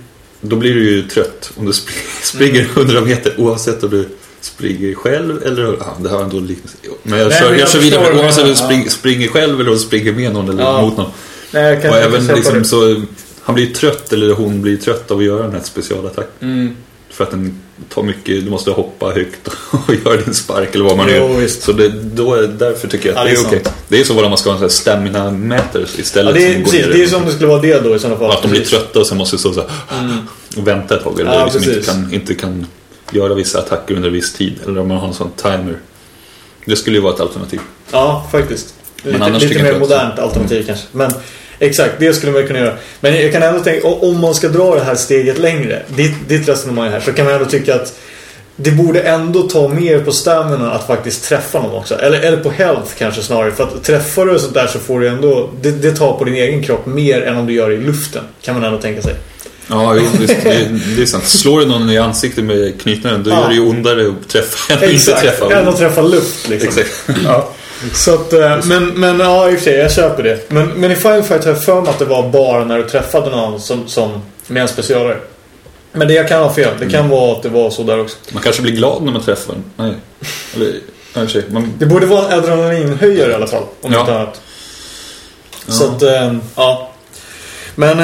Då blir du ju trött om du sp- *laughs* springer 100 meter oavsett om du springer själv eller... Ja, det en dålig liknelse. Men jag Nej, kör, men jag jag kör vidare du menar. spring, springer själv eller springer med någon eller Ja. mot någon. Nej, jag Och även liksom så... Han blir trött eller hon blir trött av att göra den här specialattacken. Mm. För att den tar mycket, du måste hoppa högt och *laughs* göra din spark eller vad man Jo, gör. visst. Så det, då är, därför tycker jag Ja, att det det är är okej. Det är så vad man ska ha en sån stamina-mätare Ja, istället. det är, som precis, det är som det skulle vara det då i sådana fall. Att de blir trötta och sen måste stå så här och vänta ett tag. Eller Ja, liksom inte, kan, inte kan göra vissa attacker under viss tid. Eller om man har en sån timer. Det skulle ju vara ett alternativ. Ja, faktiskt. Men lite annars lite mer modernt alternativ kanske. Men exakt, det skulle man kunna göra. Men jag kan ändå tänka, om man ska dra det här steget längre, ditt, ditt resonemang här, så kan man ändå tycka att det borde ändå ta mer på stamina att faktiskt träffa någon också. Eller, eller på health kanske snarare. För att träffar du sånt där så får du ändå, det, det tar på din egen kropp mer än om du gör det i luften. Kan man ändå tänka sig. Ja, jo, det, det är sant. Slår du någon i ansiktet med knytnäven då Ja. gör det ju ondare att träffa än *laughs* att inte träffa. än att träffa luft liksom. Exakt. Ja. Så att, eh, men, men ja, i och för sig, jag köper det. Men, men i Final Fight har jag för mig att det var bara när du träffade någon som, som med en specialare. Men det jag kan ha fel. Det Mm. kan vara att det var så där också. Man kanske blir glad när man träffar en. Nej. Eller, nej. Man, Det borde vara en adrenalinhöjare i alla fall. Om Ja. inte annat. Ja. Så att, eh, ja. Men,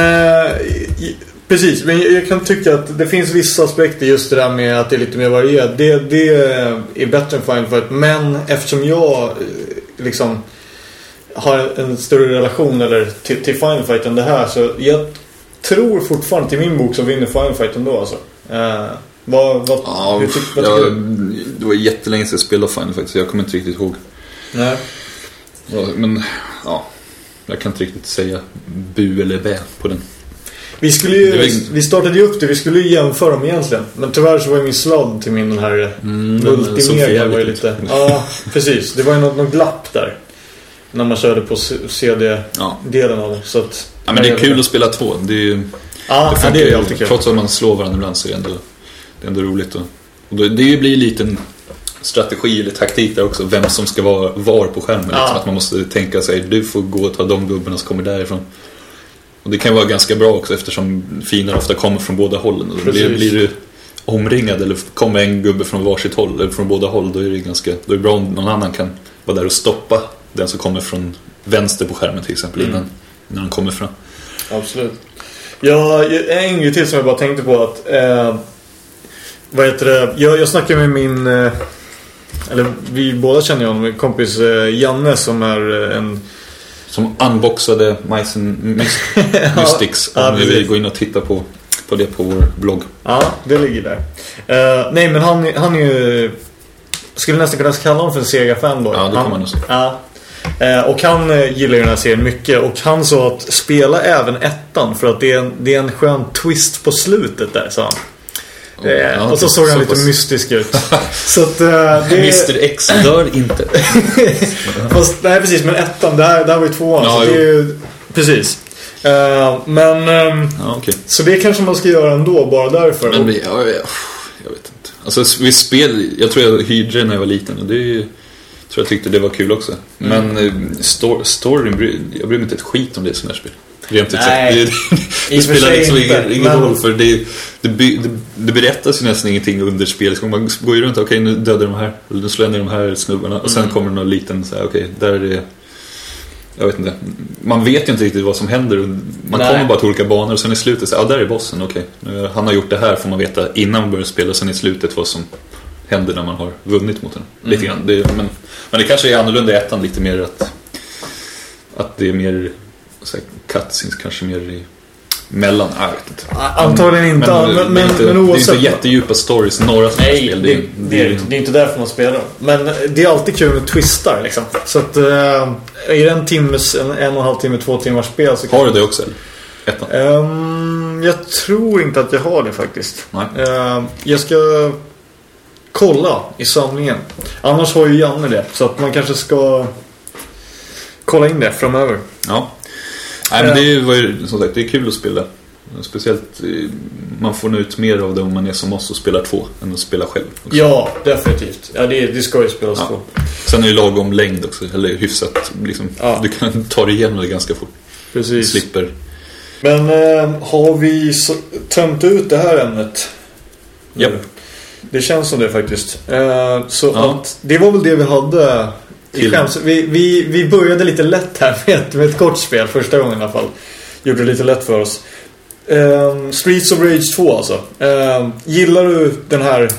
i- precis. Men jag kan tycka att det finns vissa aspekter just det där med att det är lite mer varierat. Det, det är bättre än Final Fight. Men eftersom jag eh, liksom har en större relation eller till, till Final Fight än det här så jag tror fortfarande till min bok så vinner Final Fight ändå alltså. Eh, vad, vad, ja, hur tyck, vad jag, du? det var jättelänge sedan jag spelade Final Fight så jag kommer inte riktigt ihåg. Nej. Men ja, jag kan inte riktigt säga bu eller bä på den. Vi skulle ju, Det var vi startade ju upp det, vi skulle ju jämföra dem egentligen. Men tyvärr så var ju min sladd till min den här Mm, såg Multimega förjävligt var ju lite... Ja, precis. Det var ju något, något glapp där. När man körde på CD-delen Ja. av det. Så att, ja, men det är kul att spela två. Det är ju... Ja, det ja, det är ju alltid kul. Trots att man slår varandra ibland så är det ändå, det är ändå roligt. Och, och det, det blir lite en strategi eller taktik där också. Vem som ska vara var på skärmen. Liksom, att man måste tänka sig, du får gå och ta de gubbarna som kommer därifrån. Och det kan vara ganska bra också eftersom fiender ofta kommer från båda hållen. Och blir, blir du omringad eller kommer en gubbe från varsitt håll eller från båda håll. Då är det ganska, då är det bra om någon annan kan vara där och stoppa den som kommer från vänster på skärmen till exempel Mm. innan, innan han kommer fram. Absolut. Ja, en grej till som jag bara tänkte på att... Eh, vad heter det? Jag, jag snackade med min... Eh, eller vi båda känner ju honom, kompis eh, Janne som är eh, en... Som unboxade Mycen Myst- *laughs* Mystics. Ja, Om ni vill gå in och titta på, på det på vår blogg. Ja, det ligger där. Eh, nej, men han, han är ju... Skulle nästan kunna kalla honom för en Sega-fanboy. Ja, det kan man nog säga. Ja. Eh, och han eh, gillar ju den här serien mycket. Och han sa att spela även ettan. För att det är en, det är en skön twist på slutet där, sa han. Eh, Ja, och så såg han så lite pass. mystisk ut. *laughs* så att, eh, det, Mr X dör inte. *laughs* Fast, nej precis, men ettan, det här, det här var ju tvåan. Ja, så det är ju, precis. Eh, men, ehm, Ja, okej. så det kanske man ska göra ändå, bara därför. Men vi, ja, jag, jag vet inte. Alltså vi spel, jag tror jag hyrde det när jag var liten och det är ju- tror jag tyckte det var kul också. Men eh, sto, storyn, jag bryr mig inte ett skit om det som här spel. Rent ut sagt. Nej, Det, *laughs* det spelar liksom inte, ingen, ingen men- roll för det, det, det, det berättas ju nästan ingenting under spelet. Man går ju runt och okej nu dödar de här, eller nu slår jag ner de här snubbarna och Mm. sen kommer det någon liten så här, okej där är det jag vet inte. Man vet ju inte riktigt vad som händer. Man Nej. kommer bara till olika banor och sen i slutet så ja där är bossen, okej. Nu, Han har gjort det här får man veta innan man börjar spela och sen i slutet vad som händer när man har vunnit mot den. Lite grann. Det, men, men det kanske är annorlunda i ettan lite mer att, att det är mer så här, cutscenes kanske mer i mellan, ah, jag vet inte. Antagligen inte, men, men, men, det är inte, det är oavsett. inte jättedjupa stories några sådana Nej, spel. det, det, är, det, det är inte därför man spelar dem. Men det är alltid kul med twistar liksom. Så att eh, är det en timmes, en, en och en halv timme, två timmars spel så Har du det också eller? Ettan? Ehm, jag tror inte att jag har det faktiskt. Nej. Ehm, jag ska kolla i samlingen. Annars har ju Janne det. Så att man kanske ska kolla in det framöver. Ja. Nej men det var ju som sagt, det är kul att spela. Speciellt, eh, man får nå ut mer av det om man är som oss och spelar två än att spela själv. också. Ja, definitivt. Ja, det, det ska ju spelas Ja. på. Sen är det lagom längd också, eller hyfsat. Liksom, Ja. Du kan ta dig igenom det ganska fort. Precis. Slipper. Men ehm, har vi så, tömt ut det här ämnet? Japp. Det känns som det faktiskt. Ehm, så Ja. att det var väl det vi hade Till- skäms. Vi, vi, vi började lite lätt här med ett, med ett kort spel första gången i alla fall. Gjorde det lite lätt för oss. Ehm, Streets of Rage 2 alltså. Ehm, gillar du den här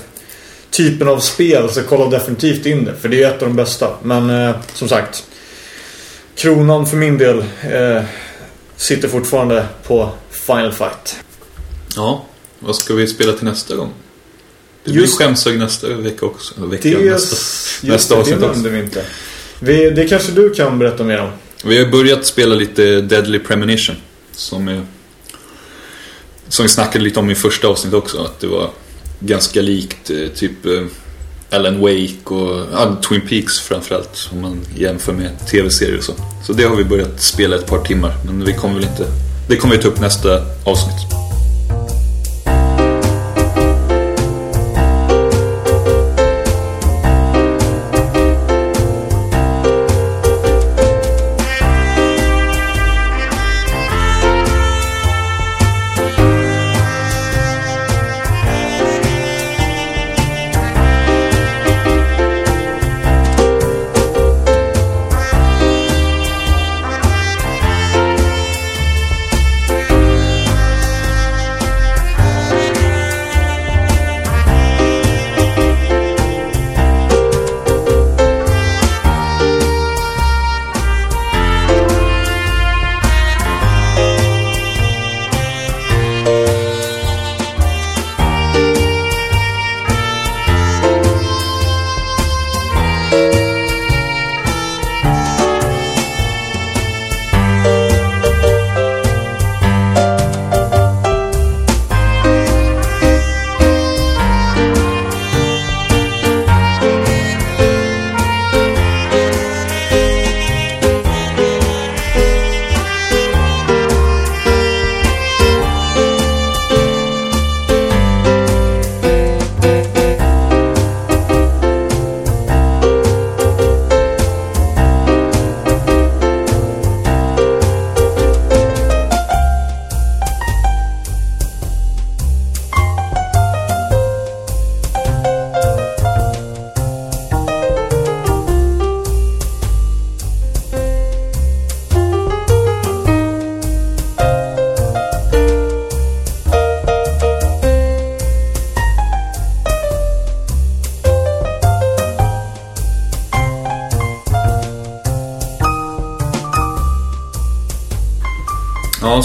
typen av spel så kolla definitivt in det. För det är ett av de bästa. Men eh, som sagt. Kronan för min del eh, sitter fortfarande på Final Fight. Ja, vad ska vi spela till nästa gång? Det blir skämshög nästa vecka också. Vecka, Det, nästa. nästa avsnitt det också. vi inte. Vi, det kanske du kan berätta mer om. Vi har börjat spela lite Deadly Premonition. Som, är, som vi snackade lite om i första avsnittet också. Att det var ganska likt eh, typ eh, Alan Wake och ja, Twin Peaks framförallt. Om man jämför med tv-serier och så. Så det har vi börjat spela ett par timmar. Men vi kommer väl inte... Det kommer vi ta upp nästa avsnitt.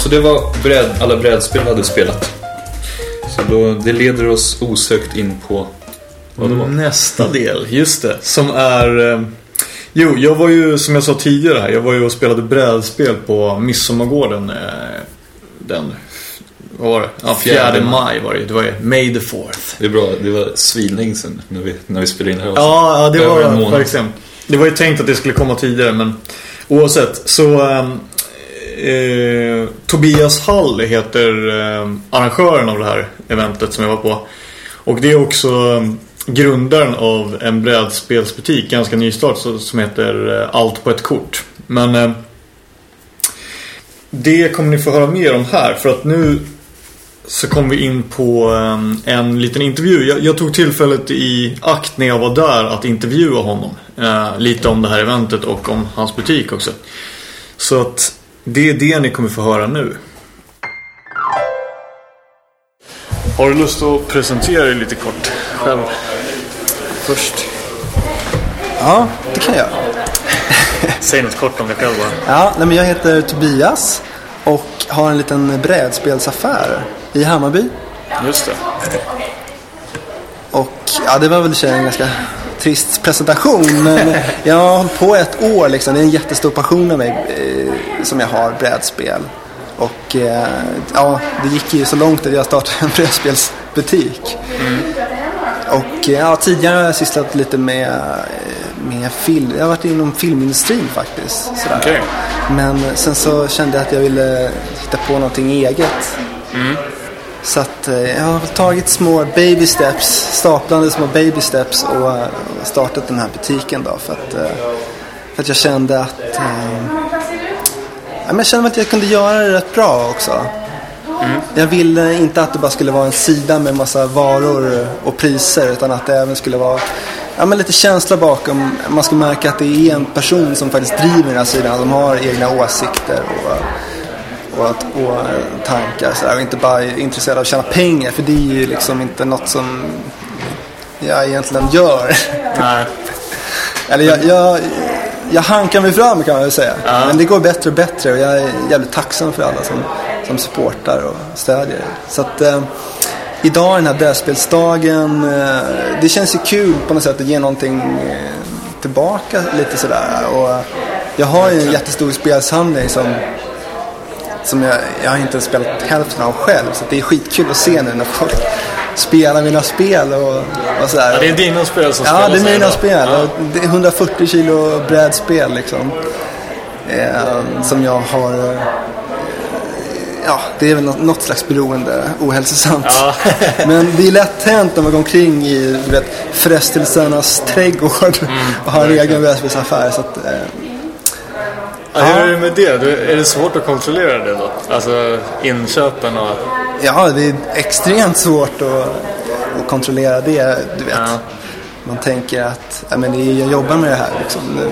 Så det var bräd, alla brädspel vi hade spelat. Så då, det leder oss osökt in på vad det var. Nästa del, just det. Som är... Eh, jo, jag var ju som jag sa tidigare här. Jag var ju och spelade brädspel på Midsommargården. Eh, den vad var det? Ja, Fjärde 4 maj var det Det var ju May the 4th. Det är bra, det var svinlänge sedan när vi, när vi spelade in det här Ja, ja det var månad. verkligen. Det var ju tänkt att det skulle komma tidigare men oavsett så ehm, eh, Tobias Hall heter eh, arrangören av det här eventet som jag var på. Och det är också eh, grundaren av en brädspelsbutik, ganska nystart som heter eh, Allt på ett kort. Men eh, det kommer ni få höra mer om här för att nu så kom vi in på eh, en liten intervju. Jag, jag tog tillfället i akt när jag var där att intervjua honom. Eh, lite om det här eventet och om hans butik också. Så att det är det ni kommer få höra nu. Har du lust att presentera dig lite kort själv? Först. Ja, det kan jag. *laughs* Säg något kort om dig själv bara. Ja, nej, men jag heter Tobias och har en liten brädspelsaffär i Hammarby. Just det. Och ja, det var väl i ganska trist presentation. Men jag har hållit på ett år liksom. Det är en jättestor passion av mig eh, som jag har, brädspel. Och eh, ja, det gick ju så långt att jag startade en *laughs* brädspelsbutik. Och eh, ja, tidigare har jag sysslat lite med, eh, med film. Jag har varit inom filmindustrin faktiskt. Sådär. Okej. Men sen så kände jag att jag ville hitta på någonting eget. Så att eh, jag har tagit små baby steps, staplande små baby steps och eh, startat den här butiken då för att, eh, för att jag kände att jag kände att jag kunde göra det rätt bra också. Jag ville inte att det bara skulle vara en sida med massa varor och priser utan att det även skulle vara ja, men lite känsla bakom. Man ska märka att det är en person som faktiskt driver den här sidan. De har egna åsikter och, och, att- och tankar så där, och inte bara är intresserad av att tjäna pengar för det är ju liksom inte något som jag egentligen gör. Nej. Eller jag, jag, jag hankar mig fram kan man väl säga. Men det går bättre och bättre och jag är jävligt tacksam för alla som, som supportar och stödjer. Så att eh, idag den här brädspelsdagen, eh, det känns ju kul på något sätt att ge någonting eh, tillbaka lite sådär. Och jag har ju en jättestor spelsamling som som jag, jag har inte spelat hälften av själv. Så det är skitkul att se nu när folk spelar mina spel och, och sådär. Ja, det är dina spel som Ja, spelas det är mina spel. Ja. Det är 140 kilo brädspel liksom. Eh, som jag har... Eh, ja, det är väl något, något slags beroende. Ohälsosamt. Ja. *laughs* Men det är lätt hänt när man går omkring i du vet, frestelsernas trädgård Mm, och har en egen brädspelsaffär. Så att, eh, Ja, hur är det med det? Är det svårt att kontrollera det då? Alltså inköpen och... ja, det är extremt svårt att, att kontrollera det. Du vet. Ja. Man tänker att ja, men jag jobbar med det här. Liksom. Nu,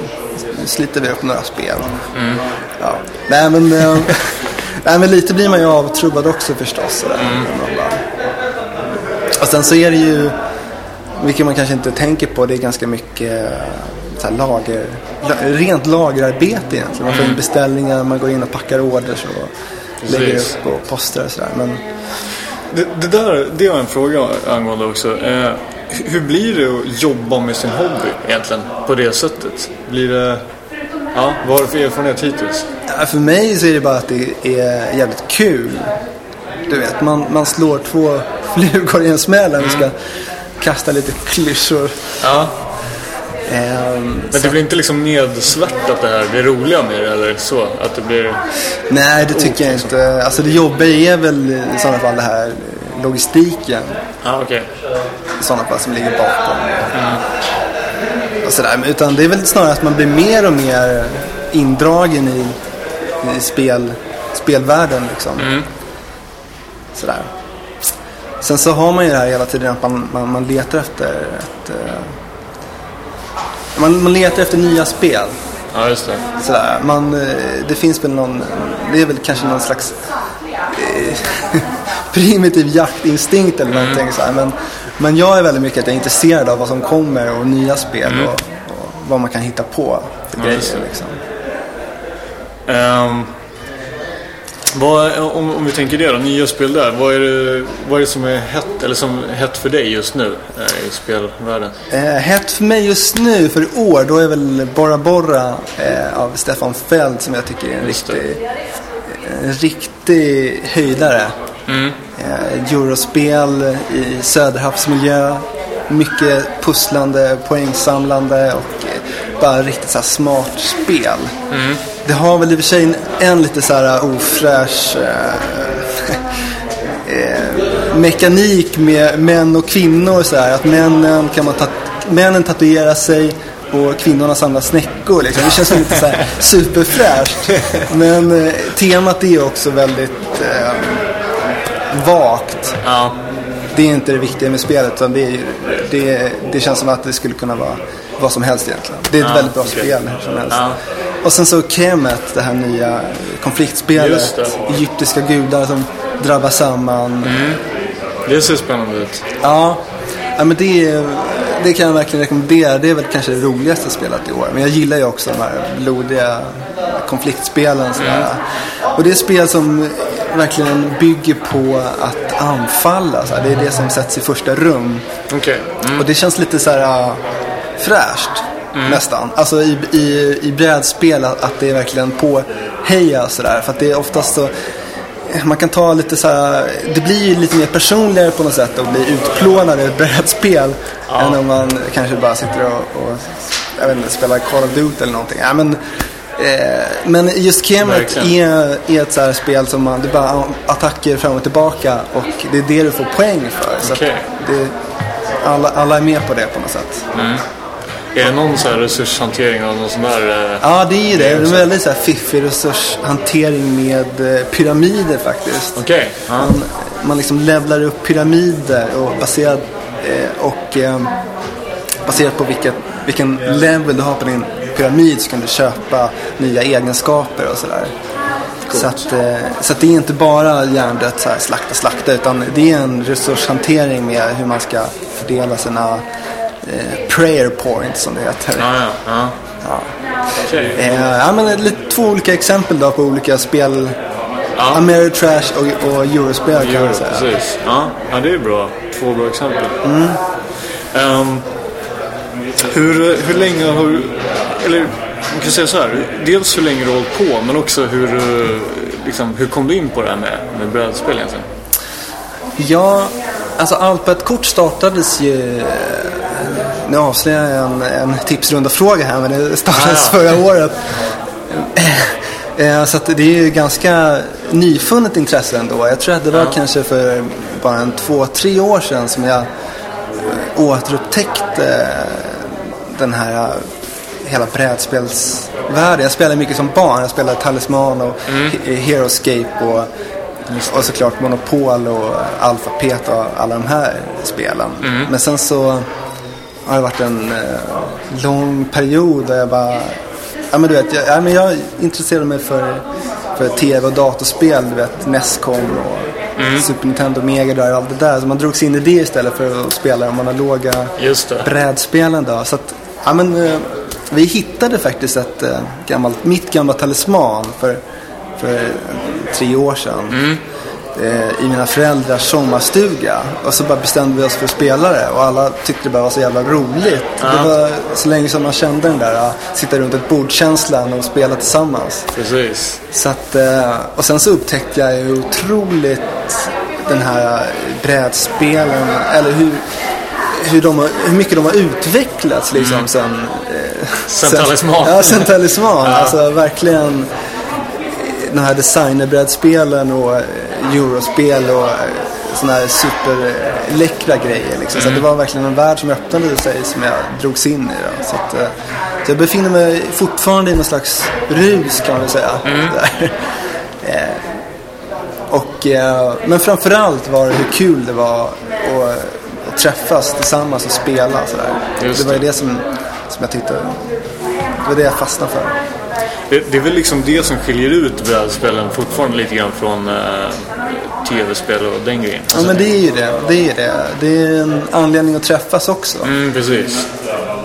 nu sliter vi upp några spel. Mm. Ja. Nej, men, eh, nej, men lite blir man ju avtrubbad också förstås. Sådär. Mm. Och sen så är det ju, vilket man kanske inte tänker på, det är ganska mycket eh, så här lager, la- rent lagerarbete egentligen. Man får in beställningar, man går in och packar orders och lägger Mm. Precis. upp och postrar och sådär. Men Det, det där det var en fråga angående också. Eh, hur blir det att jobba med sin hobby egentligen på det sättet? Blir det... Ja, vad har du för erfarenhet hittills? Ja, För mig så är det bara att det är jävligt kul. Du vet, man, man slår två *laughs* flugor i en smäll ska kasta lite klyschor. Ja. Ehm, Men det blir inte liksom nedsvärtat det här, det roliga med det eller så? Att det blir... nej, det tycker jag inte. Alltså det jobbiga är väl i sådana fall det här logistiken. Ja, okej. I sådana fall som ligger bakom. Och sådär. Men Utan det är väl snarare att man blir mer och mer indragen i, i spel, spelvärlden liksom. Sådär. Sen så har man ju det här hela tiden att man, man, man letar efter ett, eh, man, man letar efter nya spel. Ja, just det. Sådär. Man, eh, det finns väl någon, det är väl kanske någon slags eh, *laughs* primitiv jaktinstinkt eller någonting sådär. Men, men jag är väldigt mycket att jag är intresserad av vad som kommer och nya spel och, och vad man kan hitta på för Ja, grejer liksom. Ehm, vad, om, om vi tänker det då, nya spel där. Vad är det, vad är det som är hett, eller som hett för dig just nu eh, i spelvärlden? Eh, hett för mig just nu för i år då är väl Bora Bora eh, av Stefan Feld som jag tycker är en Just det. riktig, en riktig höjdare. Eh, Eurospel i söderhavsmiljö. Mycket pusslande, poängsamlande och bara riktigt så smart spel. Det har väl i och för sig en, en lite så här ofräsch eh, *laughs* eh, mekanik med män och kvinnor. Så här, att männen kan man ta, männen tatuera sig och kvinnorna samlar snäckor. Liksom. Det känns lite så här *laughs* superfräscht. Men eh, temat är också väldigt eh, vagt. Ja. Det är inte det viktiga med spelet. Utan det, är, det, det känns som att det skulle kunna vara vad som helst egentligen. Det är ett Ja, väldigt bra okej. spel hur som helst. Ja. Och sen så Kemet, det här nya konfliktspelet. Egyptiska gudar som drabbar samman. Det ser spännande ut. Ja, ja men det, det kan jag verkligen rekommendera. Det är väl kanske det roligaste spelet i år. Men jag gillar ju också de här blodiga konfliktspelen. sådär. Och det är spel som verkligen bygger på att anfalla. Så här. Det är det som sätts i första rum. Okej. Och det känns lite så här fräscht nästan. Alltså i, i, i brädspel att, att det är verkligen påheja sådär. För att det är oftast så man kan ta lite så här, det blir ju lite mer personligare på något sätt att bli utplånad i ett brädspel. Än om man kanske bara sitter och, och jag vet inte, spelar Call of Duty eller någonting. Ja, men, eh, men just Kemet är, är ett så här spel som man, det är bara attacker fram och tillbaka och det är det du får poäng för. Så Okej. det, alla, alla är med på det på något sätt. Är det någon så här resurshantering av någon sån där... eh, Ja, det är ju det. Det är en väldigt så här fiffig resurshantering med eh, pyramider faktiskt. Okej. Ja. Man, man liksom levlar upp pyramider och baserat, eh, och, baserat på vilket, vilken level du har på din pyramid så kan du köpa nya egenskaper och sådär. Så att, så att det är inte bara hjärndött så här, slakta, slakta utan det är en resurshantering med hur man ska fördela sina eh, prayer points som det heter. Ja, ja. ja. Ja. Okej. Eh, ja, men lite, två olika exempel då på olika spel. Ja. Ameritrash och, och Eurospel kan Euro, man säga. precis. Ja, ja, det är bra. Två bra exempel. Ehm, hur, hur länge har du... Eller man kan säga så här. Dels hur länge du har hållit på, men också hur, liksom, hur kom du in på det här med, med brädspel egentligen? Ja, alltså allt på ett kort startades ju... Nu avslöjar jag en, en tipsrunda-fråga här, men det startades Ah, ja. förra året. Eh, Så det är ju ganska nyfunnet intresse ändå. Jag tror att det var Ja. kanske för bara en två, tre år sedan som jag eh, återupptäckte den här eh, hela brädspelsvärlden. Jag spelade mycket som barn. Jag spelade Talisman och He- Heroescape och, och såklart Monopol och Alphabet och alla de här spelen. Men sen så har det varit en eh, lång period där jag bara... Ja men du vet, jag, ja, men jag intresserade mig för, för tv och datorspel. Du vet, Nescom och Super Nintendo, Mega Drive och allt det där. Så man drogs in i det istället för att spela de analoga Just det. brädspelen då. Så att, ja men eh, vi hittade faktiskt ett eh, gammalt, mitt gamla talisman för, för tre år sedan. Eh, I mina föräldrars sommarstuga. Och så bara bestämde vi oss för att spela det. Och alla tyckte det bara var så jävla roligt. Det var så länge som man kände den där, eh, sitta runt ett bord-känslan och spela tillsammans. Precis. Så att, eh, och sen så upptäckte jag ju otroligt den här brädspelen, eller hur, hur, de har, hur mycket de har utvecklats liksom sen... Eh, Sen Talisman. *laughs* Ja, sen Talisman. Alltså verkligen eh, de här designerbrädspelen och eh, eurospel och eh, såna här superläckra grejer. Liksom. Så det var verkligen en värld som öppnade sig som jag drogs in i. Då. Så, att, eh, så jag befinner mig fortfarande i någon slags rus kan man säga. Där. *laughs* Eh, och, men framförallt var det hur kul det var att, träffas tillsammans och spela. Sådär. Just Det var ju det. det som, som jag tyckte, det var det jag fastnade för. Det, det är väl liksom det som skiljer ut brädspelen fortfarande lite grann från eh, tv-spel och den grejen. Ja men det är ju det. Det är det. Det är en anledning att träffas också. Mm, precis.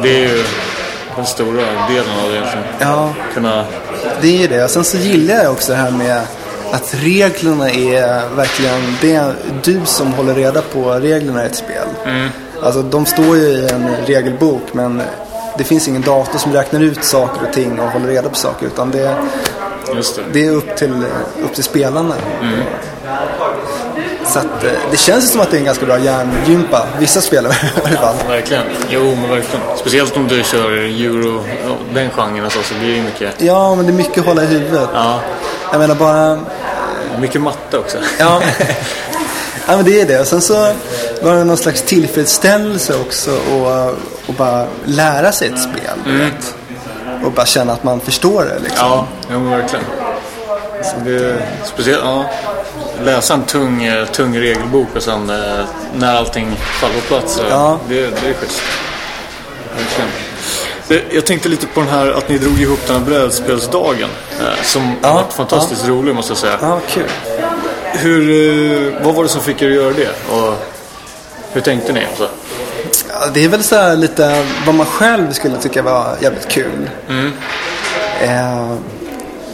Det är ju den stora delen av det egentligen. Ja, Kunna... det är det. Sen så gillar jag också det här med att reglerna är verkligen, det är du som håller reda på reglerna i ett spel. Alltså de står ju i en regelbok men det finns ingen dator som räknar ut saker och ting och håller reda på saker utan det, Just det. det är upp till, upp till spelarna. Så att, eh, det känns som att det är en ganska bra hjärngympa. Vissa spelare *laughs* i alla fall. Verkligen. Jo, men verkligen. Speciellt om du kör euro, den genren alltså, så blir det mycket, Ja, men det är mycket att hålla i huvudet. ja, Jag menar bara... mycket matte också. Ja. *laughs* ja, men det är det. Och sen så var det någon slags tillfredsställelse också att och bara lära sig ett spel. vet. Och bara känna att man förstår det liksom. Ja, ja men verkligen. Så det, speciellt, ja. Läsa en tung, eh, tung regelbok och sen eh, när allting faller på plats. så Ja. Det, det är schysst. Verkligen. Jag tänkte lite på den här att ni drog ihop den här brädspelsdagen. Eh, som Ja, var fantastiskt rolig måste jag säga. Ja, kul. Hur, eh, vad var det som fick er att göra det? Och hur tänkte ni? Alltså? Ja, det är väl så här lite vad man själv skulle tycka var jävligt kul. Eh,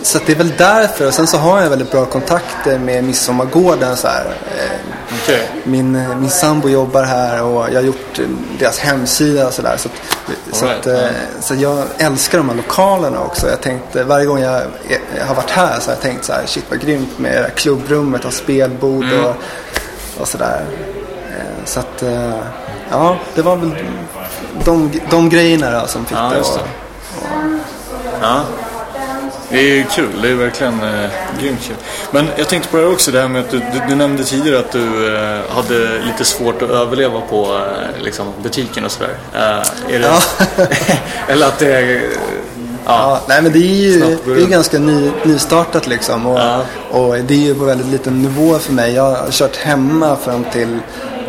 så det är väl därför. Och sen så har jag väldigt bra kontakter med Midsommargården. Så här. Eh, Okej. min, eh, min sambo jobbar här och jag har gjort eh, deras hemsida och sådär. Så, att, så, att, right, eh, så jag älskar de här lokalerna också. Jag tänkte, varje gång jag eh, har varit här så har jag tänkt så här, shit vad grymt med det här klubbrummet och spelbord Mm. och, och sådär. Eh, Så att, eh, ja, det var väl de, de grejerna då som fick Ja, det det. att... Ja. Det är ju kul, det är verkligen eh, grymt kul. Men jag tänkte på det här också, det här med att du, du, du nämnde tidigare att du eh, hade lite svårt att överleva på eh, liksom, butiken och sådär. Eh, är det, Ja. *laughs* eller att det är... eh, Ja, nej men det är ju, det är ganska ny, nystartat liksom. Och, Ja. och det är ju på väldigt liten nivå för mig. Jag har kört hemma fram till,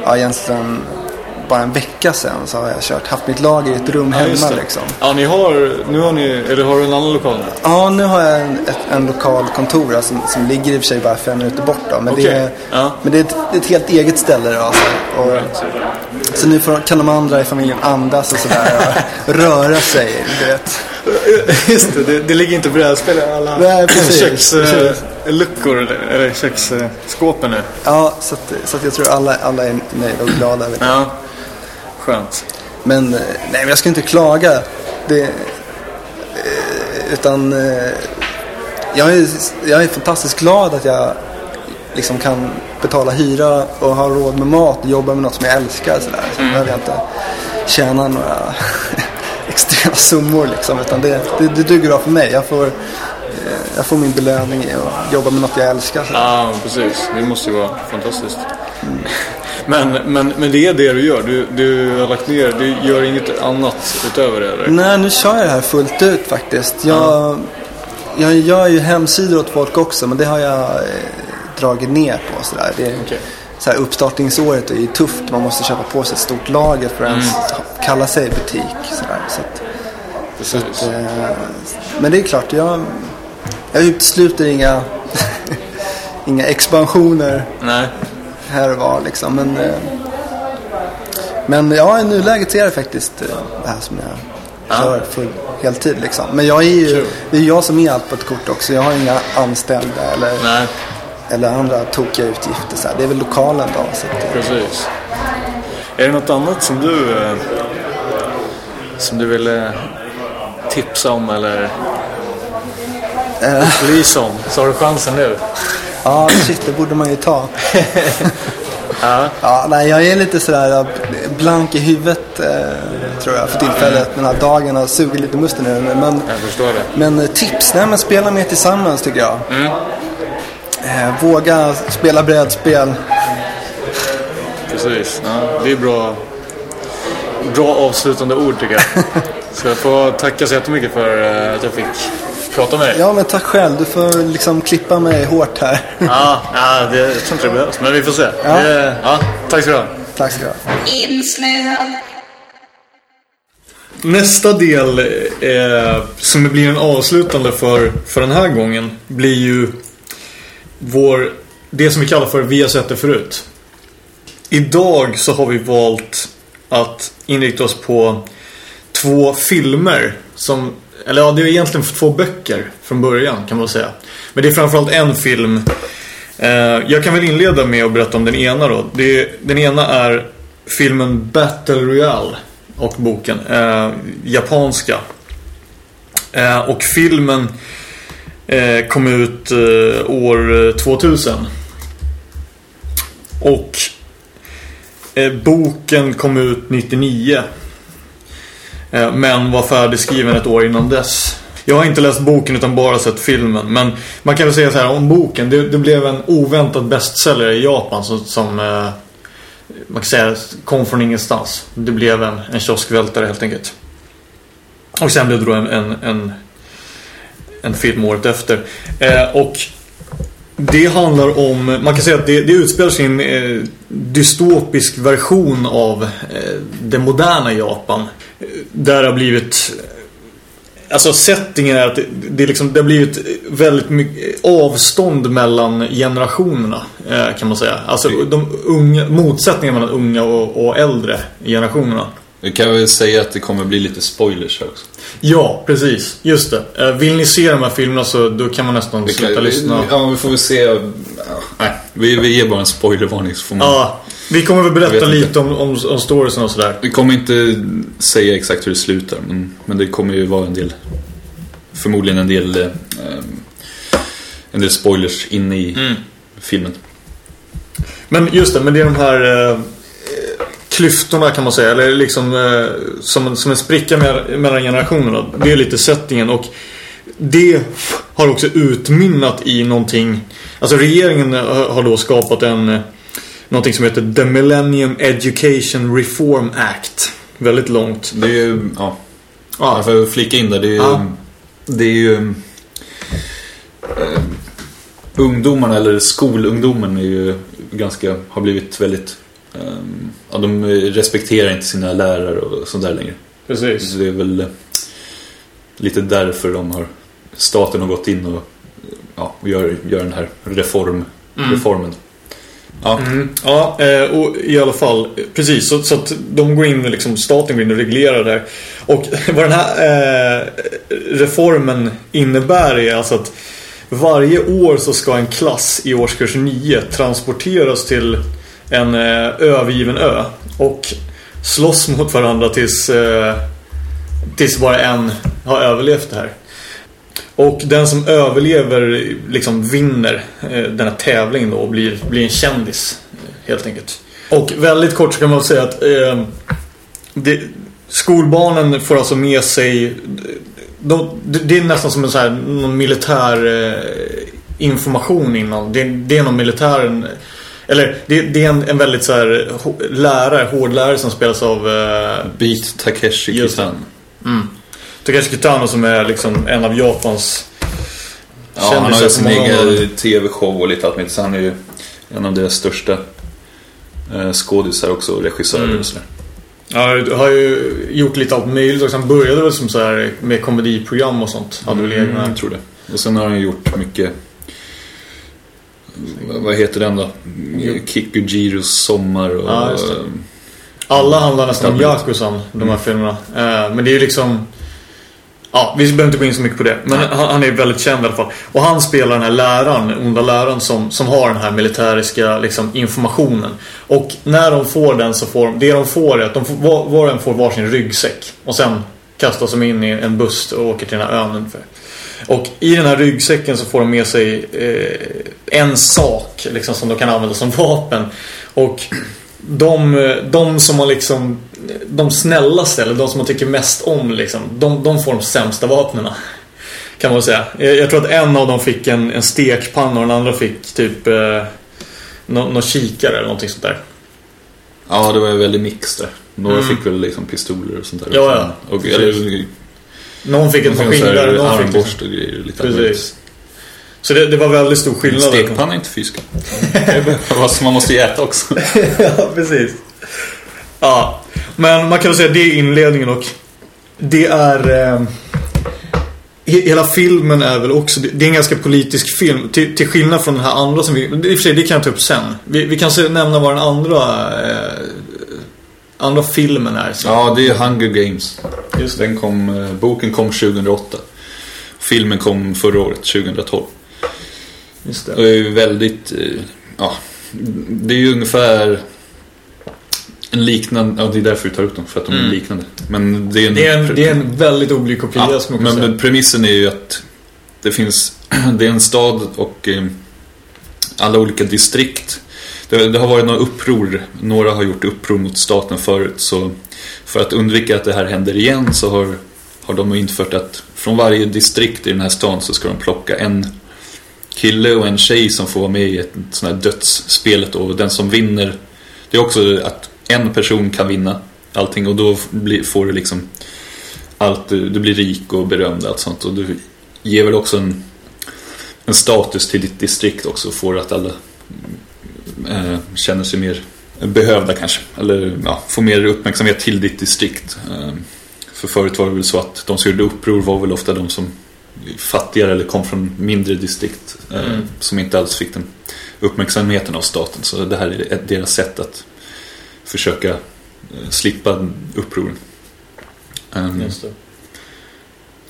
ja egentligen bara en vecka sedan så har jag kört, haft mitt lag i ett rum Ja, hemma det. liksom. Ja, ni har, nu har ni, eller har du en annan lokal nu? Ja, nu har jag en, ett, en lokal kontor då, som, som ligger i och för sig bara fem minuter bort då. Men, det, Okej. är, Ja. men det, är ett, det ett helt eget ställe då. Alltså. Och, Så nu får, kan de andra i familjen andas och sådär och *laughs* röra sig. Du vet. *laughs* Just det, det, det ligger inte brädspel i alla Nej, precis, *laughs* köksluckor precis. eller, eller köksskåpen nu. Ja, så, att, så att jag tror alla, alla är nöjda och glada. Ja, skönt. Men, eh, nej, men jag ska inte klaga. Det, eh, utan eh, jag är, jag är fantastiskt glad att jag liksom kan betala hyra och ha råd med mat och jobba med något som jag älskar. Så behöver jag inte tjäna några *laughs* extrema summor. Liksom, utan det, det, det duger bra för mig. Jag får, jag får min belöning i att jobba med något jag älskar. Ja, precis. Det måste ju vara fantastiskt. Men, men, men det är det du gör. Du, du har lagt ner, du gör inget annat utöver det? Eller? Nej, nu kör jag det här fullt ut faktiskt. Jag, jag gör ju hemsidor åt folk också, men det har jag eh, dragit ner på. Sådär. Det, Okej. så här, uppstartningsåret är ju tufft. Man måste köpa på sig ett stort lager för att ens kalla sig butik. Sådär. Så att, Precis. eh, men det är klart, jag, jag utesluter inga, *laughs* inga expansioner Nej. Här och var liksom. Men, eh, men ja, i nuläget är det faktiskt eh, det här som jag kör full heltid liksom. Men jag är ju, det är jag som är allt på ett kort också. Jag har inga anställda eller, Nej, eller andra tokiga utgifter. Så här. Det är väl lokalen då. Så att, precis. Är det något annat som du eh, som du vill eh, tipsa om eller upplysa om? Så har du chansen nu. Ja, shit, det borde man ju ta. *laughs* Ja. Ja, nej, jag är lite sådär blank i huvudet eh, tror jag för tillfället. Den här dagen har sugit lite musten mig. Men, Jag förstår det. Men eh, tips, nej men spela mer tillsammans tycker jag. Eh, våga spela brädspel. Precis. Ja, det är bra, bra avslutande ord tycker jag. *laughs* Så jag får tacka så jättemycket för eh, att jag fick prata med dig. Ja men tack själv, du får liksom klippa mig hårt här. Ja, ja det, jag tror inte det behövs, men vi får se. Ja. Det, ja, tack ska du ha. tack ska du ha. insnöad, Nästa del eh, som blir en avslutande för, för den här gången blir ju vår, det som vi kallar för Vi har sett det förut. Idag så har vi valt att inrikta oss på två filmer som, eller ja det är egentligen två böcker från början kan man säga. Men det är framförallt en film. Eh, jag kan väl inleda med att berätta om den ena då. Det, den ena är filmen Battle Royale och boken. Eh, japanska. Eh, och filmen eh, kom ut eh, år eh, 2000. Och eh, boken kom ut 99. Eh, men var färdigskriven ett år innan dess. Jag har inte läst boken utan bara sett filmen. Men man kan väl säga så här om boken. Det, det blev en oväntad bestseller i Japan som, som eh, man kan säga kom från ingenstans. Det blev en, en kioskvältare helt enkelt. Och sen blev det då en, en, en, en film året efter. Eh, och det handlar om, man kan säga att det, det utspelar sig i en eh, dystopisk version av eh, det moderna Japan. Där det har blivit Alltså settingen är att det, det, liksom, det har blivit väldigt mycket avstånd mellan generationerna eh, kan man säga. Alltså de unga, motsättningar mellan unga och, och äldre generationerna. Vi kan väl säga att det kommer bli lite spoilers här också. Ja, precis. Just det. Eh, Vill ni se de här filmerna så då kan man nästan Vi sluta kan, lyssna. Ja, vi får väl se. Ja, nej, vi, vi ger bara en spoilervarning så får man... Ja, vi kommer väl berätta lite om, om, om storiesen och sådär. Vi kommer inte säga exakt hur det slutar, men, men det kommer ju vara en del... Förmodligen en del... Eh, en del spoilers inne i Mm. filmen. Men just det, men det är de här eh, klyftorna kan man säga. Eller liksom eh, som, som en spricka med, mellan generationerna. Det är lite settingen och det har också utmynnat i någonting. Alltså regeringen har då skapat en eh, någonting som heter The Millennium Education Reform Act. Väldigt långt. Det är ju... Ja, Ja, jag får flika in där. Det är ju... Ja. Det är ju eh, ungdomarna, eller skolungdomen, är ju ganska, har blivit väldigt... Eh, ja, de respekterar inte sina lärare och sånt där längre. precis. Så det är väl eh, lite därför de har, staten har gått in och, ja, och gör, gör den här reform, reformen. Ja, Mm. Ja, eh, och i alla fall, precis. Så, så att de går in, liksom, staten går in och reglerar det här. Och *laughs* vad den här eh, reformen innebär är alltså att varje år så ska en klass i årskurs 9 transporteras till en eh, övergiven ö och slåss mot varandra tills, eh, tills bara en har överlevt det här. Och den som överlever liksom vinner eh, den här tävlingen då och blir, blir en kändis helt enkelt. Och väldigt kort så kan man säga att eh, det, skolbarnen får alltså med sig de, det, är nästan som en så här, någon militär eh, information innan. Det, det är någon militär eller det, det är en, en väldigt så här lärare, hård lärare som spelas av eh, Beat Takeshi Just det. Kitan. Takeshi Kitano som är liksom en av Japans Ja, han har ju sin egen tv-show och lite allt möjligt. Så han är ju en av deras största eh, skådisar också och regissörer Mm. och sådär. Ja, har ju gjort lite allt möjligt också. Han började väl som så här med komediprogram och sånt. Hade väl egna... jag tror det. Och sen har han gjort mycket vad- heter den då? Kikujiros sommar och... Ja, eh, Alla handlar nästan om. Yakuzan, de här filmerna. Eh, men det är ju liksom... Ja, vi behöver inte gå in så mycket på det. Men han, han är väldigt känd i alla fall. Och han spelar den här läraren, onda läraren som, som har den här militäriska liksom, informationen. Och när de får den så får de... Det de får är att de får, var, var och en får varsin ryggsäck. Och sen kastas de in i en buss och åker till den här ön ungefär. Och i den här ryggsäcken så får de med sig eh, en sak liksom, som de kan använda som vapen. Och de, de som man liksom De snällaste eller de som man tycker mest om liksom, de, de får de sämsta vapnena. Kan man säga. Jag, jag tror att en av dem fick en, en stekpanna och den andra fick typ eh, Någon nå kikare eller någonting sånt där. Ja, det var ju väldigt mix där. Några Mm. fick väl liksom pistoler och sånt där. Ja, ja. Och, eller, Någon fick ett någon maskingevär och någon fick liksom, armborst och grejer. Lite Precis. Så det, det var väldigt stor skillnad. där. Stekpanna är inte. Fast man måste ju äta också. *laughs* ja, precis. Ja, men man kan väl säga att det är inledningen och det är... Eh, he- hela filmen är väl också... Det är en ganska politisk film. Till, till skillnad från den här andra som vi... I och för sig, det kan jag ta upp sen. Vi, vi kan nämna vad den andra... Eh, andra filmen är. Så. Ja, det är Hunger Games. Just. Den kom, eh, boken kom 2008. Filmen kom förra året, 2012. Just Det det. är ju väldigt... eh, Ja, det är ju ungefär en liknande... Ja, det är därför vi tar upp dem, för att de är Mm. liknande. Men det är en... Det är en, det är en väldigt olik kopia ja, som men, men premissen är ju att det finns... *clears throat* Det är en stad och eh, alla olika distrikt det, det har varit några uppror. Några har gjort uppror mot staten förut. Så för att undvika att det här händer igen så har, har de infört att från varje distrikt i den här stan så ska de plocka en kille och en tjej som får vara med i ett sånt här dödsspelet. Och den som vinner, det är också att en person kan vinna allting och då blir, får du liksom allt, du du blir rik och berömd och allt sånt. Och du ger väl också en, en status till ditt distrikt också. Får att alla eh, känner sig mer behövda kanske. Eller ja, får mer uppmärksamhet till ditt distrikt. Eh, för förut var det väl så att de som gjorde uppror var väl ofta de som fattigare eller kom från mindre distrikt. Eh, Som inte alls fick den uppmärksamheten av staten. Så det här är ett- deras sätt att försöka eh, slippa upproren. Det.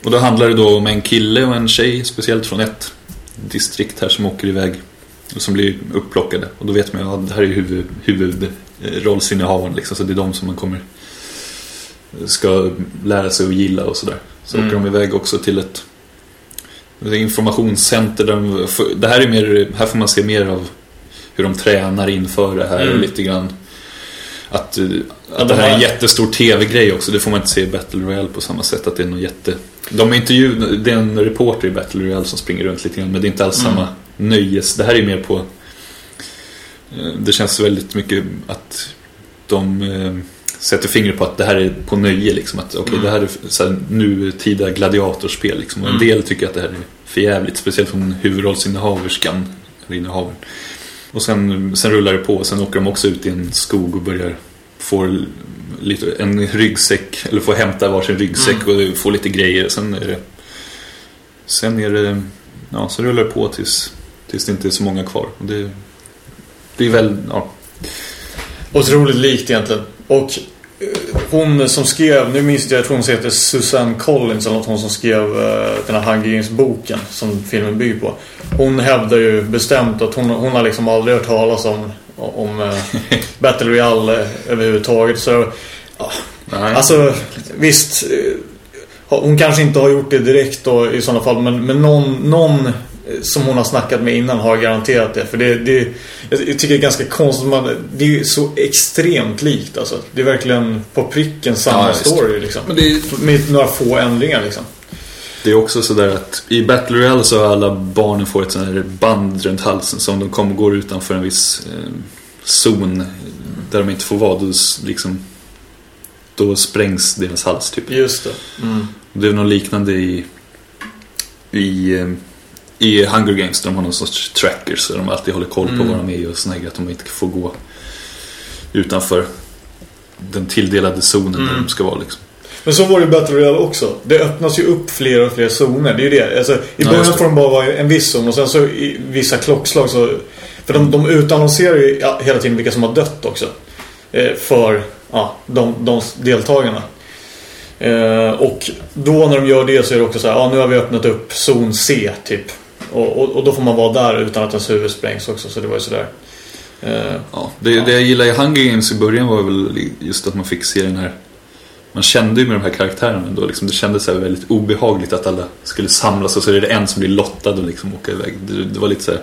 och då handlar det då om en kille och en tjej, speciellt från ett distrikt här som åker iväg som blir upplockade. Och då vet man ju att det här är huvud, huvudrollsinnehavaren liksom, så det är de som man kommer ska lära sig att gilla och sådär. Så Mm. åker de iväg också till ett informationscenter där de, det här är mer, här får man se mer av hur de tränar inför det här och Mm. lite grann att, eh, att Ja, det de här är en jättestor tv-grej också. Det får man inte se i Battle Royale på samma sätt. Att det är någon jätte... De intervju... Det är en reporter i Battle Royale som springer runt lite grann. Men det är inte alls Mm. samma nöjes... Det här är mer på... eh, Det känns väldigt mycket att de eh, sätter fingret på att det här är på nöje. Liksom. Att okej, Mm. det här är så här, nutida gladiatorspel. Liksom. Och en Mm. del tycker att det här är för jävligt. Speciellt från huvudrollsinnehaverskan. Eller innehavaren. Och sen, sen rullar det på. Sen åker de också ut i en skog och börjar få lite, en ryggsäck. Eller få hämta varsin ryggsäck och få lite grejer. Sen är det... Sen är det... Ja, så rullar det på tills, tills det inte är så många kvar. Och det, det är väl... Ja, Otroligt likt egentligen. Och eh, hon som skrev, nu minns jag, jag tror hon heter Susanne Collins eller något, hon som skrev eh, den här Hunger Games-boken som filmen bygger på. Hon hävdar ju bestämt att hon, hon har liksom aldrig hört talas om, om eh, *laughs* Battle Royale överhuvudtaget. Så, ja, nej. Alltså visst Hon kanske inte har gjort det direkt då i sådana fall Men, men någon, någon som hon har snackat med innan har garanterat det För det, det jag tycker det är ganska konstigt man, Det är ju så extremt likt alltså. Det är verkligen på pricken samma Ja, story liksom. Men det är, Med några få ändringar liksom det är också sådär att i Battle Royale så har alla barnen får ett sånt här band runt halsen. Så om de kommer går utanför en viss eh, zon där de inte får vara, då, liksom, då sprängs deras hals typ. Just det mm. Det är något liknande i, i, eh, i Hunger Games där de har någon sorts trackers så de alltid håller koll på Mm. vad de är och grejer, att de inte får gå utanför den tilldelade zonen där Mm. de ska vara liksom. Men så var det i Battle Royale också. Det öppnas ju upp fler och fler zoner. Det är ju det. Alltså, I Ja, början det. får de bara vara en viss zon och sen så i vissa klockslag så... För de, de utannonserar ju ja, hela tiden vilka som har dött också. Eh, för ja, de, de deltagarna. Eh, och då när de gör det så är det också så här, ja nu har vi öppnat upp zon C typ. Och, och, och då får man vara där utan att ens huvud sprängs också. Så det var ju sådär. Eh, Ja, det, det jag gillade i Hunger Games i början var väl just att man fick se den här man kände ju med de här karaktärerna ändå, liksom, det kändes så väldigt obehagligt att alla skulle samlas och så är det en som blir lottad och liksom åka iväg. Det, det var lite så här,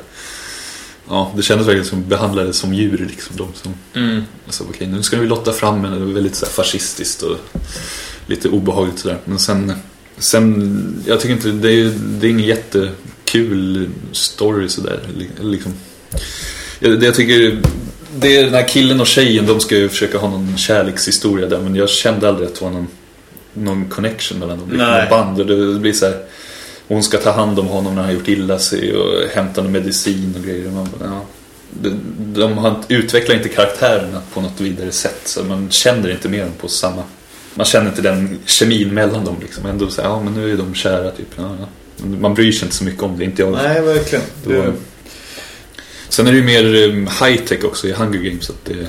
Ja, det kändes verkligen som behandlade som djur liksom. De som, mm. alltså, okej, nu ska vi lotta fram en. Det var väldigt så här, fascistiskt och lite obehagligt sådär. Men sen, sen, jag tycker inte, det är, det är ingen jättekul story sådär. Liksom. Jag, det jag tycker, det är den här killen och tjejen, de ska ju försöka ha någon kärlekshistoria där. Men jag kände aldrig att det var någon, någon connection mellan dem. Nej. Någon band. Och det, det blir så här, hon ska ta hand om honom när han har gjort illa sig och hämta någon medicin och grejer. Man ja. de, utvecklar inte karaktärerna på något vidare sätt. Så man känner inte med dem på samma... Man känner inte den kemin mellan dem. Liksom. Ändå så här, ja men nu är de kära typ. Ja, ja. Man bryr sig inte så mycket om det. Inte jag. Nej, verkligen. Det var- Sen är det ju mer um, high-tech också i Hunger Games. Att det,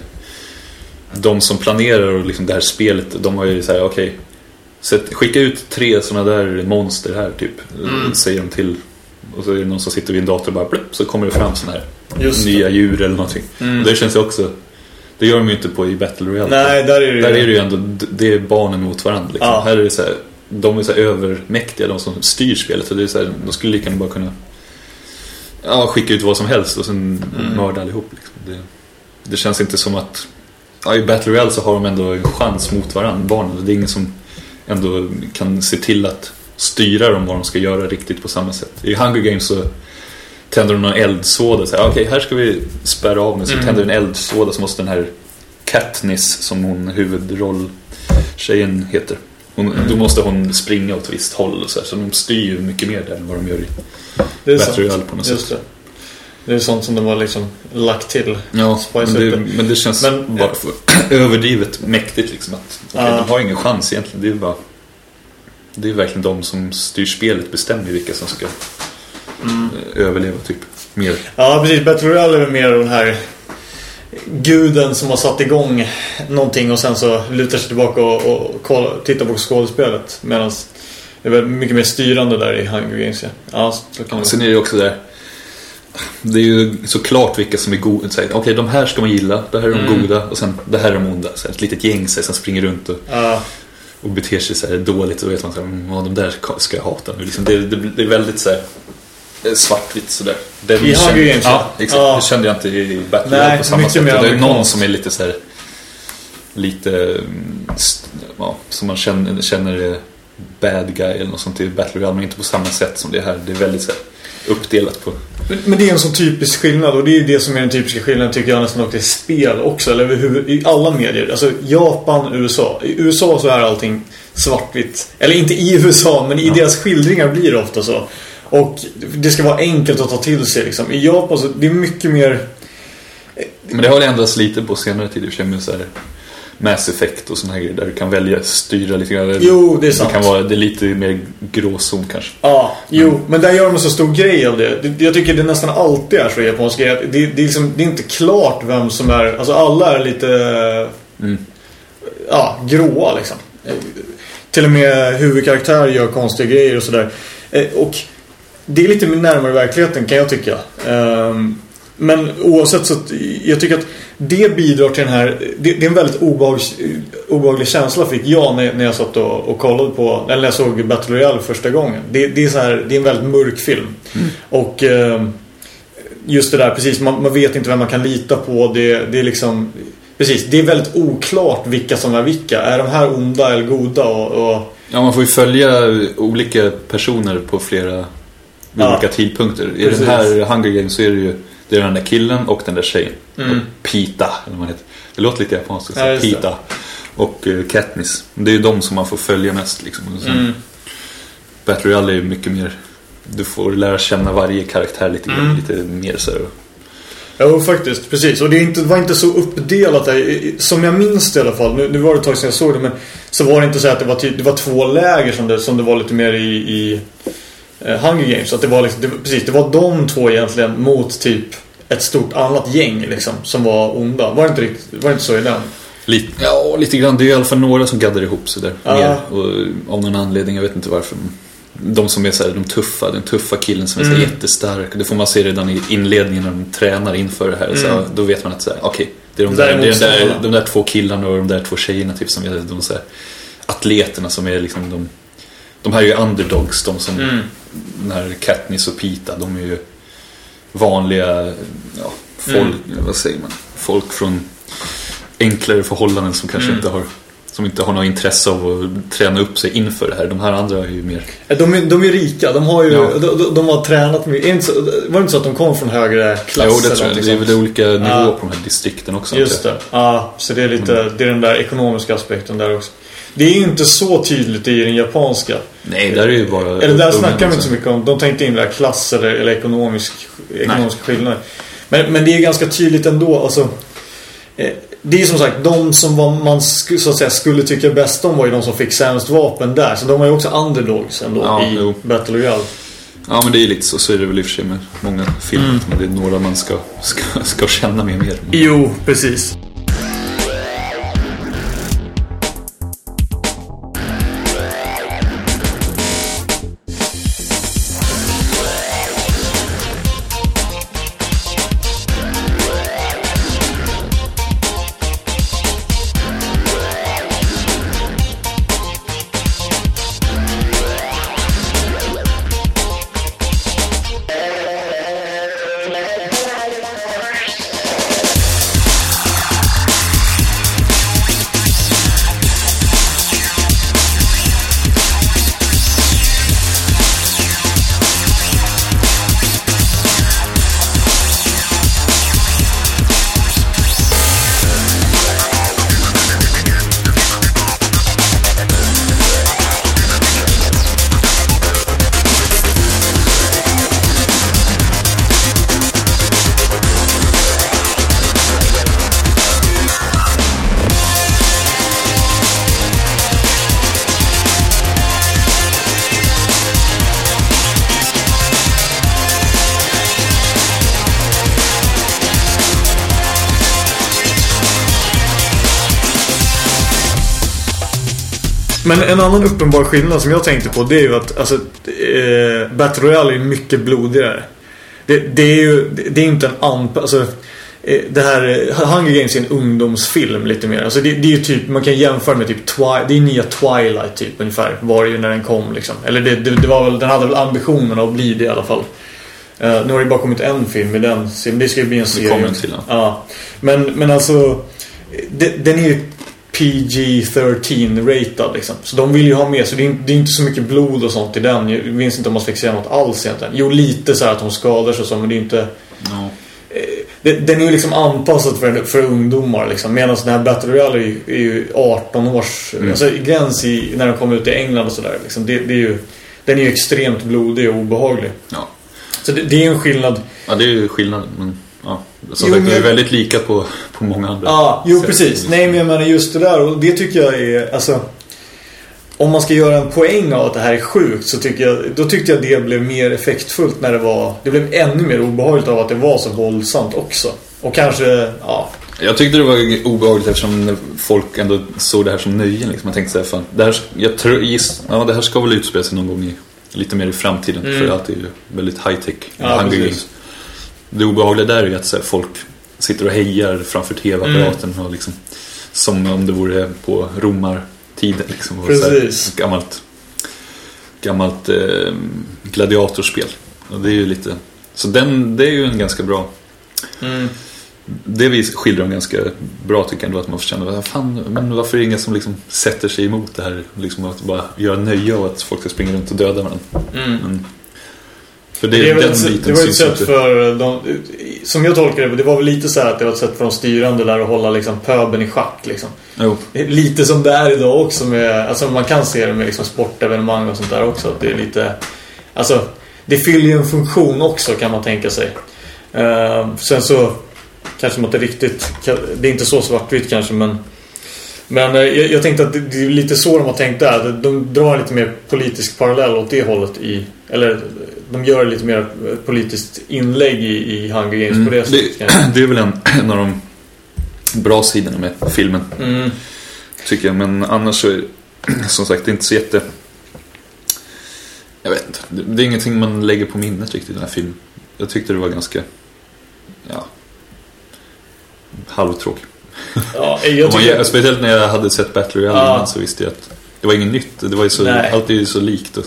de som planerar och liksom det här spelet, de har ju så här, okej. sätt- skicka ut tre sådana där monster här typ. Säger de till. Och så är det någon som sitter vid en dator och bara plupp, så kommer det fram sådana här Just det. nya djur eller någonting. Mm. Och det känns ju också, det gör de ju inte på i Battle Royale. Nej, där är det ju... Där är det ju ändå, det är barnen mot varandra. Liksom. Ja. Här är det så här, de är så övermäktiga, de som styr spelet. Och det är så här, de skulle lika gärna bara kunna ja, skicka ut vad som helst och sen Mm. mörda allihop. Liksom. Det, det känns inte som att... Ja, I Battle Royale så har de ändå en chans mot varandra, barnen. Det är ingen som ändå kan se till att styra dem vad de ska göra riktigt på samma sätt. I Hunger Games så tänder de någon säger okej här ska vi spärra av nu. Så Mm. tänder en eldsvåda så måste den här Katniss som hon huvudroll-tjejen heter. Hon, Mm. Då måste hon springa åt ett visst håll och så, här, så de styr ju mycket mer där än vad de gör i Det är Battle sant. Royale på något Just sätt. det. Det är sånt som de har liksom lagt till. Ja, men det, men det känns Men- bara för *clears throat* överdrivet mäktigt liksom att okej, Ja. de har ingen chans egentligen. Det är bara det är verkligen de som styr spelet bestämmer vilka som ska Mm. eh, överleva typ. Mer. Ja, precis. Battle Royale är mer den här guden som har satt igång någonting och sen så lutar sig tillbaka och, och kolla, tittar på skådespelet. Medan det är väl mycket mer styrande där i Hunger Games. Ja, ja så kan Sen är det också där det är ju såklart vilka som är goda. Okej, de här ska man gilla. Det här är de Mm. goda och sen det här är de onda. Så ett litet gäng så här, som springer runt och, Ja, och beter sig så här dåligt. Så vet man att de där ska jag hata nu. Liksom, det, det, det är väldigt så här svartvitt sådär. Den I Hunger kände- Games, Ja, ja. exakt. Ja. Det kände jag inte i Battle Nej, Royale på samma sätt. Det är någon som är lite så här lite mm, ja, som man känner, känner bad guy eller något sånt i Battle Royale men inte på samma sätt som det är här. Det är väldigt så här, uppdelat på Men, men det är en sån typisk skillnad och det är det som är den typiska skillnaden tycker jag nästan också i spel också. Eller överhuvud, i alla medier. Alltså Japan, USA. I USA så är allting svartvitt. Eller inte i *laughs* USA men i deras skildringar blir det ofta så. Och det ska vara enkelt att ta till sig liksom. I Japan så det är mycket mer... Men det har väl ändrats lite på senare tid i och för sig med så här Mass Effect och såna här grejer där du kan välja styra lite grann. Jo, det är sant. Det kan vara det är lite mer gråzon kanske. Ja, jo, men där gör de en så stor grej av det. Jag tycker det nästan alltid är så i japanska. Det, det, är liksom, det är inte klart vem som är... Alltså alla är lite... Mm. Ja, gråa liksom. Eh, Till och med huvudkaraktär gör konstiga grejer och sådär. Eh, Och det är lite närmare verkligheten kan jag tycka. Ehm, Men oavsett så att jag tycker att det bidrar till den här Det, det är en väldigt obehag, obehaglig känsla fick jag när, när jag satt och, och kollade på Eller när jag såg Battle Royale första gången. Det, det är så här, det är en väldigt mörk film. Och ehm, Just det där, precis man, man vet inte vem man kan lita på. Det, det är liksom Precis, det är väldigt oklart vilka som är vilka. Är de här onda eller goda? Och, och Ja, man får ju följa olika personer på flera vid Ja. olika tidpunkter. I Precis. den här Hunger Games så är det ju det är den där killen och den där tjejen. Mm. Pita, eller vad heter. Det låter lite japanskt. Ja. Pita. Och uh, Katniss. Det är ju de som man får följa mest liksom. Och sen, Mm. Battle Royale är ju mycket mer du får lära känna varje karaktär lite, Mm. lite mer så. Jo, faktiskt. Precis. Och det är inte, var inte så uppdelat där. Som jag minns det i alla fall. Nu, nu var det ett tag sedan jag såg det. Men så var det inte så att det var, ty, det var två läger som det, som det var lite mer i, i eh, Hunger Games. Att det var liksom, det, precis, det var de två egentligen mot typ ett stort annat gäng liksom. Som var onda. Var det inte, riktigt, var det inte så i den? Lite, ja, lite grann. Det är i alla fall några som gaddar ihop sig där. Ja. Mer. Och, av någon anledning, jag vet inte varför. De som är så här, de tuffa, den tuffa killen som är så här Mm. jättestark. Det får man se redan i inledningen när de tränar inför det här. Så, Mm. då vet man att så okej, det är, de Det där där, är det är de, där, de där två killarna och de där två tjejerna typ, som är de så här, atleterna som är liksom de... De här är ju underdogs, de som... Mm. Den här Katniss och Pita, de är ju vanliga, ja, folk, Mm. vad säger man? Folk från enklare förhållanden som kanske Mm. inte har som inte har något intresse av att träna upp sig inför det här. De här andra är ju mer... De är, de är rika. De har ju Ja. de, de, har tränat mycket. Var det inte så att de kom från högre klass? jo, det tror jag. Det är väl olika nivåer Ja. på de här distrikten också. Just det. Ja, så det är lite Mm. det är den där ekonomiska aspekten där också. Det är ju inte så tydligt i den japanska. Nej, där är ju bara... Eller där snackar vi inte så mycket om. De tänkte in där klass eller, eller ekonomisk, ekonomiska skillnader. Men, men det är ganska tydligt ändå. Alltså, eh, det är ju som sagt, de som var, man så att säga, skulle tycka bäst om var ju de som fick sämst vapen där. Så de var ju också underdogs ändå Ja, i jo. Battle Royale. Ja, men det är lite så. Så är det väl i och för sig med många filmer. Mm. Det är några man ska, ska, ska känna med mer. Jo, precis. Men en annan uppenbar skillnad som jag tänkte på det är ju att alltså, eh, Battle Royale är mycket blodigare. Det, det är ju det är inte en anp... Alltså, eh, det här eh, Hunger Games är en ungdomsfilm lite mer. Alltså det, det är ju typ, man kan jämföra med typ Twi- det är nya Twilight typ ungefär. Var det ju när den kom liksom. Eller det, det, det var väl, den hade väl ambitionen att bli det i alla fall. Eh, nu har det bara kommit en film i den serien. Det ska ju bli en serie. kommer en till, ja. ja. Men, men alltså, det, den är ju PG-13 ratad liksom. Så de vill ju ha med, så det är, inte- det är inte så mycket blod och sånt i den. Jag minns inte om man fick säga något alls egentligen. Jo, lite så här att de skadar sig och så, men det är inte... Ja. Det, den är ju liksom anpassad för, för ungdomar liksom. Medan den här Battle Royale är ju, är ju 18 års Mm. alltså, gräns i, när den kom ut i England och sådär. Liksom. Det, det är ju, den är ju extremt blodig och obehaglig. Ja. Så det, det är en skillnad. ja, det är ju skillnaden. Men. Som sagt, det är väldigt lika på, på många andra Ja, jo sätt. precis. Nej men jag menar just det där och det tycker jag är alltså om man ska göra en poäng av att det här är sjukt så tycker jag då tyckte jag det blev mer effektfullt när det var det blev ännu mer obehagligt av att det var så våldsamt också. Och kanske ja, Jag tyckte det var obehagligt eftersom folk ändå såg det här som nöjen. Liksom. Jag tänkte så här, fan, det här, jag tror, giss, ja, det här ska väl utspela sig någon gång i, lite mer i framtiden. För allt är ju väldigt high tech. Mm. Ja, Hunger. Det obehagliga där är ju att så här, folk sitter och hejar framför tv-apparaten. Mm. Och liksom, som om det vore på romartiden. Liksom, och Precis. Så här, gammalt gammalt eh, gladiatorspel. Och det är ju lite... Så den, det är ju en ganska bra det vi skildrar de ganska bra tycker jag ändå att man får känna fan, men varför är det ingen som liksom sätter sig emot det här liksom att bara göra nöje av att folk ska springa runt och döda varandra. Men, för det, Det, är väl ett, det var ett sätt inte. för de, Som jag tolkar det, det var väl lite så här att det var ett sätt för de styrande där att hålla liksom pöbeln i schack liksom. Jo, Lite som det är idag också med, alltså man kan se det med liksom sportevenemang och sånt där också. Att det är lite, alltså det fyller ju en funktion också kan man tänka sig. Eh, sen så kanske man inte riktigt, det är inte så svartvitt kanske men men eh, jag, jag tänkte att det, det är lite så de har tänkt där. De drar lite mer politisk parallell åt det hållet i, eller de gör lite mer politiskt inlägg i, i Hunger Games mm, på det sättet det, det är väl en, *clears throat* en av de bra sidorna med filmen Mm. tycker jag. Men annars så är *clears throat* som sagt det är inte så jätte... Jag vet inte. Det, är ingenting man lägger på minnet riktigt den här filmen. Jag tyckte det var ganska... Ja... Halvtråkig. Ja, jag *laughs* tycker, speciellt när jag hade sett Battle Royale Ja. innan så visste jag att det var inget nytt. Det var ju så, Nej. allt är ju så likt. Och,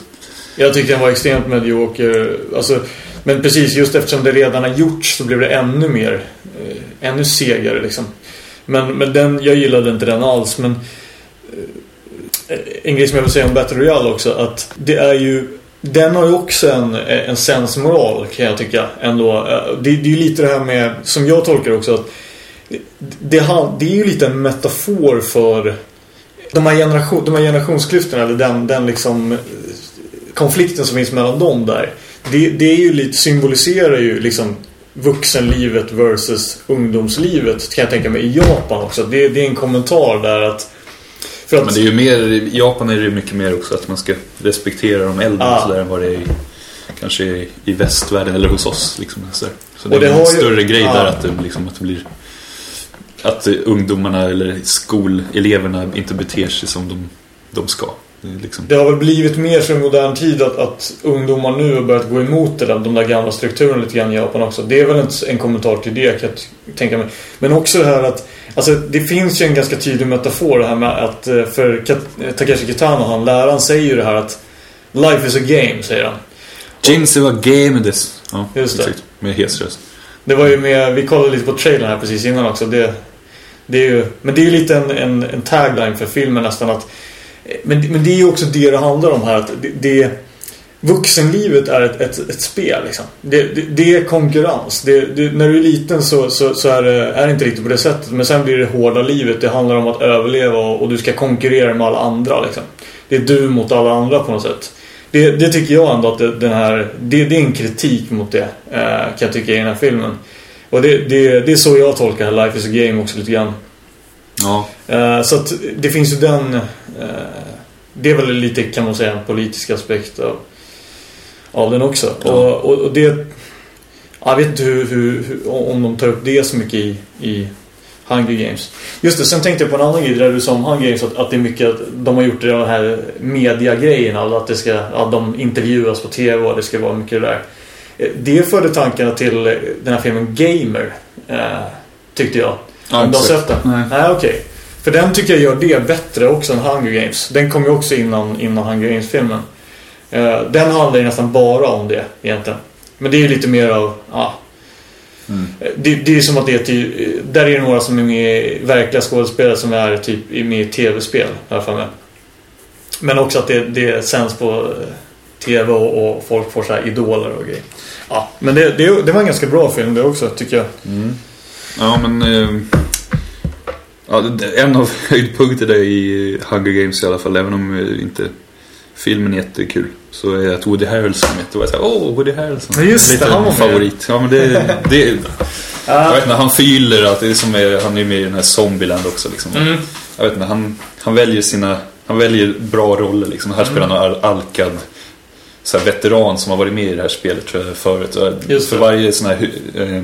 jag tyckte den var extremt medioker. Alltså, men precis just eftersom det redan har gjorts så blev det ännu mer eh, ännu segare liksom. Men, men den, jag gillade inte den alls men eh, en grej som jag vill säga om Battle Royale också att det är ju den har ju också en, en sensmoral kan jag tycka ändå. Eh, det, det är ju lite det här med som jag tolkar också att det, det, det är ju lite en metafor för de här, generation, de här generationsklyftorna eller den, den liksom konflikten som finns mellan dem där. Det, det är ju lite, symboliserar ju liksom vuxenlivet versus ungdomslivet kan jag tänka mig i Japan också. Det, det är en kommentar där att för att men det är ju mer, i Japan är det ju mycket mer också att man ska respektera de äldre och sådär än vad det är i, kanske i, i västvärlden eller hos oss. Liksom, så så det Och är det en ju- större grej ja. där att det, liksom, att det blir att ungdomarna eller skoleleverna inte beter sig som de, de ska. Det liksom, det har väl blivit mer så i modern tid att, att ungdomar nu har börjat gå emot det där, de där gamla strukturerna lite grann i Japan också. Det är väl en, en kommentar till det kan jag tänka mig. Men också det här att Alltså det finns ju en ganska tydlig metafor det här med att eh, för Kat- Takeshi Kitano, han läraren säger ju det här att Life is a game, säger han. Jinse var game this. Ja, Just det. exakt. Med hes röst. Det var ju med, vi kollade lite på trailern här precis innan också. Det, det är ju, men det är ju lite en, en, en tagline för filmen nästan att men, men det är ju också det det handlar om här att det, det Vuxenlivet är ett, ett, ett spel liksom. det, det, det är konkurrens. Det, när du är liten så, så, så är, det, är det inte riktigt på det sättet. Men sen blir det hårda livet. Det handlar om att överleva och, och du ska konkurrera med alla andra. Liksom. Det är du mot alla andra på något sätt. Det, tycker jag ändå att den här, det, är en kritik mot det. Eh, kan jag tycka i den här filmen. Och det, det, det är så jag tolkar Life is a Game också lite grann. Ja, Eh, så att det finns ju den... Eh, det är väl lite kan man säga en politisk aspekt av, av den också. Ja. Och, och, det... Jag vet inte hur, hur, hur, om de tar upp det så mycket i, i Hunger Games. Just det, sen tänkte jag på en annan grej där du sa om Hunger Games att, att det är mycket att de har gjort det de här mediagrejerna. Att det ska, att de intervjuas på TV och det ska vara mycket det där. Eh, Det förde tankarna till eh, den här filmen Gamer. Eh, tyckte jag. Ja, Om du har sett den? Nej. Okej. För den tycker jag gör det bättre också än Hunger Games. Den kom ju också innan, innan Hunger Games-filmen. Eh, den handlar ju nästan bara om det egentligen. Men det är ju lite mer av, ja. Mm. Eh, Det, det är ju som att det är typ, där är det några som är med verkliga skådespelare som är typ i- med i tv-spel. med. Men också att det, det sänds på eh, tv och, och folk får så här idoler och grejer. Ja, men det, det, det var en ganska bra film det också tycker jag. Ja, men... Eh, ja, det- en av *laughs* höjdpunkterna i Hunger Games i alla fall, även om eh, inte filmen är jättekul, så är att Woody Harrelson med. Då var jag såhär, åh, Woody Harrelson. Ja, just det, Lite han var favorit. Ja, men det... *laughs* det jag vet inte, han förgyller att det är som är, han är med i den här Zombieland också liksom. Mm. Jag vet inte, han, han väljer sina, han väljer bra roller liksom. Här spelar han en al- alkad så veteran som har varit med i det här spelet tror jag förut. Just för det. varje sån här eh,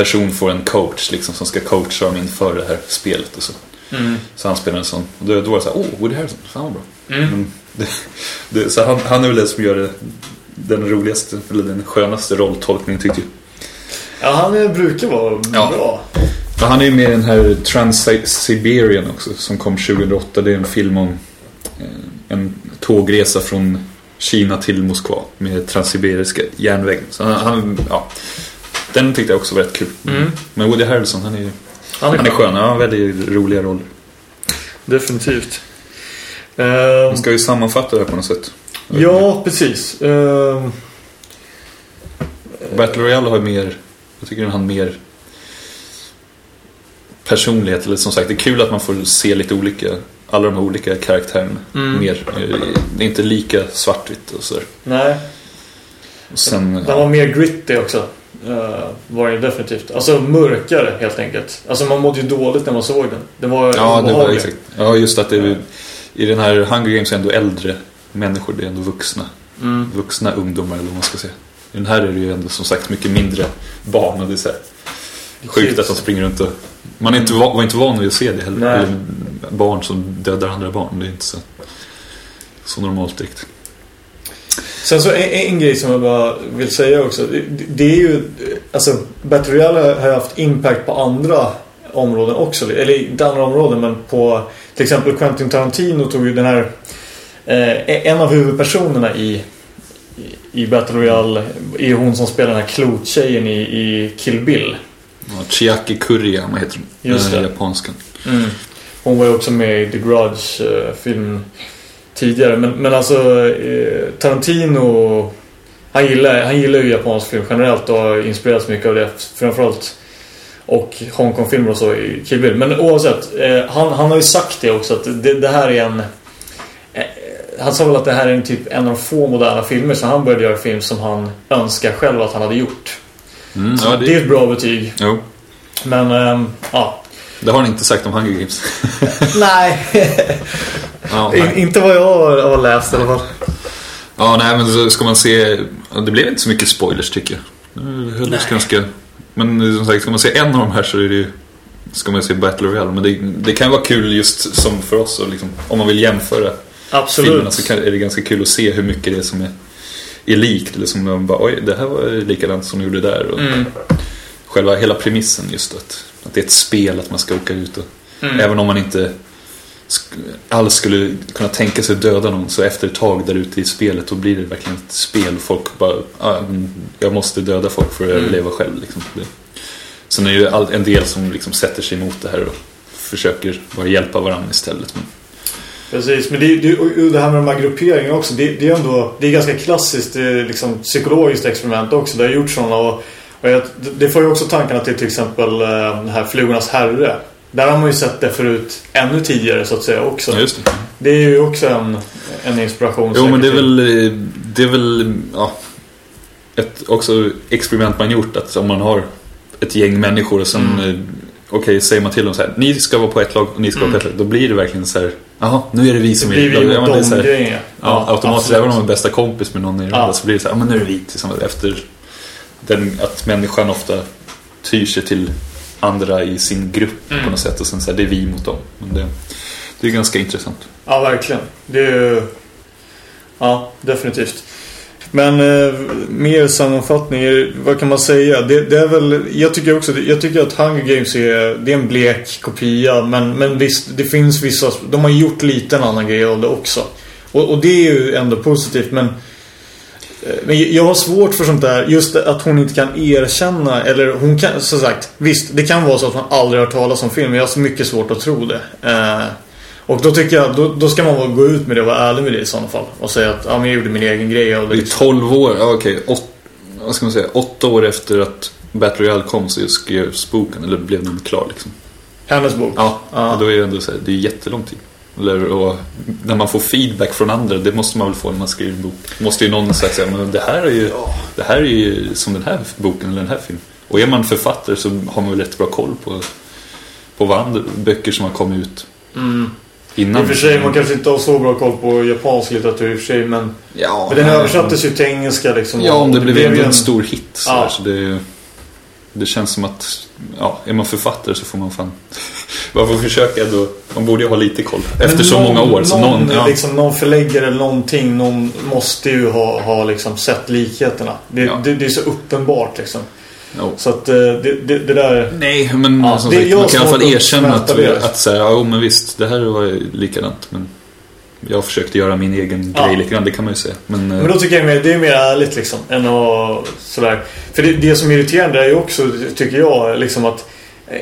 person får en coach liksom som ska coacha dem inför det här spelet och så. Mm. Så han spelar en sån. Och då, då var jag såhär, åh, Woody Harrelson, fan vad bra. Mm. Det, det, så han, han är väl den som gör det, den roligaste, eller den skönaste rolltolkningen tyckte jag. Ja, han brukar vara Ja. bra. Ja, han är ju med i den här Trans-Siberian också som kom 2008. Det är en film om eh, en tågresa från Kina till Moskva med transsibiriska järnvägen. Så han, han, ja, den tyckte jag också var rätt kul. Mm. Men Woody Harrelson, han är, Han är, han är skön. Han har väldigt roliga roller. Definitivt. Ehm, Man ska ju sammanfatta det här på något sätt. ja, precis. Ehm, Battle Royale har mer, jag tycker han har mer personlighet. Eller som sagt, det är kul att man får se lite olika, alla de här olika karaktärerna. Mm. Mer, det är inte lika svartvitt och sådär. nej, Och sen, den var mer gritty också. Uh, var det definitivt. Alltså mörkare helt enkelt. Alltså man mådde ju dåligt när man såg den. Det var ja, det var exakt. Ja, just att det är, i den här Hunger Games är ändå äldre människor, det är ändå vuxna. Mm. Vuxna ungdomar eller vad man ska säga. I den här är det ju ändå som sagt mycket mindre barn och det är så här, sjukt att de springer runt och... Man är inte, va- var inte van vid att se det heller. Barn som dödar andra barn. Det är inte så, så normalt direkt. Sen så en, en grej som jag bara vill säga också. Det, det är ju, alltså Battle Royale har haft impact på andra områden också. Eller inte andra områden men på till exempel Quentin Tarantino tog ju den här eh, en av huvudpersonerna i i Battle Royale är hon som spelar den här klottjejen i, i Kill Bill. Ja, Chiaki Kuriyama heter hon. Just det. Japanskan. Hon var ju också med i The Grudge-film tidigare. Men, men alltså eh, Tarantino han gillar, han gillar ju japansk film generellt och har inspirerats mycket av det. Framförallt och Hongkong-filmer och så i Kill Bill. Men oavsett, eh, han, han har ju sagt det också att det, det här är en... Eh, han sa väl att det här är en, typ, en av de få moderna filmer så han började göra film som han önskar själv att han hade gjort. Mm, Så ja, det... det, är ett bra betyg. jo, Men ehm, ja. det har han inte sagt om Hunger Games. *laughs* *laughs* Nej. Ja, In, inte vad jag har, har läst i alla fall. ja, nej men så ska man se... Det blev inte så mycket spoilers tycker jag. Det hölls ganska... Men som sagt, ska man se en av de här så är det ju... Ska man se Battle Royale. Men det, det kan vara kul just som för oss. Och liksom, om man vill jämföra Absolut. filmerna så kan, är det ganska kul att se hur mycket det är som är, är likt. Eller som man bara, oj, det här var likadant som de gjorde där. Och Mm. Själva hela premissen just att, att det är ett spel, att man ska åka ut och Mm. Även om man inte alls skulle kunna tänka sig döda någon så efter ett tag där ute i spelet då blir det verkligen ett spel. Folk bara, ah, jag måste döda folk för att Mm. överleva själv. Liksom. Sen är det ju en del som liksom sätter sig emot det här och försöker bara hjälpa varandra istället. Men, Precis, men det, det, och det här med de här grupperingarna också. Det, det är ändå det är ganska klassiskt det är liksom, psykologiskt experiment också. Det har gjort sådana och, och jag, det- det får ju också tankarna till till exempel eh, den här Flugornas herre. Där har man ju sett det förut ännu tidigare så att säga också. ja, det. Det är ju också en, en inspiration. Jo men det är väl, det är väl ja, ett också experiment man gjort att om man har ett gäng människor sen Mm. eh, Okej, säger man till dem så här, ni ska vara på ett lag och ni ska vara på ett lag. Då blir det verkligen så här, jaha, nu är det vi Det som blir är vi ja, mot men det är här, grejerna. ja, automatiskt, absolut. även om man är bästa kompis med någon i Ja. ja. så blir det så här, ja men nu är det vi tillsammans. Efter den, att människan ofta tyr sig till andra i sin grupp på något sätt och sen så här, det är vi mot dem. Men det, det är ganska intressant. Ja, verkligen. Det är. Ja, definitivt. Men eh, mer sammanfattning, vad kan man säga? Det, det är väl, jag tycker också, jag tycker att Hunger Games är, det är en blek kopia. Men, men visst, det finns vissa, de har gjort lite en annan grej av det också. Och, och det är ju ändå positivt, men men jag har svårt för sånt där, just att hon inte kan erkänna, eller hon kan, som sagt, visst, det kan vara så att hon aldrig har talas om film, men jag har så mycket svårt att tro det. Eh, och då tycker jag, då, då ska man väl gå ut med det och vara ärlig med det i sådana fall. Och säga att, ja men jag gjorde min egen grej av det. Är 12 år, ja okej, åt, vad ska man säga, 8 år efter att Battle Royale kom så skrevs boken, eller blev den klar liksom. Hennes bok. Ja, Ja. och då är det ändå så här, det är jättelång tid. Eller, och när man får feedback från andra, det måste man väl få när man skriver en bok. Måste ju någon säga säga, men det här är ju, det här är ju som den här boken eller den här filmen. Och är man författare så har man väl rätt bra koll på, på vad andra böcker som har kommit ut Mm. innan. I och för sig, man kanske inte har så bra koll på japansk litteratur i och för sig, men, Ja, men den översattes ju till engelska liksom. Ja, om det blev ju ändå en stor hit. Så, Ja. där, så det, det känns som att, ja, är man författare så får man fan... *laughs* Man får försöka ändå, man borde ju ha lite koll. Efter Men så någon- många år. Så någon, någon, ja, liksom, någon förläggare eller någonting, någon måste ju ha, ha liksom sett likheterna. Det, Ja. det, det är så uppenbart liksom. ja. Så att eh, det, det, det där... Nej, men Ja, som sagt, man kan i alla fall att erkänna att, det. att säga, ja men visst, det här var likadant. Men jag försökte göra min egen Ja. grej lite grann, det kan man ju säga. Men, eh, Men då tycker jag mer, det är mer ärligt liksom. Än att sådär. För det, det som är irriterande är ju också, tycker jag, liksom att... Eh,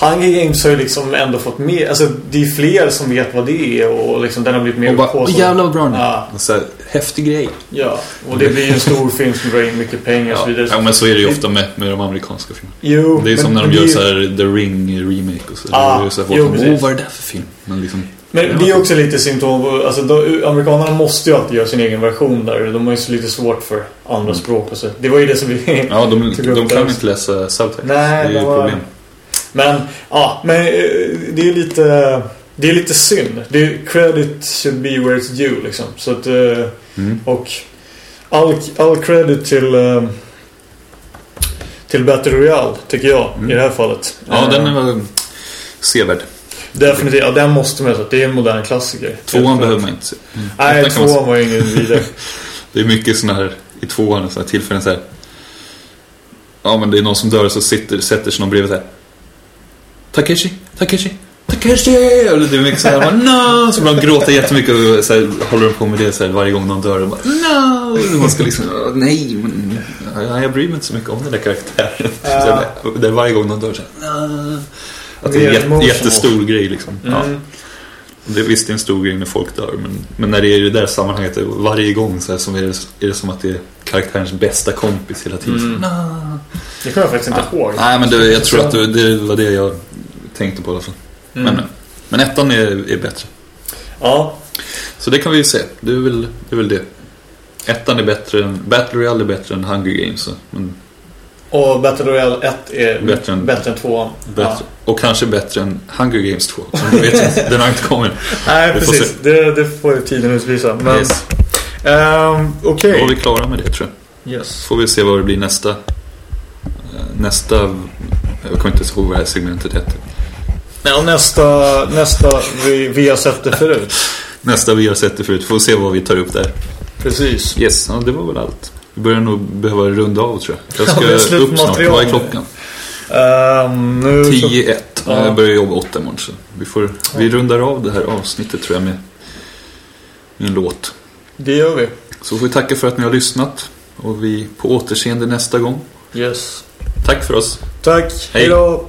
Hunger Games har ju liksom ändå fått mer... Alltså det är fler som vet vad det är och liksom den har blivit mer och bara, upphaussad. "Åh, jävlar vad bra nu. Ja. Så häftig grej. Ja, och det blir ju en stor film som drar in mycket pengar och Ja. så vidare. ja, men så är det ju ofta med, med de amerikanska filmerna. Jo, Det är men- som när de gör är- så här The Ring remake och så. Ja, det är så här, folk jo, som. Åh, vad är det där för film? Men liksom, Men det är också lite symptom på, alltså de, amerikanerna måste ju alltid göra sin egen version där. De har ju så lite svårt för andra språk och så. Det var ju det som vi... Mm. *laughs* ja, de, Tog upp de kan inte läsa subtitles. Nej, det är ju ett var- problem. Men, ja, men eh, det är lite... Det är lite synd. Det är, credit should be where it's due liksom. Så att... eh, Mm. Och all, all credit till... eh, Till Battle Royale, tycker jag, i det här fallet. Mm. Ja, den är väl sevärd. Definitivt, ja den måste man säga. Det är en modern klassiker. Tvåan behöver man inte se. Mm. Nej, man tvåan var ju ingen vidare. *laughs* Det är mycket sådana här i tvåan så här tillfällen så här. Ja men det är någon som dör och så sitter, sätter sig någon bredvid så här. Takeshi, Takeshi, Takeshi! Och det är mycket så här, no! Så man gråter jättemycket och så här, håller de på med det så här, varje gång någon dör och bara no! Och man ska liksom, "Åh, nej men ja, jag bryr mig inte så mycket om den där karaktären. Så här, det är varje gång någon dör så här, no! Att det är en emotional. jättestor grej liksom. Ja. Mm. Det, visst, det är en stor grej när folk dör, men, men när det är i det där sammanhanget, varje gång så, här, som är, det, är det som att det är karaktärens bästa kompis hela tiden. Mm. Det kommer jag faktiskt inte ihåg. Nej, men det, jag tror att det, det var det jag tänkte på i alla fall. Mm. Men, men ettan är, är bättre. Ja, Så det kan vi ju se. Det är väl det. Är väl det. Ettan är bättre än, Battle Royale är bättre än Hunger Games. så, Men och Battle Royale 1 är Bättre än- bättre än 2 bättre. Och kanske bättre än Hunger Games 2. Men jag vet *laughs* den har inte kommit. Nej, Vi precis. Det, det får tiden utvisa. Men, Yes. ehm, okej. Då var vi klara med det tror jag. Yes. Får vi se vad det blir nästa. eh, Nästa... Jag kommer inte ens ihåg vad det här segmentet heter. Ja, nästa, nästa vi, vi har sett det förut. *laughs* Nästa vi har sett det förut. Får se vad vi tar upp där. Precis. Yes, ja, det var väl allt. Vi börjar nog behöva runda av tror jag. Ja, Jag ska på upp snart. Vad är klockan? Um, så- 10-1. Ja. Jag börjar jobba 8 imorgon. Så vi, får, vi rundar av det här avsnittet tror jag med, med en låt. Det gör vi. Så får vi tacka för att ni har lyssnat. Och vi på återseende nästa gång. Yes. Tack för oss. Tack. Hej. Hej då.